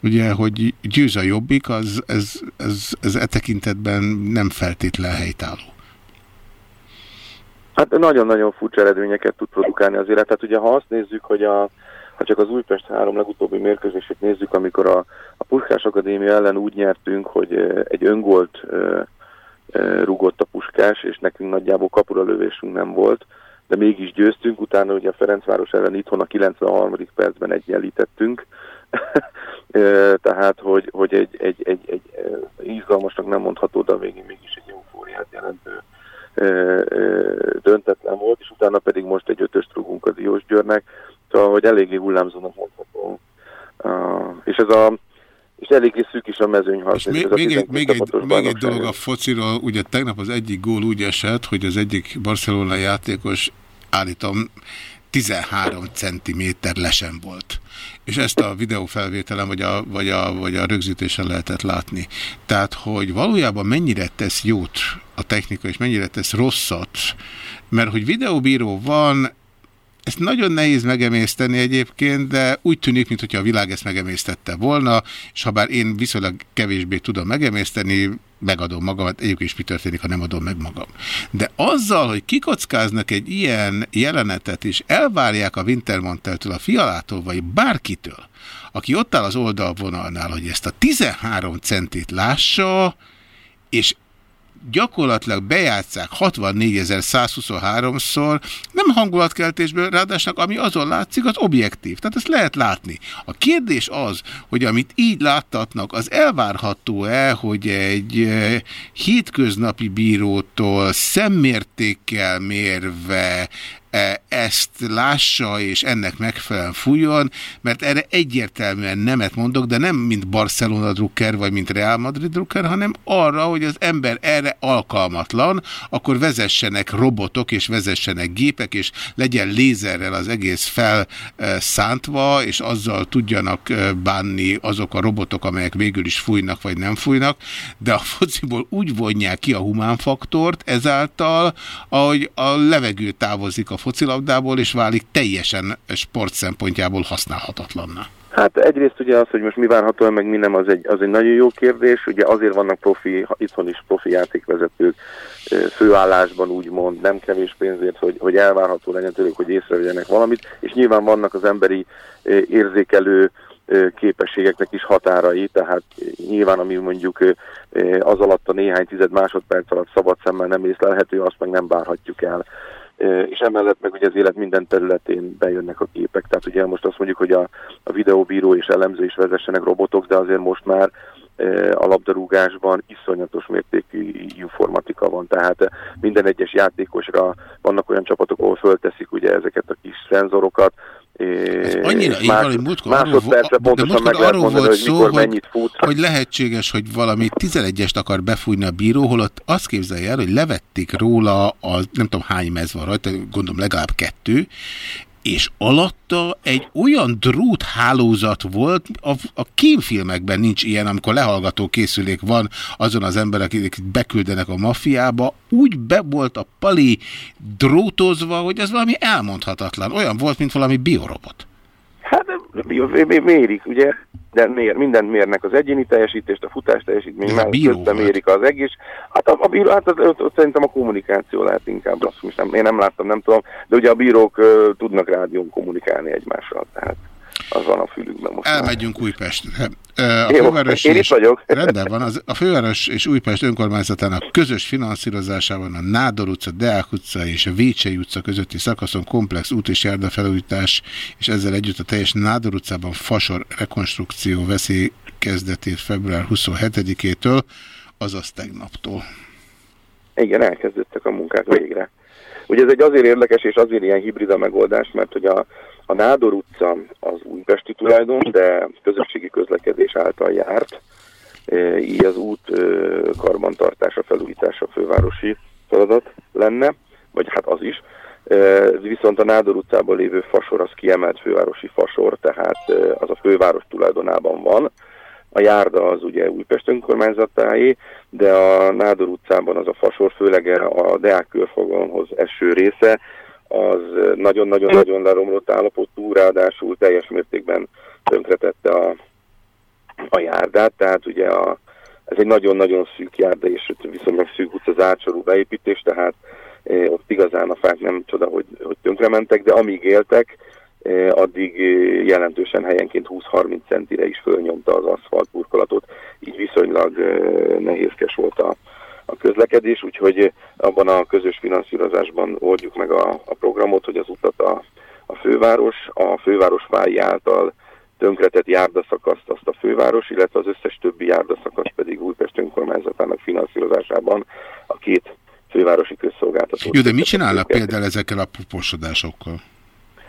ugye, hogy győz a jobbik, az, ez, ez, ez e tekintetben nem feltétlen helytálló. Hát nagyon-nagyon furcsa eredményeket tud produkálni az élet. Tehát ugye ha azt nézzük, hogy a, ha csak az Újpest három legutóbbi mérkőzését nézzük, amikor a, a Puskás Akadémia ellen úgy nyertünk, hogy egy öngolt rugott a Puskás, és nekünk nagyjából kapura lövésünk nem volt, de mégis győztünk, utána ugye a Ferencváros ellen itthon a 93. percben egyenlítettünk, tehát hogy, hogy egy, egy, egy, egy izgalmasnak nem mondható, de a végén mégis egy eufóriát jelentő döntetlen volt, és utána pedig most egy ötöst rúgunk az Iós Györnek, szóval, hogy eléggé hullámzónak mondható. És ez a és eléggé szűk is a mezőny És még, még, egy, még, egy, még egy dolog a fociról, ugye tegnap az egyik gól úgy esett, hogy az egyik Barcelona játékos állítom 13 centiméter lesen volt. És ezt a videófelvételen vagy a, vagy, a, vagy a rögzítésen lehetett látni. Tehát, hogy valójában mennyire tesz jót a technika, és mennyire tesz rosszat, mert hogy videóbíró van, ezt nagyon nehéz megemészteni egyébként, de úgy tűnik, mintha a világ ezt megemésztette volna, és ha bár én viszonylag kevésbé tudom megemészteni, megadom magamat, egyébként is mi történik, ha nem adom meg magam. De azzal, hogy kikockáznak egy ilyen jelenetet, és elvárják a Wintermanteltől, a fialától, vagy bárkitől, aki ott áll az oldalvonalnál, hogy ezt a 13 centét lássa, és gyakorlatilag bejátszák 64.123-szor, nem hangulatkeltésből, ráadásul ami azon látszik, az objektív. Tehát ezt lehet látni. A kérdés az, hogy amit így láttatnak, az elvárható-e, hogy egy eh, hétköznapi bírótól szemmértékkel mérve E, ezt lássa és ennek megfelelően fújjon, mert erre egyértelműen nemet mondok, de nem mint Barcelona drukker vagy mint Real Madrid drukker, hanem arra, hogy az ember erre alkalmatlan, akkor vezessenek robotok és vezessenek gépek, és legyen lézerrel az egész felszántva, és azzal tudjanak e, bánni azok a robotok, amelyek végül is fújnak vagy nem fújnak, de a fociból úgy vonják ki a humánfaktort ezáltal, ahogy a levegő távozik a focilabdából, és válik teljesen sport szempontjából használhatatlanná? Hát egyrészt ugye az, hogy most mi várható, meg mi nem, az egy, az egy nagyon jó kérdés. Ugye azért vannak profi, itthon is profi játékvezetők főállásban úgymond, nem kevés pénzért, hogy, hogy elvárható legyen tőlük, hogy észrevegyenek valamit, és nyilván vannak az emberi érzékelő képességeknek is határai, tehát nyilván ami mondjuk az alatt a néhány tized másodperc alatt szabad szemmel nem észlelhető, azt meg nem várhatjuk el és emellett meg ugye az élet minden területén bejönnek a képek. Tehát ugye most azt mondjuk, hogy a, a videóbíró és elemző is vezessenek robotok, de azért most már a labdarúgásban iszonyatos mértékű informatika van, tehát minden egyes játékosra vannak olyan csapatok, ahol fölteszik ugye ezeket a kis szenzorokat, ez annyira így van, hogy múltkor arról, de múltkor arról mondani, volt szó, hogy, hogy, hogy lehetséges, hogy valami 11-est akar befújni a bíró, holott azt képzelje el, hogy levették róla a nem tudom hány mez van rajta, gondolom legalább kettő, és alatta egy olyan dróthálózat volt, a, a kémfilmekben nincs ilyen, amikor lehallgató készülék van azon az emberek, akik beküldenek a mafiába, úgy be volt a pali drótozva, hogy ez valami elmondhatatlan. Olyan volt, mint valami biorobot. Hát mérik, ugye, de mér, mindent mérnek az egyéni teljesítést, a futás teljesítmény, már közben mérik az egész. Hát a, a bíró, hát az, ott, ott szerintem a kommunikáció lehet inkább, azt most nem, én nem láttam, nem tudom, de ugye a bírók uh, tudnak rádión kommunikálni egymással, tehát az van a fülükben most. Elmegyünk. Újpestre. A Jó, főváros én is vagyok. Rendben van, az, a főváros és Újpest önkormányzatának közös finanszírozásában a Nádor utca, Deák utca és a Vécsei utca közötti szakaszon komplex út és járda felújítás, és ezzel együtt a teljes Nádor utcában fasor rekonstrukció veszély kezdetét február 27-től, azaz tegnaptól. Igen, elkezdődtek a munkák végre. Ugye ez egy azért érdekes és azért ilyen hibrida megoldás, mert hogy a a Nádor utca az újpesti tulajdon, de közösségi közlekedés által járt, e, így az út e, karbantartása, felújítása fővárosi feladat lenne, vagy hát az is. E, viszont a Nádor utcában lévő fasor az kiemelt fővárosi fasor, tehát az a főváros tulajdonában van. A járda az ugye Újpest önkormányzatáé, de a Nádor utcában az a fasor, főleg a Deák körfogalomhoz eső része, az nagyon-nagyon-nagyon leromlott állapotú, ráadásul teljes mértékben tönkretette a, a járdát, tehát ugye a, ez egy nagyon-nagyon szűk járda, és viszonylag szűk utca zárcsorú beépítés, tehát e, ott igazán a fák nem csoda, hogy, hogy tönkrementek, de amíg éltek, e, addig jelentősen helyenként 20-30 centire is fölnyomta az aszfalt burkolatot, így viszonylag e, nehézkes volt a, a közlekedés, úgyhogy abban a közös finanszírozásban oldjuk meg a, a programot, hogy az utat a, a főváros, a főváros fái által tönkretett járdaszakaszt azt a főváros, illetve az összes többi járdaszakasz pedig Újpest önkormányzatának finanszírozásában a két fővárosi közszolgáltató. Jó, de mit csinálnak például ezekkel a puposodásokkal?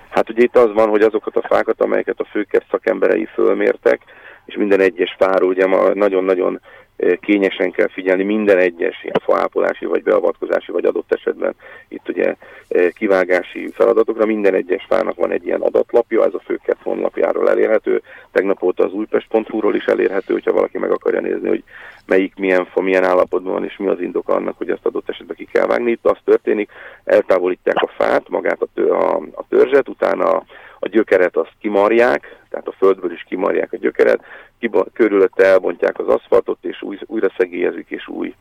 Hát ugye itt az van, hogy azokat a fákat, amelyeket a főkesz szakemberei fölmértek, és minden egyes fáról ugye ma nagyon-nagyon kényesen kell figyelni minden egyes faápolási, vagy beavatkozási, vagy adott esetben itt ugye kivágási feladatokra. Minden egyes fának van egy ilyen adatlapja, ez a főkert honlapjáról elérhető. Tegnap óta az újpest.hu-ról is elérhető, hogyha valaki meg akarja nézni, hogy melyik milyen fa, milyen állapotban van, és mi az indok annak, hogy ezt adott esetben ki kell vágni. Itt az történik, eltávolítják a fát, magát a, tő, a, a törzset, utána a gyökeret azt kimarják, tehát a földből is kimarják a gyökeret, körülötte elbontják az aszfaltot, és új, újra szegélyezik, és új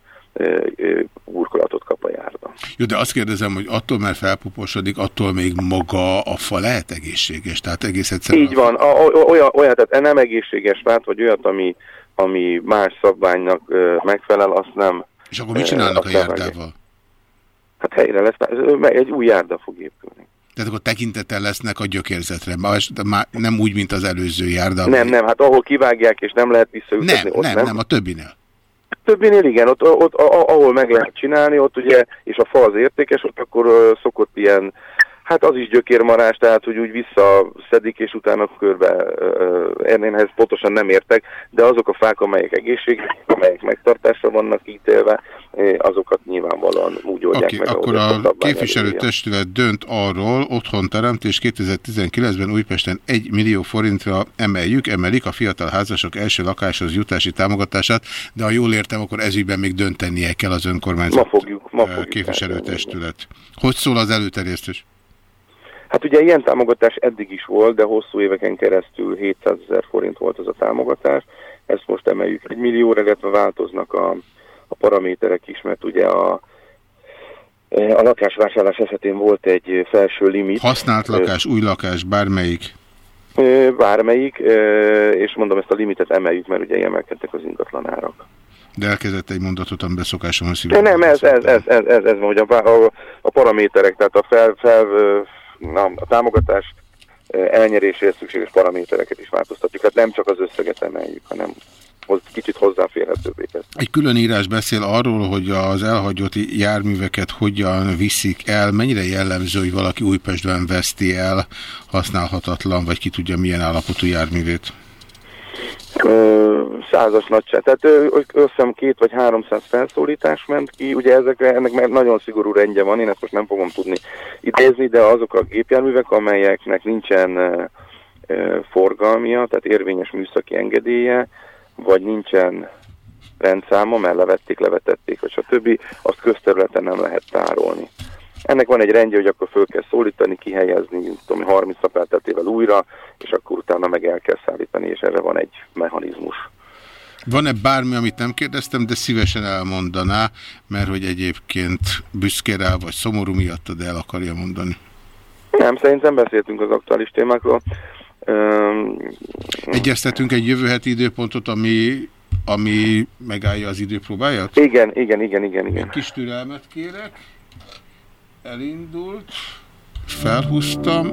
burkolatot kap a járda. Jó, de azt kérdezem, hogy attól, mert felpuposodik, attól még maga a fa lehet egészséges? Tehát egész egyszerűen... Így van, a, olyan, olyan, tehát nem egészséges fát, vagy olyat, ami, ami más szabványnak megfelel, azt nem... És akkor mit csinálnak a járdával? Hát helyre lesz, egy új járda fog épülni. Tehát akkor tekintettel lesznek a gyökérzetre, már nem úgy, mint az előző járda. Nem, nem, hát ahol kivágják és nem lehet visszaütetni, nem, ott nem. Nem, nem, a többinél. A többinél igen, ott, ott ahol meg lehet csinálni, ott ugye, és a fa az értékes, ott akkor szokott ilyen Hát az is gyökérmarás, tehát hogy úgy visszaszedik, és utána körbe ez pontosan nem értek, de azok a fák, amelyek egészségesek, amelyek megtartásra vannak ítélve, azokat nyilvánvalóan úgy oldják okay, meg. akkor a, a képviselőtestület dönt arról, otthon teremt, és 2019-ben Újpesten 1 millió forintra emeljük, emelik a fiatal házasok első lakáshoz jutási támogatását, de ha jól értem, akkor ezügyben még döntenie kell az önkormányzat ma fogjuk, ma fogjuk képviselőtestület. Hogy szól az előterjesztés? Hát ugye ilyen támogatás eddig is volt, de hosszú éveken keresztül 700 ezer forint volt az a támogatás. Ezt most emeljük egy millióra, illetve változnak a, a paraméterek is, mert ugye a, a lakásvásárlás esetén volt egy felső limit. Használt lakás, új lakás, bármelyik? Bármelyik, és mondom, ezt a limitet emeljük, mert ugye emelkedtek az ingatlanárak. De elkezdett egy mondatot, amiben szokásom a szívem. Nem, ez, ez, ez, ez, ez, ez, hogy a, a, a paraméterek, tehát a fel, fel a támogatás elnyeréséhez szükséges paramétereket is változtatjuk. Hát nem csak az összeget emeljük, hanem kicsit hozzáférhetőbbé kezd. Egy külön írás beszél arról, hogy az elhagyott járműveket hogyan viszik el, mennyire jellemző, hogy valaki Újpestben veszti el használhatatlan, vagy ki tudja milyen állapotú járművét? Százas nagyság. Tehát összem két vagy háromszáz felszólítás ment ki, ugye ezekre, ennek már nagyon szigorú rendje van, én ezt most nem fogom tudni idézni, de azok a gépjárművek, amelyeknek nincsen e, forgalmia, tehát érvényes műszaki engedélye, vagy nincsen rendszáma, mert levették, levetették, vagy stb., azt közterületen nem lehet tárolni. Ennek van egy rendje, hogy akkor föl kell szólítani, kihelyezni, tudom, 30 nap elteltével újra, és akkor utána meg el kell szállítani, és erre van egy mechanizmus. Van-e bármi, amit nem kérdeztem, de szívesen elmondaná, mert hogy egyébként büszke rá, vagy szomorú miatt, de el akarja mondani? Nem, szerintem beszéltünk az aktuális témákról. Um, Egyeztetünk egy jövő heti időpontot, ami, ami megállja az időpróbáját? Igen, igen, igen, igen, igen. Egy kis türelmet kérek. Elindult. Felhúztam.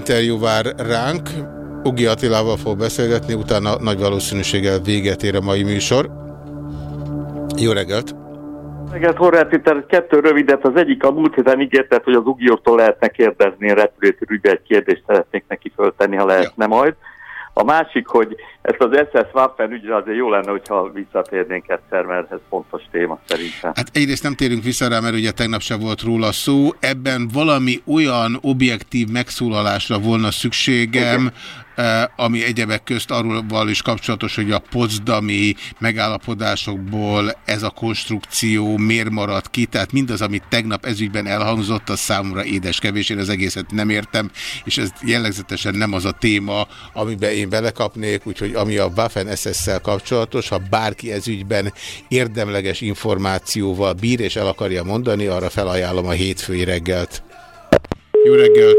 Interjú vár ránk. Ugi Attilával fog beszélgetni, utána nagy valószínűséggel véget ér a mai műsor. Jó reggelt! Reggelt, Horváth Péter, kettő rövidet. Az egyik a múlt héten ígértet, hogy az Ugi úrtól lehetne kérdezni, a repülőtérügybe egy kérdést szeretnék neki föltenni, ha lehetne ja. majd. A másik, hogy ezt az SS Waffen ügyre azért jó lenne, hogyha visszatérnénk egyszer, mert ez fontos téma szerintem. Hát egyrészt nem térünk vissza rá, mert ugye tegnap sem volt róla szó. Ebben valami olyan objektív megszólalásra volna szükségem, Igen Eh, ami egyebek közt arról is kapcsolatos, hogy a potsdami megállapodásokból ez a konstrukció miért maradt ki, tehát mindaz, amit tegnap ezügyben elhangzott, az számomra édes kevés, én az egészet nem értem, és ez jellegzetesen nem az a téma, amiben én belekapnék, úgyhogy ami a Waffen SS-szel kapcsolatos, ha bárki ezügyben érdemleges információval bír és el akarja mondani, arra felajánlom a hétfői reggelt. Jó reggelt!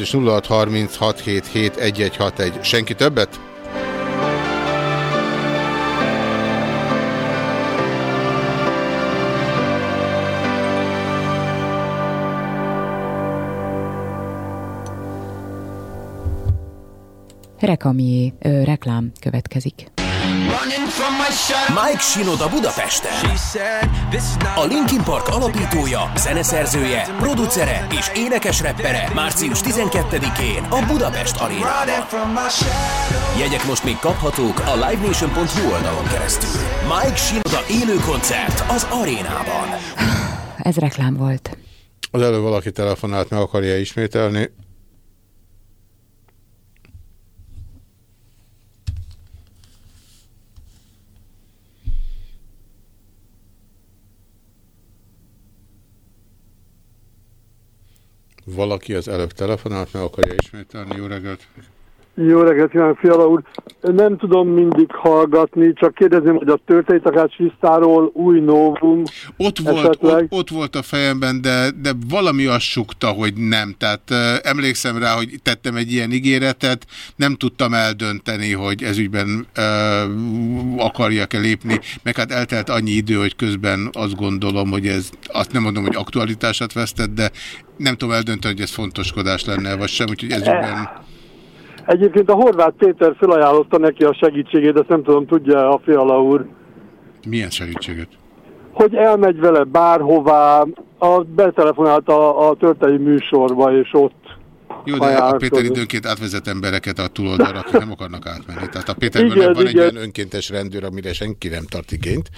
És 0636771161. Senki többet? Rekamié, ö, reklám következik. Mike Shinoda Budapesten. A Linkin Park alapítója, zeneszerzője, producere és énekes reppere március 12-én a Budapest Arénában. Jegyek most még kaphatók a livenation.hu oldalon keresztül. Mike Shinoda élő koncert az arénában. Ez reklám volt. Az elő valaki telefonált, meg akarja ismételni. Valaki az előbb telefonált, meg akarja ismételni. Jó reggelt! Jó reggelt kívánok, Fiala úr! Nem tudom mindig hallgatni, csak kérdezem, hogy a történeti takács új novum ott volt, ott, ott volt a fejemben, de, de valami azt sukta, hogy nem. Tehát emlékszem rá, hogy tettem egy ilyen ígéretet, nem tudtam eldönteni, hogy ezügyben uh, akarjak-e lépni, meg hát eltelt annyi idő, hogy közben azt gondolom, hogy ez, azt nem mondom, hogy aktualitását vesztett, de nem tudom eldönteni, hogy ez fontoskodás lenne, vagy sem, úgyhogy ezügyben... Egyébként a Horváth Péter felajánlotta neki a segítségét, ezt nem tudom, tudja a Fiala úr. Milyen segítséget? Hogy elmegy vele bárhová, a, betelefonált a, a történelmi műsorba, és ott jó, de a Péter időnként átvezet embereket a túloldalra, akik nem akarnak átmenni. Tehát a Péterből igen, van igen. egy olyan önkéntes rendőr, amire senki nem tart igényt.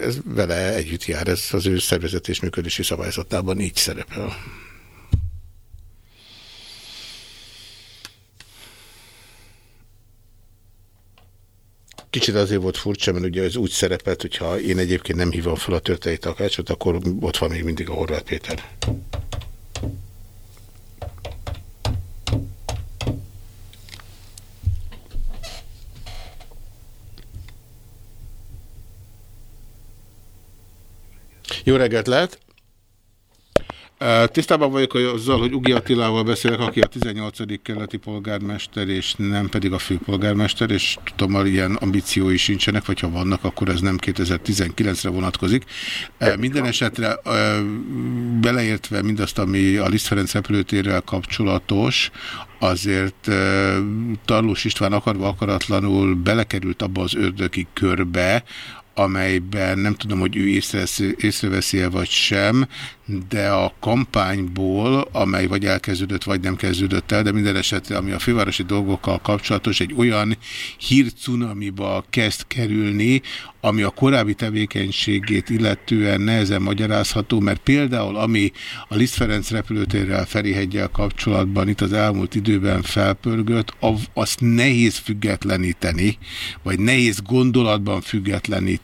Ez vele együtt jár, ez az ő szervezet és működési szabályzatában így szerepel. Kicsit azért volt furcsa, mert ugye ez úgy szerepelt, hogyha én egyébként nem hívom fel a történeti takácsot, akkor ott van még mindig a Horváth Péter. Jó reggelt lehet! Tisztában vagyok azzal, hogy Ugi Attilával beszélek, aki a 18. keleti polgármester, és nem pedig a főpolgármester, és tudom, hogy ilyen ambíciói sincsenek, vagy ha vannak, akkor ez nem 2019-re vonatkozik. Minden esetre beleértve mindazt, ami a Liszt Ferenc repülőtérrel kapcsolatos, azért Tarlós István akarva akaratlanul belekerült abba az ördögi körbe, amelyben nem tudom, hogy ő észreveszi-e vagy sem, de a kampányból, amely vagy elkezdődött, vagy nem kezdődött el, de minden esetre, ami a fővárosi dolgokkal kapcsolatos, egy olyan hírcunamiba kezd kerülni, ami a korábbi tevékenységét illetően nehezen magyarázható, mert például ami a Liszt Ferenc repülőtérrel Ferihegyel kapcsolatban itt az elmúlt időben felpörgött, azt nehéz függetleníteni, vagy nehéz gondolatban függetleníteni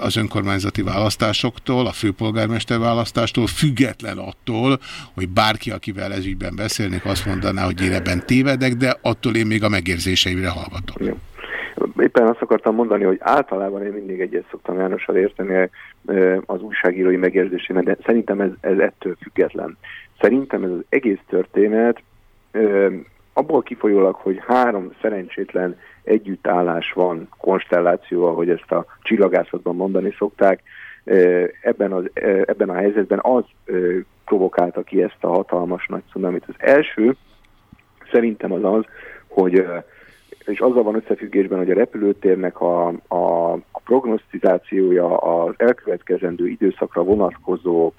az önkormányzati választásoktól, a főpolgármester választástól, független attól, hogy bárki, akivel ezügyben beszélnék, azt mondaná, hogy én ebben tévedek, de attól én még a megérzéseimre hallgatom éppen azt akartam mondani, hogy általában én mindig egyet szoktam Jánossal érteni az újságírói megérzésémet, de szerintem ez, ez ettől független. Szerintem ez az egész történet abból kifolyólag, hogy három szerencsétlen együttállás van, konstelláció, ahogy ezt a csillagászatban mondani szokták, ebben, az, ebben a helyzetben az provokálta ki ezt a hatalmas nagy cunamit. Az első szerintem az az, hogy és azzal van összefüggésben, hogy a repülőtérnek a, a, a prognosztizációja az elkövetkezendő időszakra vonatkozó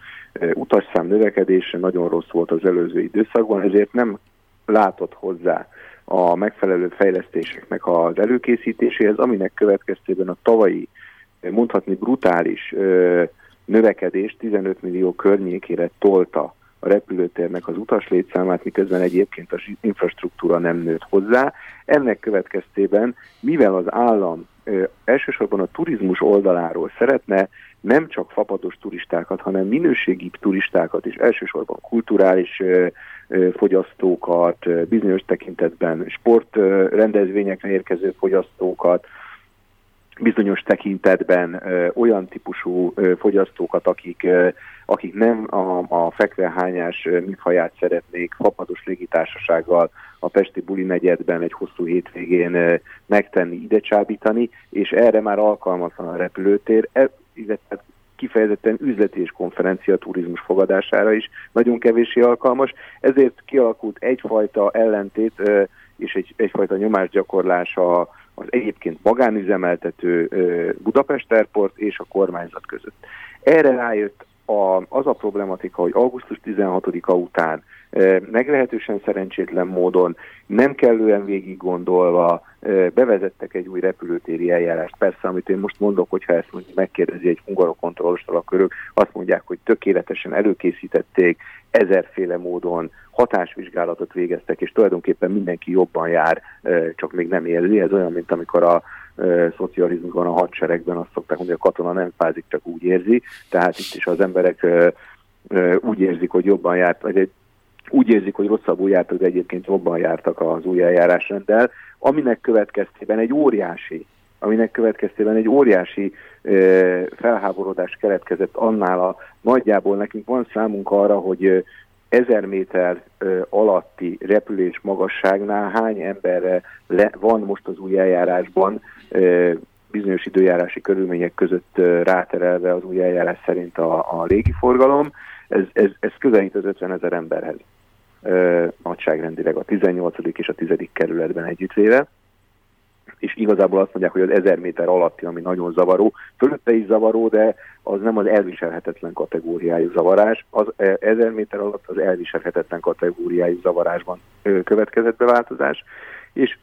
utasszám növekedése nagyon rossz volt az előző időszakban, ezért nem látott hozzá a megfelelő fejlesztéseknek az előkészítéséhez, aminek következtében a tavalyi, mondhatni brutális növekedés 15 millió környékére tolta a repülőtérnek az utaslétszámát, miközben egyébként az infrastruktúra nem nőtt hozzá. Ennek következtében, mivel az állam ö, elsősorban a turizmus oldaláról szeretne nem csak fapados turistákat, hanem minőségi turistákat és elsősorban kulturális ö, fogyasztókat, bizonyos tekintetben sportrendezvényekre érkező fogyasztókat, bizonyos tekintetben ö, olyan típusú ö, fogyasztókat, akik, ö, akik nem a, a fekvehányás műfaját szeretnék fapados légitársasággal a Pesti Buli negyedben egy hosszú hétvégén ö, megtenni, ide csábítani, és erre már alkalmatlan a repülőtér, e, illetve kifejezetten üzleti és konferencia turizmus fogadására is nagyon kevéssé alkalmas, ezért kialakult egyfajta ellentét és egy, egyfajta nyomásgyakorlás a, az egyébként magánüzemeltető Budapest Airport és a kormányzat között. Erre rájött a, az a problematika, hogy augusztus 16-a után meglehetősen szerencsétlen módon, nem kellően végig gondolva bevezettek egy új repülőtéri eljárást. Persze, amit én most mondok, hogyha ezt mondjuk megkérdezi egy hungarokontrollostól, akkor ők azt mondják, hogy tökéletesen előkészítették, ezerféle módon hatásvizsgálatot végeztek, és tulajdonképpen mindenki jobban jár, csak még nem érzi. Ez olyan, mint amikor a szocializmusban, a hadseregben azt szokták mondani, hogy a katona nem fázik, csak úgy érzi. Tehát itt is az emberek úgy érzik, hogy jobban járt, vagy egy úgy érzik, hogy rosszabbul jártak, de egyébként jobban jártak az új eljárásrenddel, aminek következtében egy óriási aminek következtében egy óriási ö, felháborodás keletkezett annál a nagyjából nekünk van számunk arra, hogy ezer méter alatti repülés magasságnál hány emberre le, van most az új eljárásban bizonyos időjárási körülmények között ráterelve az új eljárás szerint a, a légiforgalom, ez, ez, ez közelít az 50 ezer emberhez ö, nagyságrendileg a 18. és a 10. kerületben együttvéve és igazából azt mondják, hogy az 1000 méter alatti, ami nagyon zavaró, fölötte is zavaró, de az nem az elviselhetetlen kategóriájú zavarás, az 1000 méter alatt az elviselhetetlen kategóriájú zavarásban következett be változás, és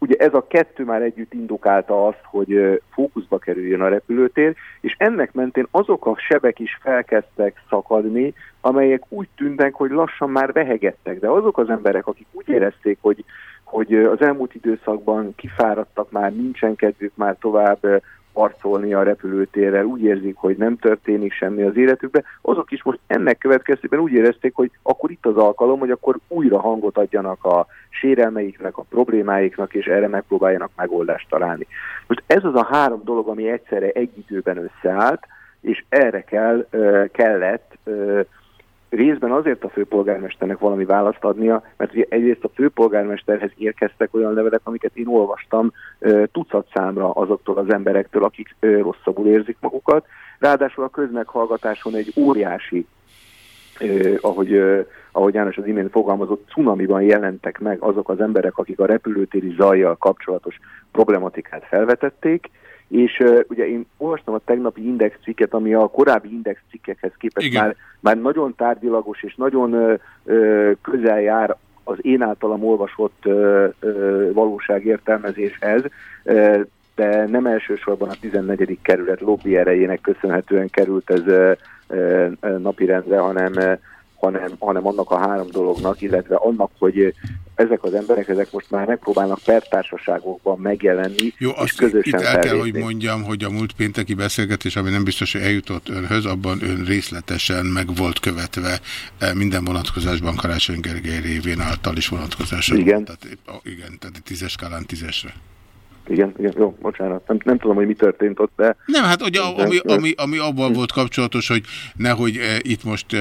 ugye ez a kettő már együtt indukálta azt, hogy fókuszba kerüljön a repülőtér, és ennek mentén azok a sebek is felkezdtek szakadni, amelyek úgy tűnnek, hogy lassan már vehegettek, de azok az emberek, akik úgy érezték, hogy hogy az elmúlt időszakban kifáradtak már, nincsen kedvük már tovább harcolni a repülőtérrel, úgy érzik, hogy nem történik semmi az életükben, azok is most ennek következtében úgy érezték, hogy akkor itt az alkalom, hogy akkor újra hangot adjanak a sérelmeiknek, a problémáiknak, és erre megpróbáljanak megoldást találni. Most ez az a három dolog, ami egyszerre egy időben összeállt, és erre kell, kellett részben azért a főpolgármesternek valami választ adnia, mert ugye egyrészt a főpolgármesterhez érkeztek olyan levelek, amiket én olvastam tucat számra azoktól az emberektől, akik rosszabbul érzik magukat. Ráadásul a közmeghallgatáson egy óriási, ahogy, ahogy János az imént fogalmazott, cunamiban jelentek meg azok az emberek, akik a repülőtéri zajjal kapcsolatos problematikát felvetették, és uh, ugye én olvastam a tegnapi index cikket, ami a korábbi index cikkekhez képest már, már nagyon tárgyilagos és nagyon uh, uh, közel jár az én általam olvasott uh, uh, valóságértelmezéshez, uh, de nem elsősorban a 14. kerület lobby erejének köszönhetően került ez uh, uh, napirendre, hanem uh, hanem, hanem annak a három dolognak, illetve annak, hogy ezek az emberek, ezek most már megpróbálnak pertársaságokban megjelenni, Jó, azt és közösen itt el kell, hogy mondjam, hogy a múlt pénteki beszélgetés, ami nem biztos, hogy eljutott önhöz, abban ön részletesen meg volt követve eh, minden vonatkozásban Karácsony Gergely révén által is vonatkozása. Igen. Tehát, igen, tehát tízes skálán tízesre. Igen, igen, jó, bocsánat. Nem, nem tudom, hogy mi történt ott, de... Nem, hát ugye, ami, ami, ami abban volt kapcsolatos, hogy nehogy e, itt most e,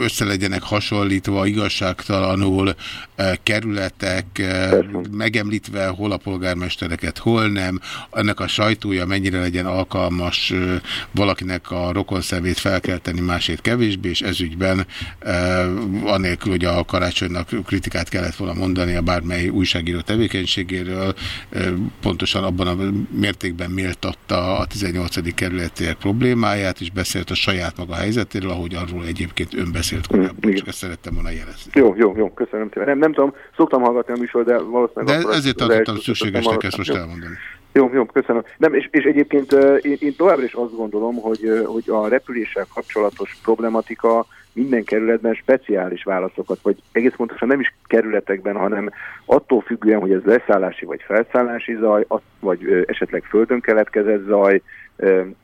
össze legyenek hasonlítva igazságtalanul e, kerületek, e, megemlítve hol a polgármestereket, hol nem, ennek a sajtója mennyire legyen alkalmas e, valakinek a rokonszemét felkelteni, másét kevésbé, és ezügyben e, anélkül, hogy a karácsonynak kritikát kellett volna mondani a bármely újságíró tevékenységéről, e, pontosan abban a mértékben méltatta a 18. kerületiek problémáját, és beszélt a saját maga helyzetéről, ahogy arról egyébként ön beszélt korábban, mm, csak ezt szerettem volna jelezni. Jó, jó, jó, köszönöm Nem, nem tudom, szoktam hallgatni a műsor, de valószínűleg... De ezért tartottam szükségesnek ezt most jó. elmondani. Jó, jó, köszönöm. Nem, és, és egyébként én, én továbbra is azt gondolom, hogy, hogy a repüléssel kapcsolatos problematika minden kerületben speciális válaszokat, vagy egész pontosan nem is kerületekben, hanem attól függően, hogy ez leszállási vagy felszállási zaj, vagy esetleg földön keletkezett zaj,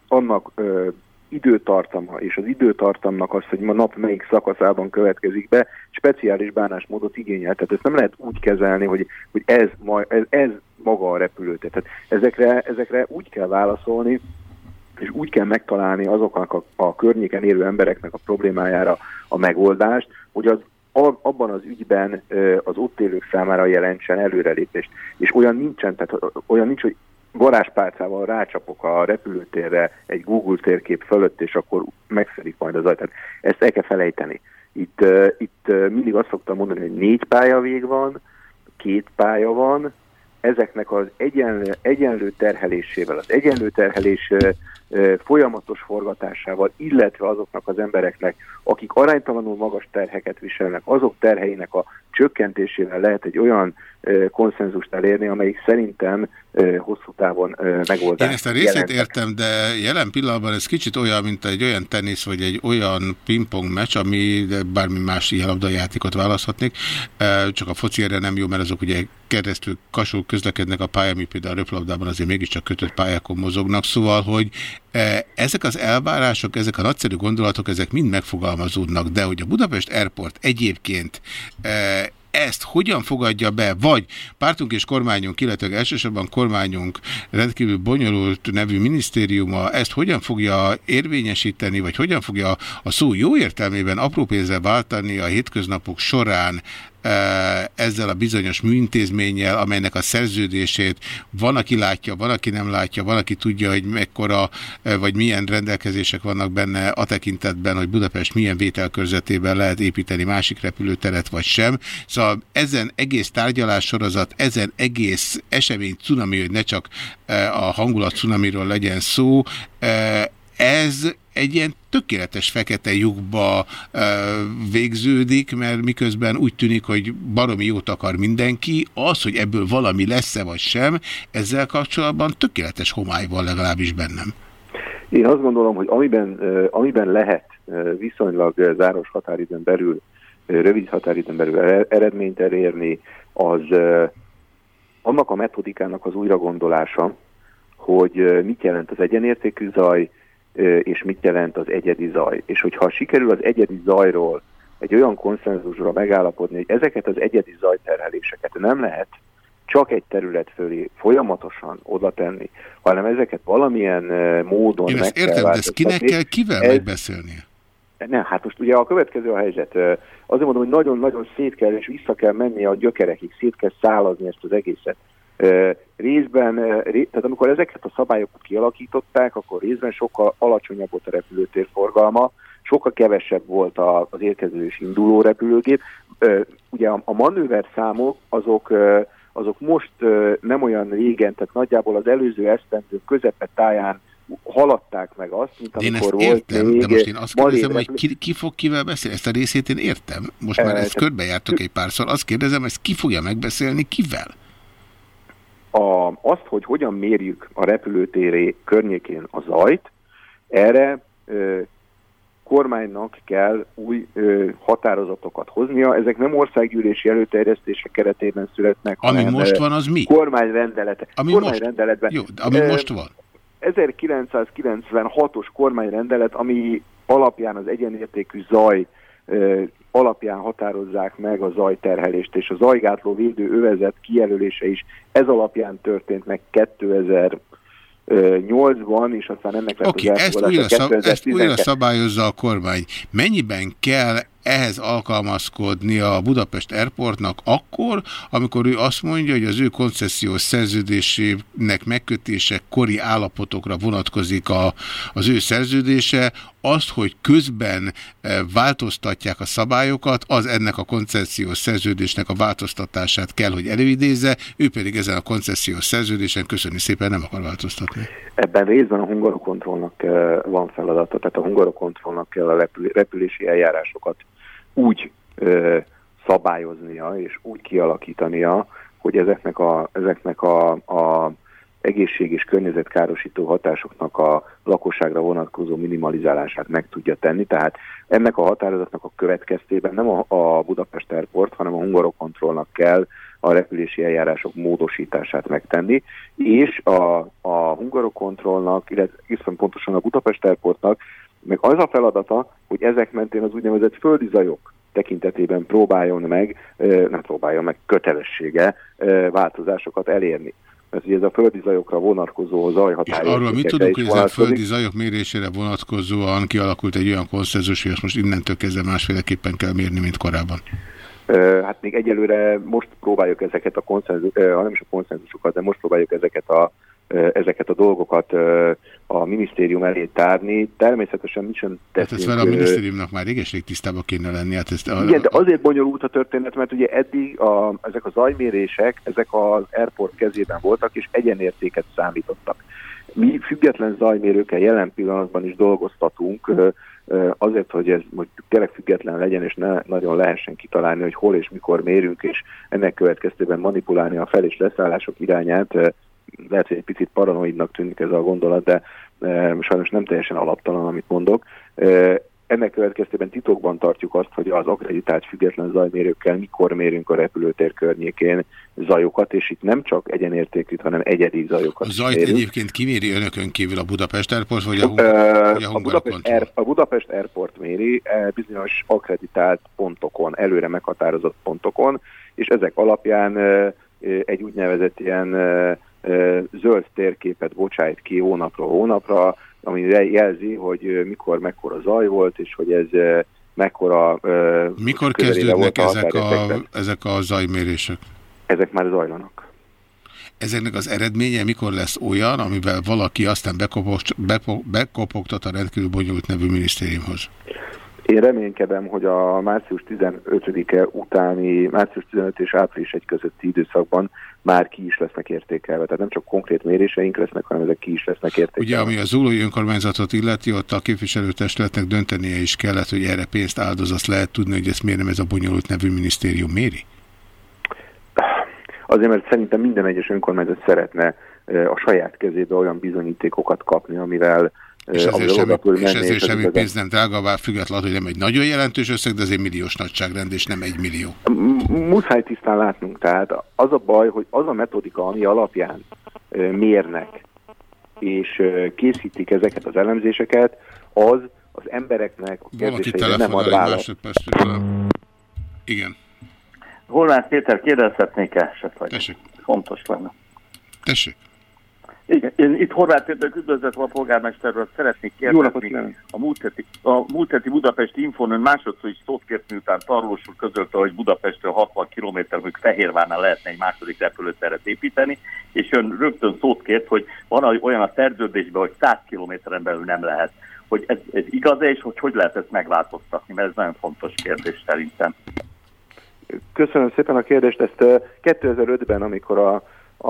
annak időtartama, és az időtartamnak az, hogy ma nap melyik szakaszában következik be, speciális bánásmódot igényel. Tehát ezt nem lehet úgy kezelni, hogy, hogy ez, ez, ez maga a repülőt. Tehát ezekre, ezekre úgy kell válaszolni, és úgy kell megtalálni azoknak a, a környéken élő embereknek a problémájára a megoldást, hogy az abban az ügyben az ott élők számára jelentsen előrelépést. És olyan nincsen, tehát olyan nincs, hogy varázspálcával rácsapok a repülőtérre egy Google térkép fölött, és akkor megszedik majd az ajtát. Ezt el kell felejteni. Itt, itt mindig azt szoktam mondani, hogy négy pálya vég van, két pálya van, ezeknek az egyenlő, egyenlő terhelésével, az egyenlő terhelés folyamatos forgatásával, illetve azoknak az embereknek, akik aránytalanul magas terheket viselnek, azok terheinek a csökkentésével lehet egy olyan konszenzust elérni, amelyik szerintem hosszú távon megoldás. Én ezt a részét jelentek. értem, de jelen pillanatban ez kicsit olyan, mint egy olyan tenisz, vagy egy olyan pingpong meccs, ami bármi más ilyen labdajátékot választhatnék, csak a foci erre nem jó, mert azok ugye keresztül kasul közlekednek a pályán, mi például a röplabdában azért mégiscsak kötött pályákon mozognak, szóval, hogy ezek az elvárások, ezek a nagyszerű gondolatok, ezek mind megfogalmazódnak, de hogy a Budapest Airport egyébként ezt hogyan fogadja be, vagy pártunk és kormányunk, illetve elsősorban kormányunk rendkívül bonyolult nevű minisztériuma ezt hogyan fogja érvényesíteni, vagy hogyan fogja a szó jó értelmében apró pénzzel váltani a hétköznapok során ezzel a bizonyos műintézménnyel, amelynek a szerződését van, aki látja, van, aki nem látja, van, aki tudja, hogy mekkora, vagy milyen rendelkezések vannak benne a tekintetben, hogy Budapest milyen vételkörzetében lehet építeni másik repülőteret, vagy sem. Szóval ezen egész tárgyalássorozat, ezen egész esemény cunami, hogy ne csak a hangulat cunamiról legyen szó, ez egy ilyen tökéletes fekete lyukba e, végződik, mert miközben úgy tűnik, hogy baromi jót akar mindenki, az, hogy ebből valami lesz-e vagy sem, ezzel kapcsolatban tökéletes homály van legalábbis bennem. Én azt gondolom, hogy amiben, amiben lehet viszonylag záros határidőn belül, rövid határidőn belül eredményt elérni, az annak a metodikának az újragondolása, hogy mit jelent az egyenértékű zaj, és mit jelent az egyedi zaj. És hogyha sikerül az egyedi zajról egy olyan konszenzusra megállapodni, hogy ezeket az egyedi zajterheléseket nem lehet csak egy terület fölé folyamatosan oda tenni, hanem ezeket valamilyen módon Én ezt értem, de ezt kinek kell kivel ez... megbeszélnie? Nem, hát most ugye a következő a helyzet. Azért mondom, hogy nagyon-nagyon szét kell és vissza kell menni a gyökerekig, szét kell szálazni ezt az egészet. Részben, tehát amikor ezeket a szabályokat kialakították, akkor részben sokkal alacsonyabb volt a repülőtér forgalma, sokkal kevesebb volt az érkező és induló repülőgép. Ugye a manőver számok azok, azok most nem olyan régen, tehát nagyjából az előző esztendő közepe táján haladták meg azt, mint amikor én volt értem, még... de most én azt kérdezem, hogy ki, ki fog kivel beszélni? Ezt a részét én értem. Most már ezt körbejártok egy párszor. Azt kérdezem, ezt ki fogja megbeszélni, kivel? A, azt, hogy hogyan mérjük a repülőtéré környékén a zajt, erre ö, kormánynak kell új ö, határozatokat hoznia. Ezek nem országgyűlési előterjesztések keretében születnek. Ami hanem, most van, az mi? Kormányrendelete. Ami kormányrendeletben. Most, jó, ami ö, most van. 1996-os kormányrendelet, ami alapján az egyenértékű zaj alapján határozzák meg a zajterhelést, és a zajgátló védő övezet kijelölése is ez alapján történt meg 2000 8-ban, és aztán ennek lett okay, az ezt újra, szab, ezt újra szabályozza a kormány. Mennyiben kell ehhez alkalmazkodni a Budapest Airportnak akkor, amikor ő azt mondja, hogy az ő koncesziós szerződésének megkötése kori állapotokra vonatkozik a, az ő szerződése, azt, hogy közben e, változtatják a szabályokat, az ennek a koncesziós szerződésnek a változtatását kell, hogy előidézze, ő pedig ezen a koncesziós szerződésen köszönni szépen nem akar változtatni. Ebben részben a hungarokontrollnak e, van feladata, tehát a hungarokontrollnak kell a repülési eljárásokat úgy ö, szabályoznia és úgy kialakítania, hogy ezeknek a, ezeknek a, a egészség és környezetkárosító hatásoknak a lakosságra vonatkozó minimalizálását meg tudja tenni. Tehát ennek a határozatnak a következtében nem a, a Budapest Airport, hanem a Hungarokontrollnak kell a repülési eljárások módosítását megtenni, és a, a Hungarokontrollnak, illetve pontosan a Budapest Airportnak meg az a feladata, hogy ezek mentén az úgynevezett földi zajok tekintetében próbáljon meg, nem próbáljon meg, kötelessége változásokat elérni. Mert ugye ez a földi zajokra vonatkozó zajhatár. És arról mit tudunk, hogy ez a földi zajok mérésére vonatkozóan kialakult egy olyan konszenzus, hogy azt most innentől kezdve másféleképpen kell mérni, mint korábban? Hát még egyelőre most próbáljuk ezeket a konszenzus, nem is a konszenzusokat, de most próbáljuk ezeket a ezeket a dolgokat a minisztérium elé tárni. Természetesen mi sem teszünk... Hát ez a minisztériumnak már régeség tisztában kéne lenni. Hát ezt a... Igen, de azért bonyolult a történet, mert ugye eddig a, ezek a zajmérések, ezek az airport kezében voltak, és egyenértéket számítottak. Mi független zajmérőkkel jelen pillanatban is dolgoztatunk, azért, hogy ez mondjuk tényleg független legyen, és ne nagyon lehessen kitalálni, hogy hol és mikor mérünk, és ennek következtében manipulálni a fel- és leszállások irányát, lehet, hogy egy picit paranoidnak tűnik ez a gondolat, de e, sajnos nem teljesen alaptalan, amit mondok. E, ennek következtében titokban tartjuk azt, hogy az akreditált független zajmérőkkel mikor mérünk a repülőtér környékén zajokat, és itt nem csak egyenértékűt, hanem egyedi zajokat. A zajt mérünk. egyébként kiméri önökön kívül a Budapest Airport, vagy a, uh, vagy a, a, Budapest Air, a Budapest Airport méri e, bizonyos akreditált pontokon, előre meghatározott pontokon, és ezek alapján egy úgynevezett ilyen zöld térképet bocsájt ki hónapról hónapra, ami jelzi, hogy mikor mekkora zaj volt, és hogy ez mekkora... Mikor kezdődnek ezek a, ezek a zajmérések? Ezek már zajlanak. Ezeknek az eredménye mikor lesz olyan, amivel valaki aztán bekopogtat a rendkívül bonyolult nevű minisztériumhoz? Én reménykedem, hogy a március 15-e utáni, március 15 és április egy közötti időszakban már ki is lesznek értékelve. Tehát nem csak konkrét méréseink lesznek, hanem ezek ki is lesznek értékelve. Ugye, ami az zulói önkormányzatot illeti, ott a képviselőtestületnek döntenie is kellett, hogy erre pénzt áldoz, azt lehet tudni, hogy ezt miért nem ez a bonyolult nevű minisztérium méri? Azért, mert szerintem minden egyes önkormányzat szeretne a saját kezébe olyan bizonyítékokat kapni, amivel és ezért semmi, és ezért semmi pénz nem drága, bár függetlenül, hogy nem egy nagyon jelentős összeg, de azért milliós nagyságrend, és nem egy millió. Muszáj tisztán látnunk, tehát az a baj, hogy az a metodika, ami alapján mérnek, és készítik ezeket az elemzéseket, az az embereknek a kérdéseire nem ad választ. Igen. Horváth Péter, kérdezhetnék esetleg? Tessék. Fontos lenne. Tessék. Igen, én itt Horváth Péter üdvözletve a polgármesterről szeretnék kérdezni. A múlt, heti, a múlt heti Budapesti Infon ön másodszor is szót kért, miután Tarlós úr közölte, hogy Budapestről 60 km, mondjuk Fehérvárnál lehetne egy második repülőteret építeni, és ön rögtön szót kért, hogy van olyan a szerződésben, hogy 100 kilométeren belül nem lehet. Hogy ez, ez igaz-e, és hogy hogy lehet ezt megváltoztatni, mert ez nagyon fontos kérdés szerintem. Köszönöm szépen a kérdést. Ezt 2005-ben, amikor a,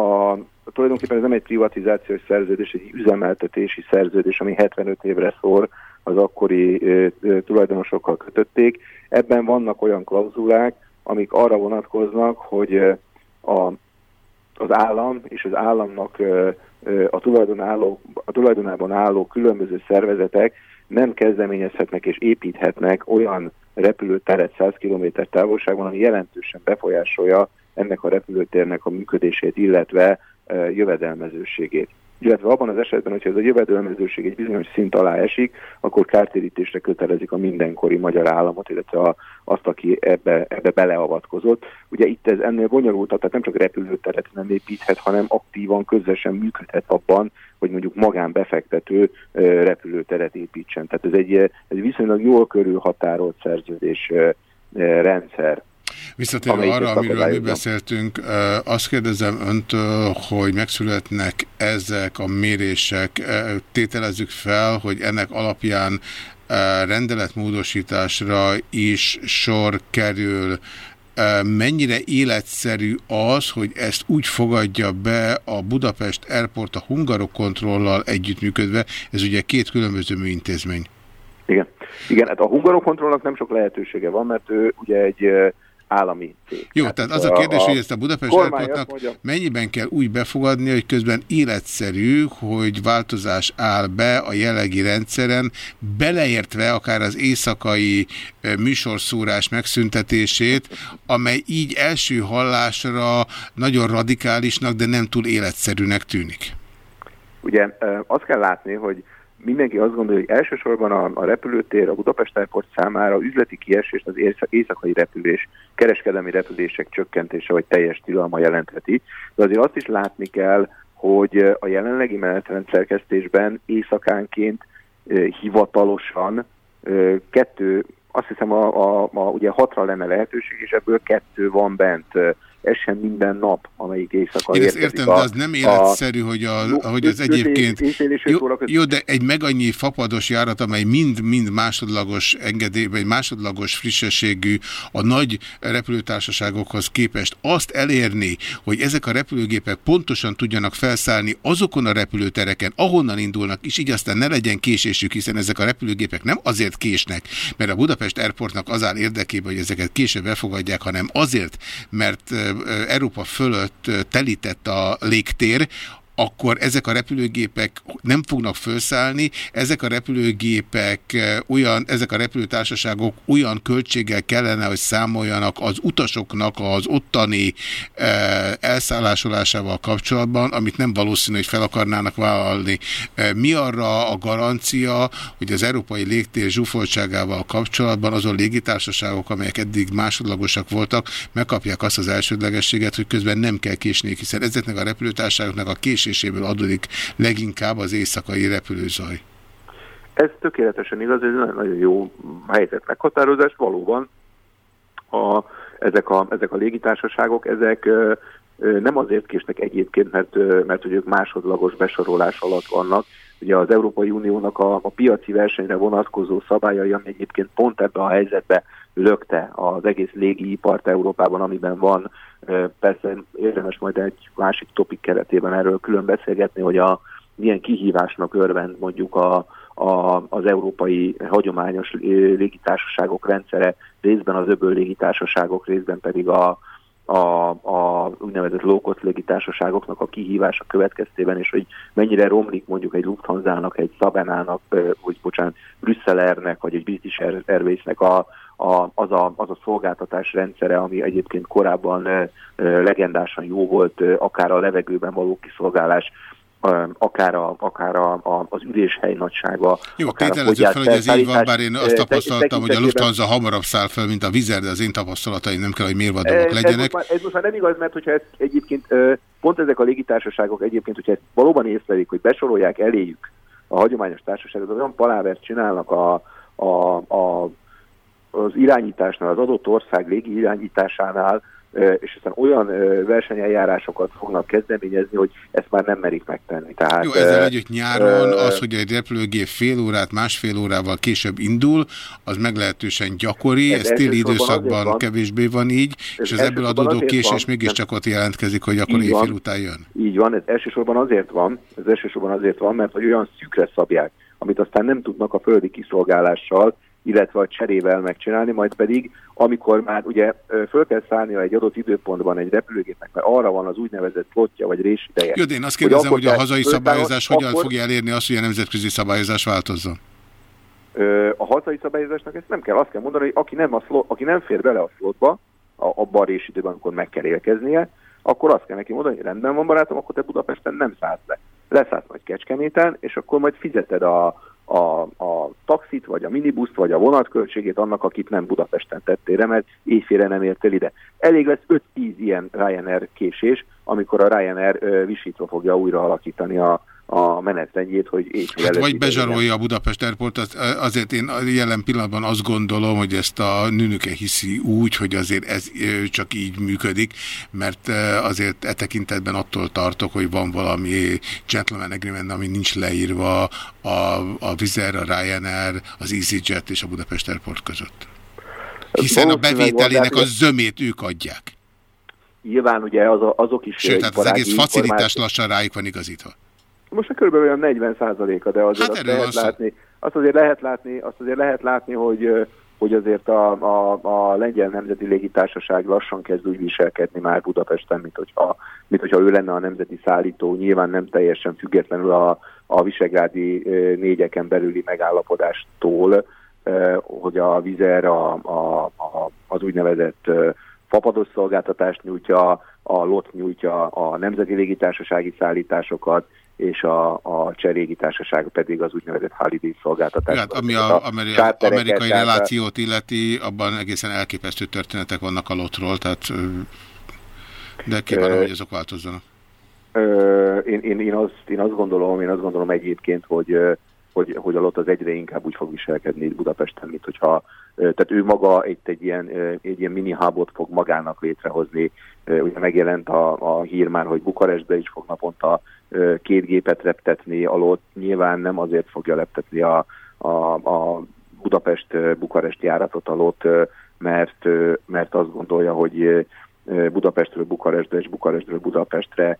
a tulajdonképpen ez nem egy privatizációs szerződés, egy üzemeltetési szerződés, ami 75 évre szól, az akkori tulajdonosokkal kötötték. Ebben vannak olyan klauzulák, amik arra vonatkoznak, hogy a, az állam és az államnak a, tulajdon álló, a tulajdonában álló különböző szervezetek nem kezdeményezhetnek és építhetnek olyan repülőteret 100 km távolságban, ami jelentősen befolyásolja ennek a repülőtérnek a működését, illetve jövedelmezőségét. illetve abban az esetben, hogyha ez a jövedelmezőség egy bizonyos szint alá esik, akkor kártérítésre kötelezik a mindenkori magyar államot, illetve a, azt, aki ebbe, ebbe beleavatkozott. Ugye itt ez ennél bonyolultabb, tehát nem csak repülőteret nem építhet, hanem aktívan, közösen működhet abban, hogy mondjuk magánbefektető repülőteret építsen. Tehát ez egy, egy viszonylag jól körülhatárolt szerződés rendszer. Visszatérve arra, amiről mi beszéltünk, azt kérdezem öntől, hogy megszületnek ezek a mérések, tételezzük fel, hogy ennek alapján rendeletmódosításra is sor kerül. Mennyire életszerű az, hogy ezt úgy fogadja be a Budapest Airport a Hungarokontrollal együttműködve, ez ugye két különböző műintézmény. Igen. Igen, hát a Hungarokontrollnak nem sok lehetősége van, mert ő ugye egy állami cég. Jó, hát tehát az a kérdés, a, hogy ezt a Budapest Airportnak mennyiben kell úgy befogadni, hogy közben életszerű, hogy változás áll be a jellegi rendszeren, beleértve akár az éjszakai műsorszórás megszüntetését, amely így első hallásra nagyon radikálisnak, de nem túl életszerűnek tűnik. Ugye azt kell látni, hogy mindenki azt gondolja, hogy elsősorban a, a repülőtér a Budapest Airport számára üzleti kiesést az éjszakai repülés, kereskedelmi repülések csökkentése vagy teljes tilalma jelentheti. De azért azt is látni kell, hogy a jelenlegi menetrend szerkesztésben éjszakánként hivatalosan kettő, azt hiszem a, a, a, ugye hatra lenne lehetőség, és ebből kettő van bent ez sem minden nap, amelyik éjszaka Én ezt értem, a, de az nem életszerű, a, hogy, a, hogy az egyébként... Jó, jó, de egy meg annyi fapados járat, amely mind-mind másodlagos engedély, vagy másodlagos frissességű a nagy repülőtársaságokhoz képest azt elérni, hogy ezek a repülőgépek pontosan tudjanak felszállni azokon a repülőtereken, ahonnan indulnak, és így aztán ne legyen késésük, hiszen ezek a repülőgépek nem azért késnek, mert a Budapest Airportnak az áll érdekében, hogy ezeket később befogadják, hanem azért, mert Európa fölött telített a légtér, akkor ezek a repülőgépek nem fognak felszállni, ezek a repülőgépek olyan, ezek a repülőtársaságok olyan költséggel kellene, hogy számoljanak az utasoknak az ottani elszállásolásával kapcsolatban, amit nem valószínű, hogy fel akarnának vállalni. Mi arra a garancia, hogy az európai légtér zsúfoltságával kapcsolatban azon légitársaságok, amelyek eddig másodlagosak voltak, megkapják azt az elsődlegességet, hogy közben nem kell késniük, hiszen ezeknek a repülőtársaságoknak a késés késéséből adódik leginkább az éjszakai repülőzaj. Ez tökéletesen igaz, ez nagyon jó helyzet meghatározás. Valóban a, ezek, a, ezek a légitársaságok, ezek nem azért késnek egyébként, mert, mert hogy ők másodlagos besorolás alatt vannak. Ugye az Európai Uniónak a, a piaci versenyre vonatkozó szabályai, ami egyébként pont ebbe a helyzetbe lökte az egész légiipart Európában, amiben van Persze érdemes majd egy másik topik keretében erről külön beszélgetni, hogy a milyen kihívásnak örvend mondjuk a, a, az európai hagyományos légitársaságok rendszere, részben az öböl légitársaságok, részben pedig a, a, a úgynevezett low-cost légitársaságoknak a kihívása következtében, és hogy mennyire romlik mondjuk egy Lufthansa-nak, egy Sabenának, vagy bocsánat, Brüsszelernek, vagy egy British Airways-nek a, a, az, a, az a szolgáltatás rendszere, ami egyébként korábban legendásan jó volt, akár a levegőben való kiszolgálás, akár, a, akár a, a, az üléshely nagysága. Jó, tételezzük fel, hogy ez így van, bár én azt tapasztaltam, hogy a Lufthansa hamarabb száll fel, mint a Vizer, de az én tapasztalataim nem kell, hogy mérvadóak legyenek. Ez most, már, ez most már nem igaz, mert hogyha ez egyébként pont ezek a légitársaságok egyébként, hogyha ezt valóban észlelik, hogy besorolják eléjük a hagyományos társaságot, olyan palávert csinálnak a, a, a az irányításnál, az adott ország légi irányításánál, és aztán olyan versenyeljárásokat fognak kezdeményezni, hogy ezt már nem merik megtenni. Tehát, Jó, ezzel együtt nyáron az, hogy egy repülőgép fél órát, másfél órával később indul, az meglehetősen gyakori, ez, ez téli időszakban van, kevésbé van így, és az ebből adódó késés mégiscsak ott jelentkezik, hogy akkor éjfél után jön. Így van, ez elsősorban azért van, ez elsősorban azért van, mert hogy olyan szűkre szabják, amit aztán nem tudnak a földi kiszolgálással, illetve a cserével megcsinálni, majd pedig, amikor már ugye föl kell szállnia egy adott időpontban egy repülőgépnek, mert arra van az úgynevezett flotja vagy résideje. Jó, én azt kérdezem, hogy, hogy a hazai szabályozás hogyan akkor... fogja elérni azt, hogy a nemzetközi szabályozás változzon? A hazai szabályozásnak ezt nem kell, azt kell mondani, hogy aki nem, a slot, aki nem fér bele a slotba, a, abban a résidőben, amikor meg kell érkeznie, akkor azt kell neki mondani, hogy rendben van barátom, akkor te Budapesten nem szállsz le. leszállsz majd Kecskeméten, és akkor majd fizeted a, a, vagy a minibuszt, vagy a vonatköltségét annak, akit nem Budapesten tettél mert éjfélre nem értél ide. Elég lesz 5-10 ilyen Ryanair késés, amikor a Ryanair visítva fogja újra alakítani a, a menetrendjét, hogy éjfél hát Vagy bezsarolja a Budapest Airport, az, azért én jelen pillanatban azt gondolom, hogy ezt a nőnöke hiszi úgy, hogy azért ez csak így működik, mert azért e tekintetben attól tartok, hogy van valami gentleman agreement, ami nincs leírva a, a Vizer, a Ryanair, az EasyJet és a Budapest Airport között. Hiszen a bevételének a zömét ők adják. Nyilván ugye az, azok is... Sőt, tehát az egész facilitás lassan rájuk van igazítva. Most a kb. olyan 40 a de azért hát azt, lehet látni, azt azért lehet látni, azt azért lehet látni, hogy hogy azért a, a, a Lengyel Nemzeti Légitársaság lassan kezd úgy viselkedni már Budapesten, mint hogyha, mint hogyha ő lenne a nemzeti szállító, nyilván nem teljesen függetlenül a, a visegrádi négyeken belüli megállapodástól, hogy a vizer a, a, a, az úgynevezett fapados szolgáltatást nyújtja, a LOT nyújtja a nemzeti légitársasági szállításokat, és a, a cserégi társaság pedig az úgynevezett holiday szolgáltatás. Hát, ami a, ameri amerikai relációt illeti, abban egészen elképesztő történetek vannak a lotról, tehát de kívánom, hogy azok változzanak. Én, én, én, azt, én azt gondolom, én azt gondolom egyébként, hogy hogy, hogy a lot az egyre inkább úgy fog viselkedni Budapesten, mint hogyha, tehát ő maga egy, egy, ilyen, egy ilyen mini hubot fog magának létrehozni. Ugye megjelent a, a hír már, hogy Bukarestbe is fog naponta két gépet reptetni, alott nyilván nem azért fogja leptetni a, a, a Budapest-Bukarest járatot alott, mert, mert azt gondolja, hogy Budapestről Bukarestbe és Bukarestről Budapestre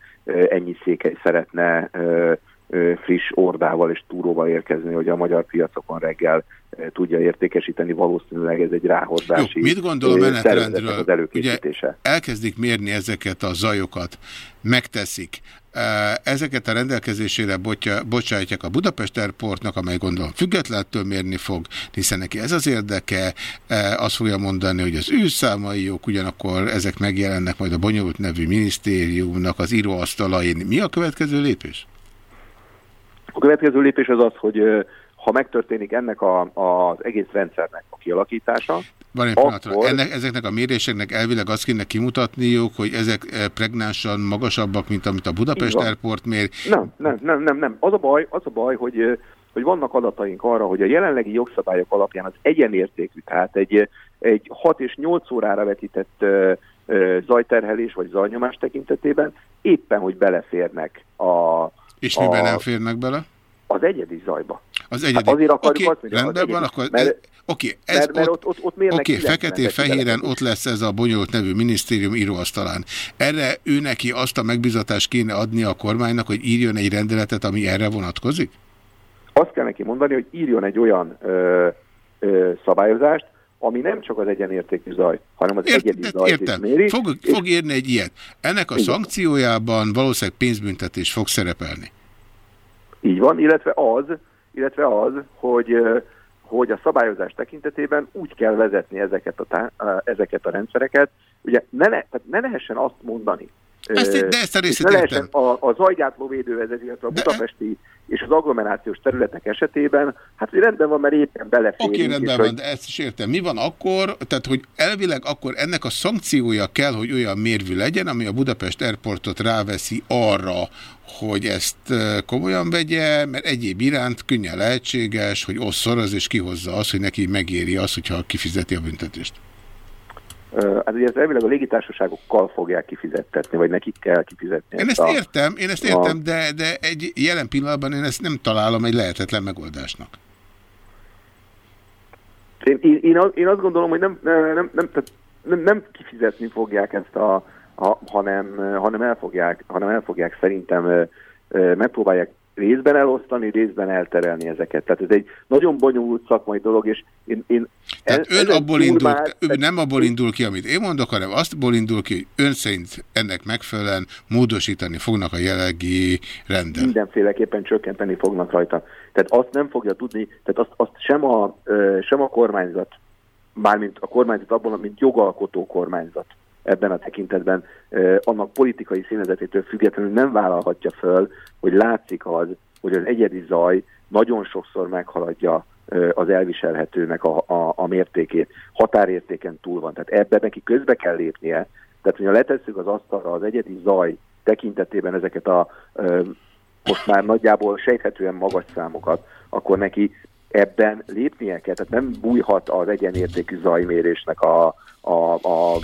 ennyi székely szeretne friss ordával és túróval érkezni, hogy a magyar piacokon reggel tudja értékesíteni, valószínűleg ez egy ráhordási Jó, mit gondol a menetrendről? Az előkészítése. Ugye elkezdik mérni ezeket a zajokat, megteszik. Ezeket a rendelkezésére botja, bocsátják a Budapest Airportnak, amely gondolom függetlettől mérni fog, hiszen neki ez az érdeke, azt fogja mondani, hogy az ő számai jók, ugyanakkor ezek megjelennek majd a bonyolult nevű minisztériumnak az íróasztalain. Mi a következő lépés? A következő lépés az az, hogy ha megtörténik ennek a, az egész rendszernek a kialakítása, van egy akkor... Ennek, ezeknek a méréseknek elvileg azt kéne kimutatniuk, hogy ezek pregnánsan magasabbak, mint amit a Budapest Airport mér. Nem, nem, nem, nem, nem. Az a baj, az a baj hogy, hogy vannak adataink arra, hogy a jelenlegi jogszabályok alapján az egyenértékű, tehát egy, egy 6 és 8 órára vetített zajterhelés vagy zajnyomás tekintetében éppen, hogy beleférnek a és a, miben nem férnek bele? Az egyedi zajba. Az egyedi. Hát azért akarjuk okay, azt, hogy rendben van, akkor... Mert, Oké, okay, mert, mert ott, ott, ott Oké, okay, feketén-fehéren ott lesz ez a bonyolult nevű minisztérium íróasztalán. Erre ő neki azt a megbizatást kéne adni a kormánynak, hogy írjon egy rendeletet, ami erre vonatkozik? Azt kell neki mondani, hogy írjon egy olyan ö, ö, szabályozást, ami nem csak az egyenértékű zaj, hanem az Ért, egyedi zajt értem. is méri. Fog, és... fog érni egy ilyet. Ennek a Igen. szankciójában valószínűleg pénzbüntetés fog szerepelni. Így van, illetve az, illetve az hogy, hogy a szabályozás tekintetében úgy kell vezetni ezeket a, ezeket a rendszereket, ugye ne, ne, tehát ne lehessen azt mondani, ezt, de ezt a részét értem. A, a zajgátló védővezet, illetve a budapesti de... és az agglomerációs területek esetében, hát hogy rendben van, mert éppen beleférünk. Oké, okay, rendben van, hogy... de ezt is értem. Mi van akkor, tehát hogy elvileg akkor ennek a szankciója kell, hogy olyan mérvű legyen, ami a Budapest Airportot ráveszi arra, hogy ezt komolyan vegye, mert egyéb iránt könnyen lehetséges, hogy osszor az és kihozza azt, hogy neki megéri az, hogyha kifizeti a büntetést. Hát ugye ez elvileg a légitársaságokkal fogják kifizettetni, vagy nekik kell kifizetni. Én ezt, ezt a, értem, én ezt értem, a... de, de egy jelen pillanatban én ezt nem találom egy lehetetlen megoldásnak. Én, én, én, én azt gondolom, hogy nem, nem, nem, nem, nem, nem kifizetni fogják ezt a, a hanem, hanem, el fogják, hanem el fogják szerintem megpróbálják részben elosztani, részben elterelni ezeket. Tehát ez egy nagyon bonyolult szakmai dolog, és én... én Tehát ez, ön abból indul, már, ő nem abból indul ki, amit én mondok, hanem azt indul ki, hogy ön szerint ennek megfelelően módosítani fognak a jelenlegi rendet. Mindenféleképpen csökkenteni fognak rajta. Tehát azt nem fogja tudni, tehát azt, azt sem, a, sem a kormányzat, mármint a kormányzat abban, mint jogalkotó kormányzat ebben a tekintetben annak politikai színezetétől függetlenül nem vállalhatja föl, hogy látszik az, hogy az egyedi zaj nagyon sokszor meghaladja az elviselhetőnek a, a, a mértékét, határértéken túl van. Tehát ebben neki közbe kell lépnie. Tehát, hogyha letesszük az asztalra az egyedi zaj tekintetében ezeket a most már nagyjából sejthetően magas számokat, akkor neki ebben lépnie kell, tehát nem bújhat az egyenértékű zajmérésnek a, a, a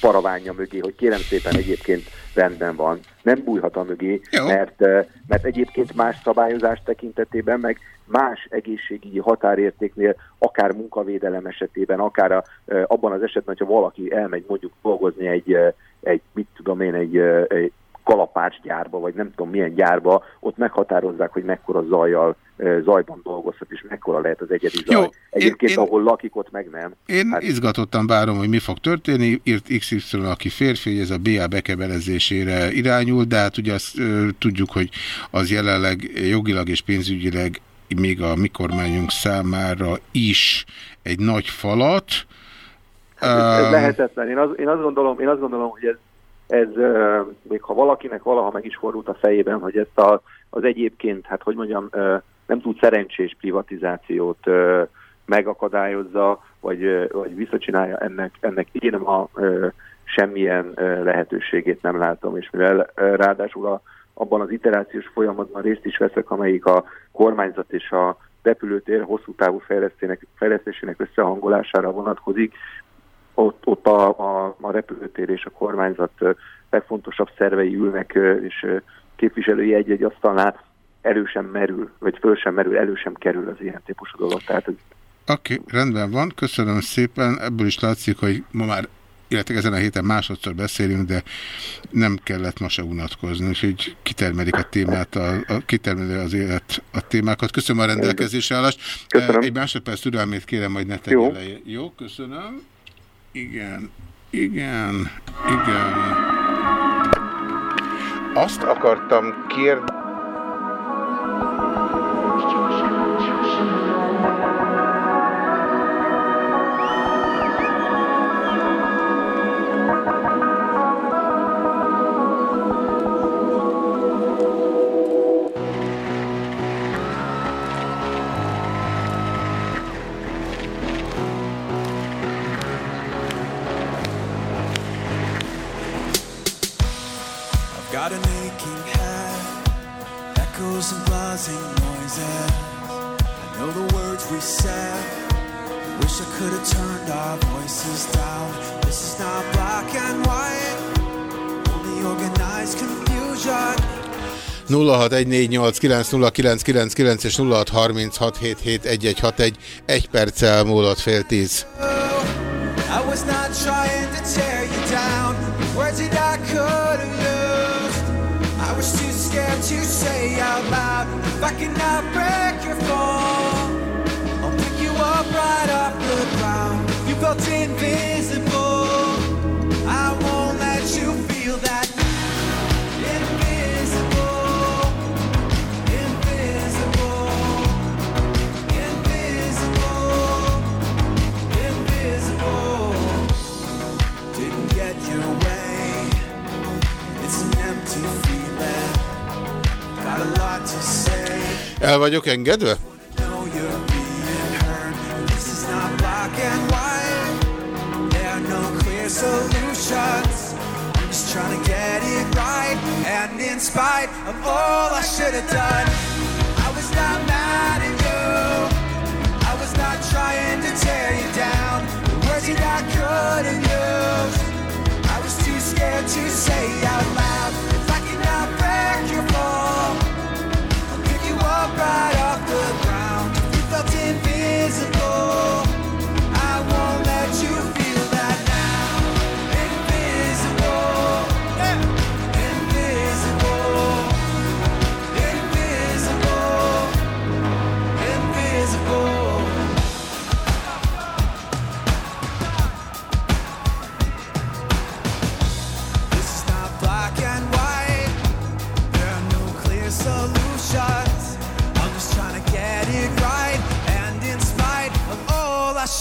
paravánja mögé, hogy kérem szépen egyébként rendben van. Nem bújhat a mögé, mert, mert egyébként más szabályozás tekintetében, meg más egészségügyi határértéknél, akár munkavédelem esetében, akár a, abban az esetben, hogyha valaki elmegy mondjuk dolgozni egy, egy mit tudom én, egy, egy kalapácsgyárba, vagy nem tudom milyen gyárba, ott meghatározzák, hogy mekkora zajjal, zajban dolgozhat, és mekkora lehet az egyedi zaj. Jó, Egyébként, én, ahol lakik, ott meg nem. Én hát... izgatottan várom, hogy mi fog történni. Írt XY, aki férfi, hogy ez a BA bekebelezésére irányul, de hát ugye azt ö, tudjuk, hogy az jelenleg jogilag és pénzügyileg még a mi kormányunk számára is egy nagy falat. Hát ez, ez lehetetlen. Én, az, én, azt gondolom, én azt gondolom, hogy ez ez még ha valakinek valaha meg is fordult a fejében, hogy ezt a, az egyébként, hát hogy mondjam, nem tud szerencsés privatizációt megakadályozza, vagy, vagy visszacsinálja ennek, ennek. Én a semmilyen lehetőségét nem látom, és mivel ráadásul a, abban az iterációs folyamatban részt is veszek, amelyik a kormányzat és a repülőtér hosszú távú fejlesztésének összehangolására vonatkozik, ott, ott a, a, a repülőtér és a kormányzat legfontosabb szervei ülnek, és képviselői egy-egy asztalnál erősen merül, vagy föl sem merül, elő sem kerül az ilyen típusú dolog. Tehát ez... Oké, okay, rendben van, köszönöm szépen. Ebből is látszik, hogy ma már illetve ezen a héten másodszor beszélünk, de nem kellett ma se unatkozni, úgyhogy kitermelik a témát, a, a, kitermeli az élet a témákat. Köszönöm a rendelkezésre állást. Köszönöm. Egy másodperc türelmét kérem, hogy ne tegye le. Jó, köszönöm. Igen, igen, igen. Azt akartam kérdezni, 0614890999 és 0636771161 egy perccel múlott fél tíz. I was El vagyok engedve? trying to get it right And in spite of all I should have done I was not mad at you I was not trying to tear you down I was too scared to say out loud If I cannot break your fall up right off the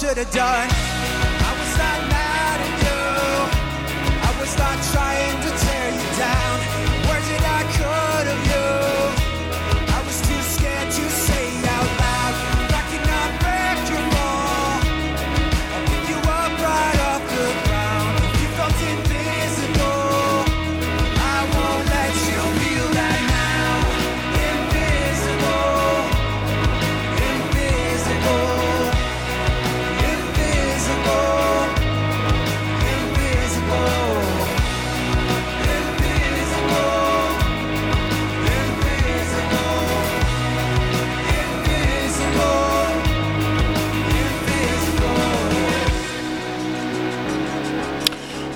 should have done,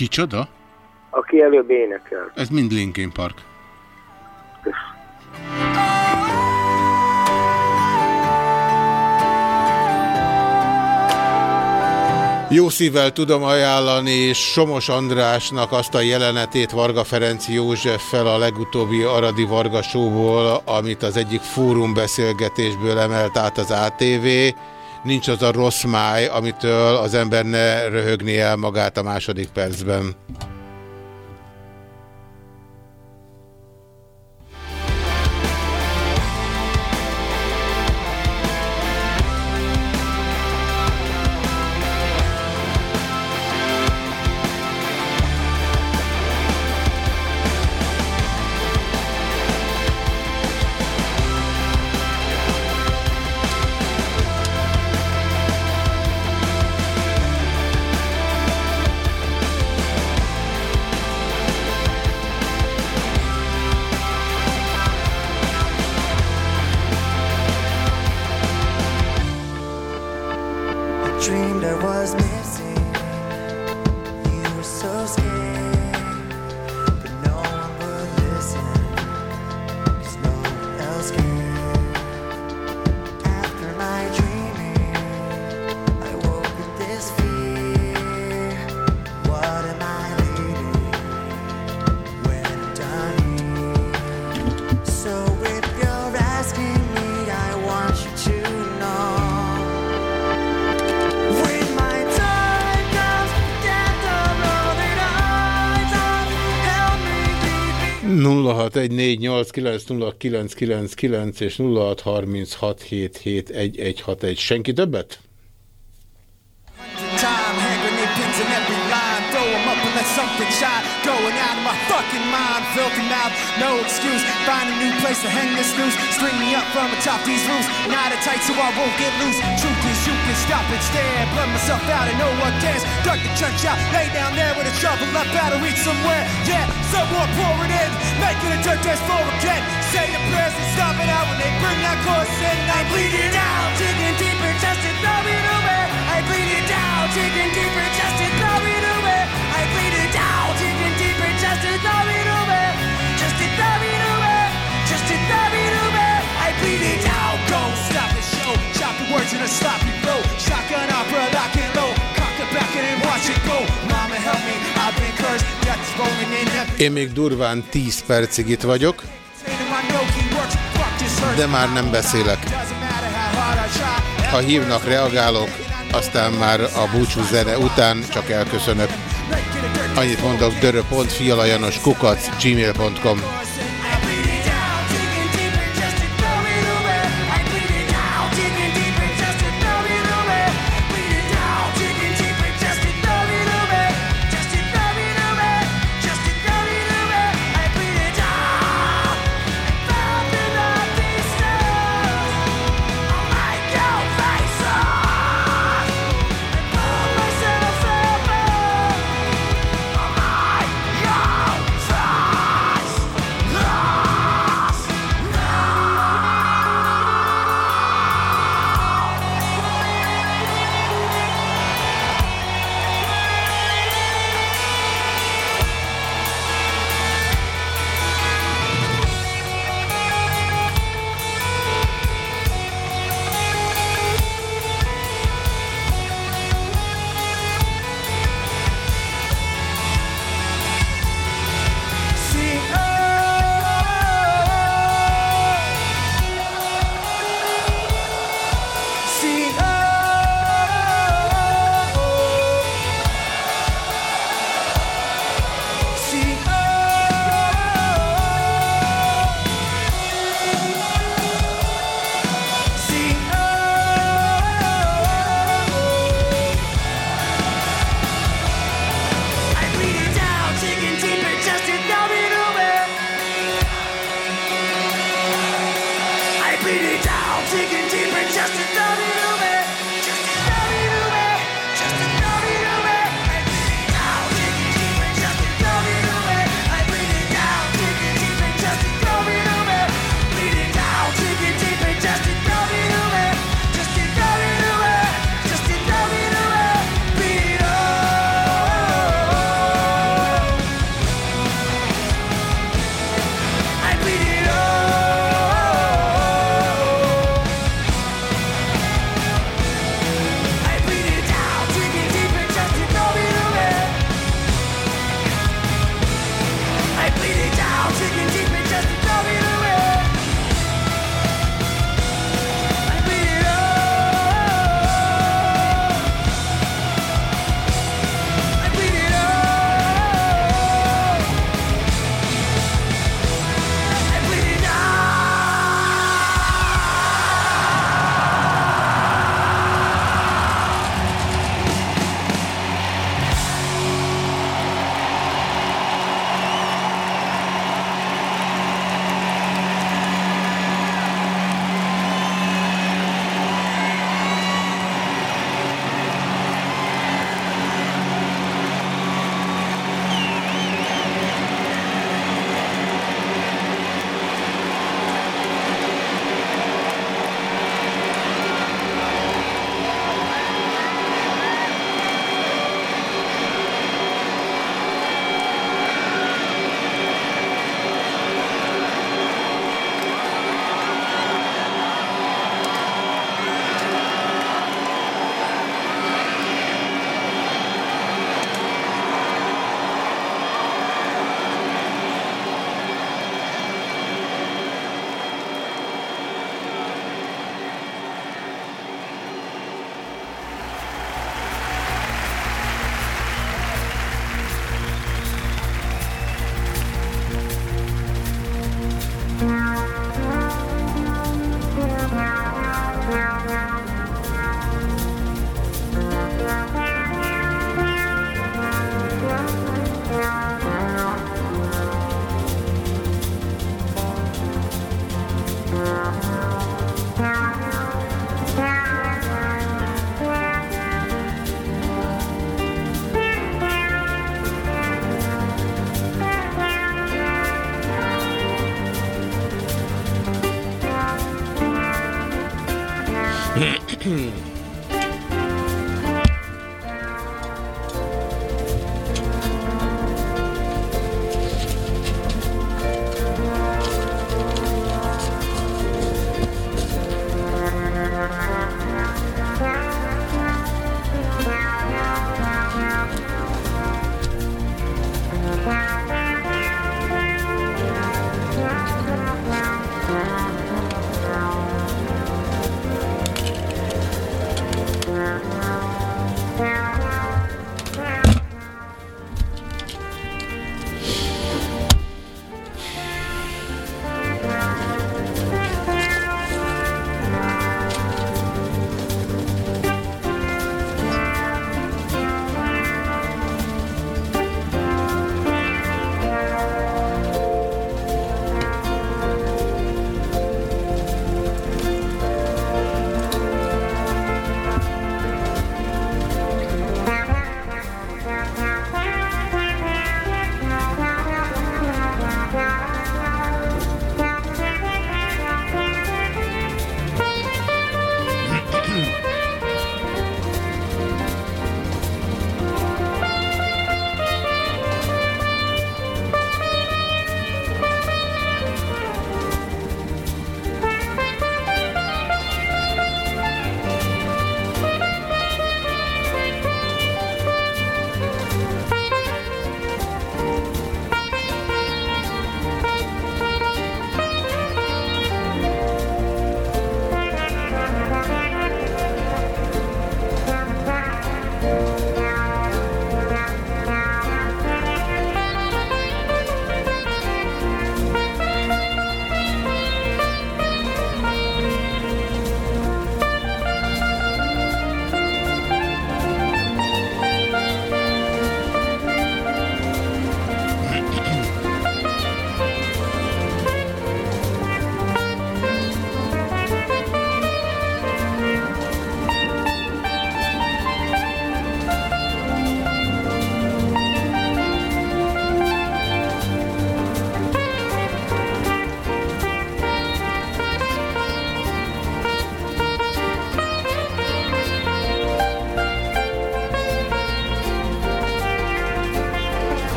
Kicsoda? Aki előbb énekel. Ez mind Linkin Park. Jó szívvel tudom ajánlani Somos Andrásnak azt a jelenetét Varga Ferenc Józseffel a legutóbbi Aradi Varga showból, amit az egyik fórum beszélgetésből emelt át az ATV. Nincs az a rossz máj, amitől az ember ne röhögni el magát a második percben. 0614890999 és 0636771161. Senki többet? no excuse. Find a new place to hang this noose. String me up from atop these. Not a tight so I won't get loose. Truth is, you can stop. Blood myself out and no one cares. The lay down there with a shovel. Reach somewhere. Yeah, someone pour it in gonna turn church as for again. Say the prayers and stop it out when they bring that chorus in. I bleed it out, digging deeper, just to throw it away. I bleed it out, digging deeper, just to throw it away. I bleed it out, digging deeper, just to throw it away. Just to throw it away, just to throw it away. I bleed it out, go stop the show. Chop the words in a sloppy flow. Én még durván 10 percig itt vagyok, de már nem beszélek. Ha hívnak, reagálok, aztán már a búcsú zene után csak elköszönök. Annyit mondok, dörö.fialajanos kukac gmail.com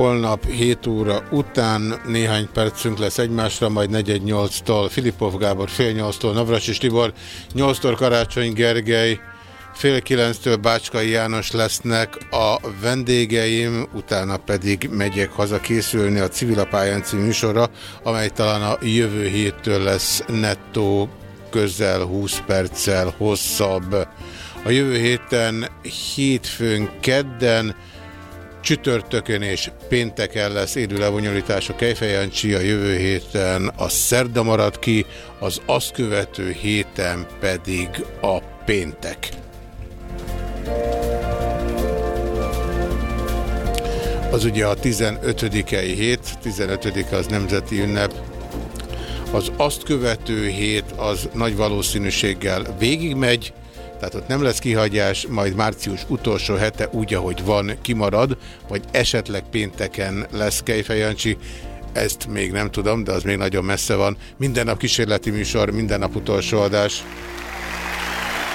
Holnap 7 óra után néhány percünk lesz egymásra, majd 418-tól Filipov Gábor, fél 8-tól Navracsis Tibor, 8-tól Karácsony Gergely, fél 9-től Bácskai János lesznek a vendégeim, utána pedig megyek haza készülni a Civil Pályán című műsorra, amely talán a jövő héttől lesz nettó közel 20 perccel hosszabb. A jövő héten hétfőn, kedden, Csütörtökön és pénteken lesz élő levonyolítás a Kejfejancsi, a jövő héten a szerda marad ki, az azt követő héten pedig a péntek. Az ugye a 15-ei hét, 15 az nemzeti ünnep, az azt követő hét az nagy valószínűséggel végigmegy, tehát ott nem lesz kihagyás, majd március utolsó hete úgy, ahogy van, kimarad, vagy esetleg pénteken lesz Kejfejancsi, ezt még nem tudom, de az még nagyon messze van. Minden nap kísérleti műsor, minden nap utolsó adás.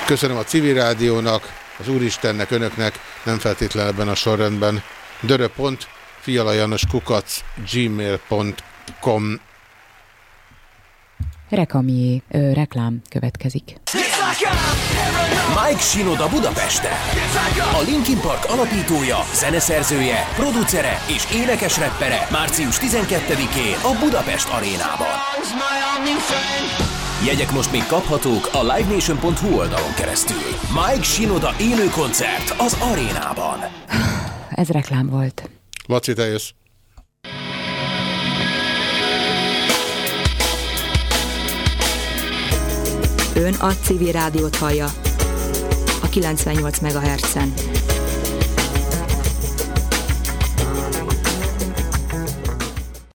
Köszönöm a civil rádiónak, az Úristennek, önöknek, nem feltétlenül ebben a sorrendben. Dörö.pont, fialajanoskukac, gmail.com Rekamié, ö, reklám következik. Mike Shinoda Budapeste. A Linkin Park alapítója, zeneszerzője, producere és énekes reppere március 12-én a Budapest arénában. Jegyek most még kaphatók a livenation.hu oldalon keresztül. Mike Shinoda élő koncert az arénában. Ez reklám volt. Laci, te jössz. Ön a civil rádiót hallja 98 MHz-en.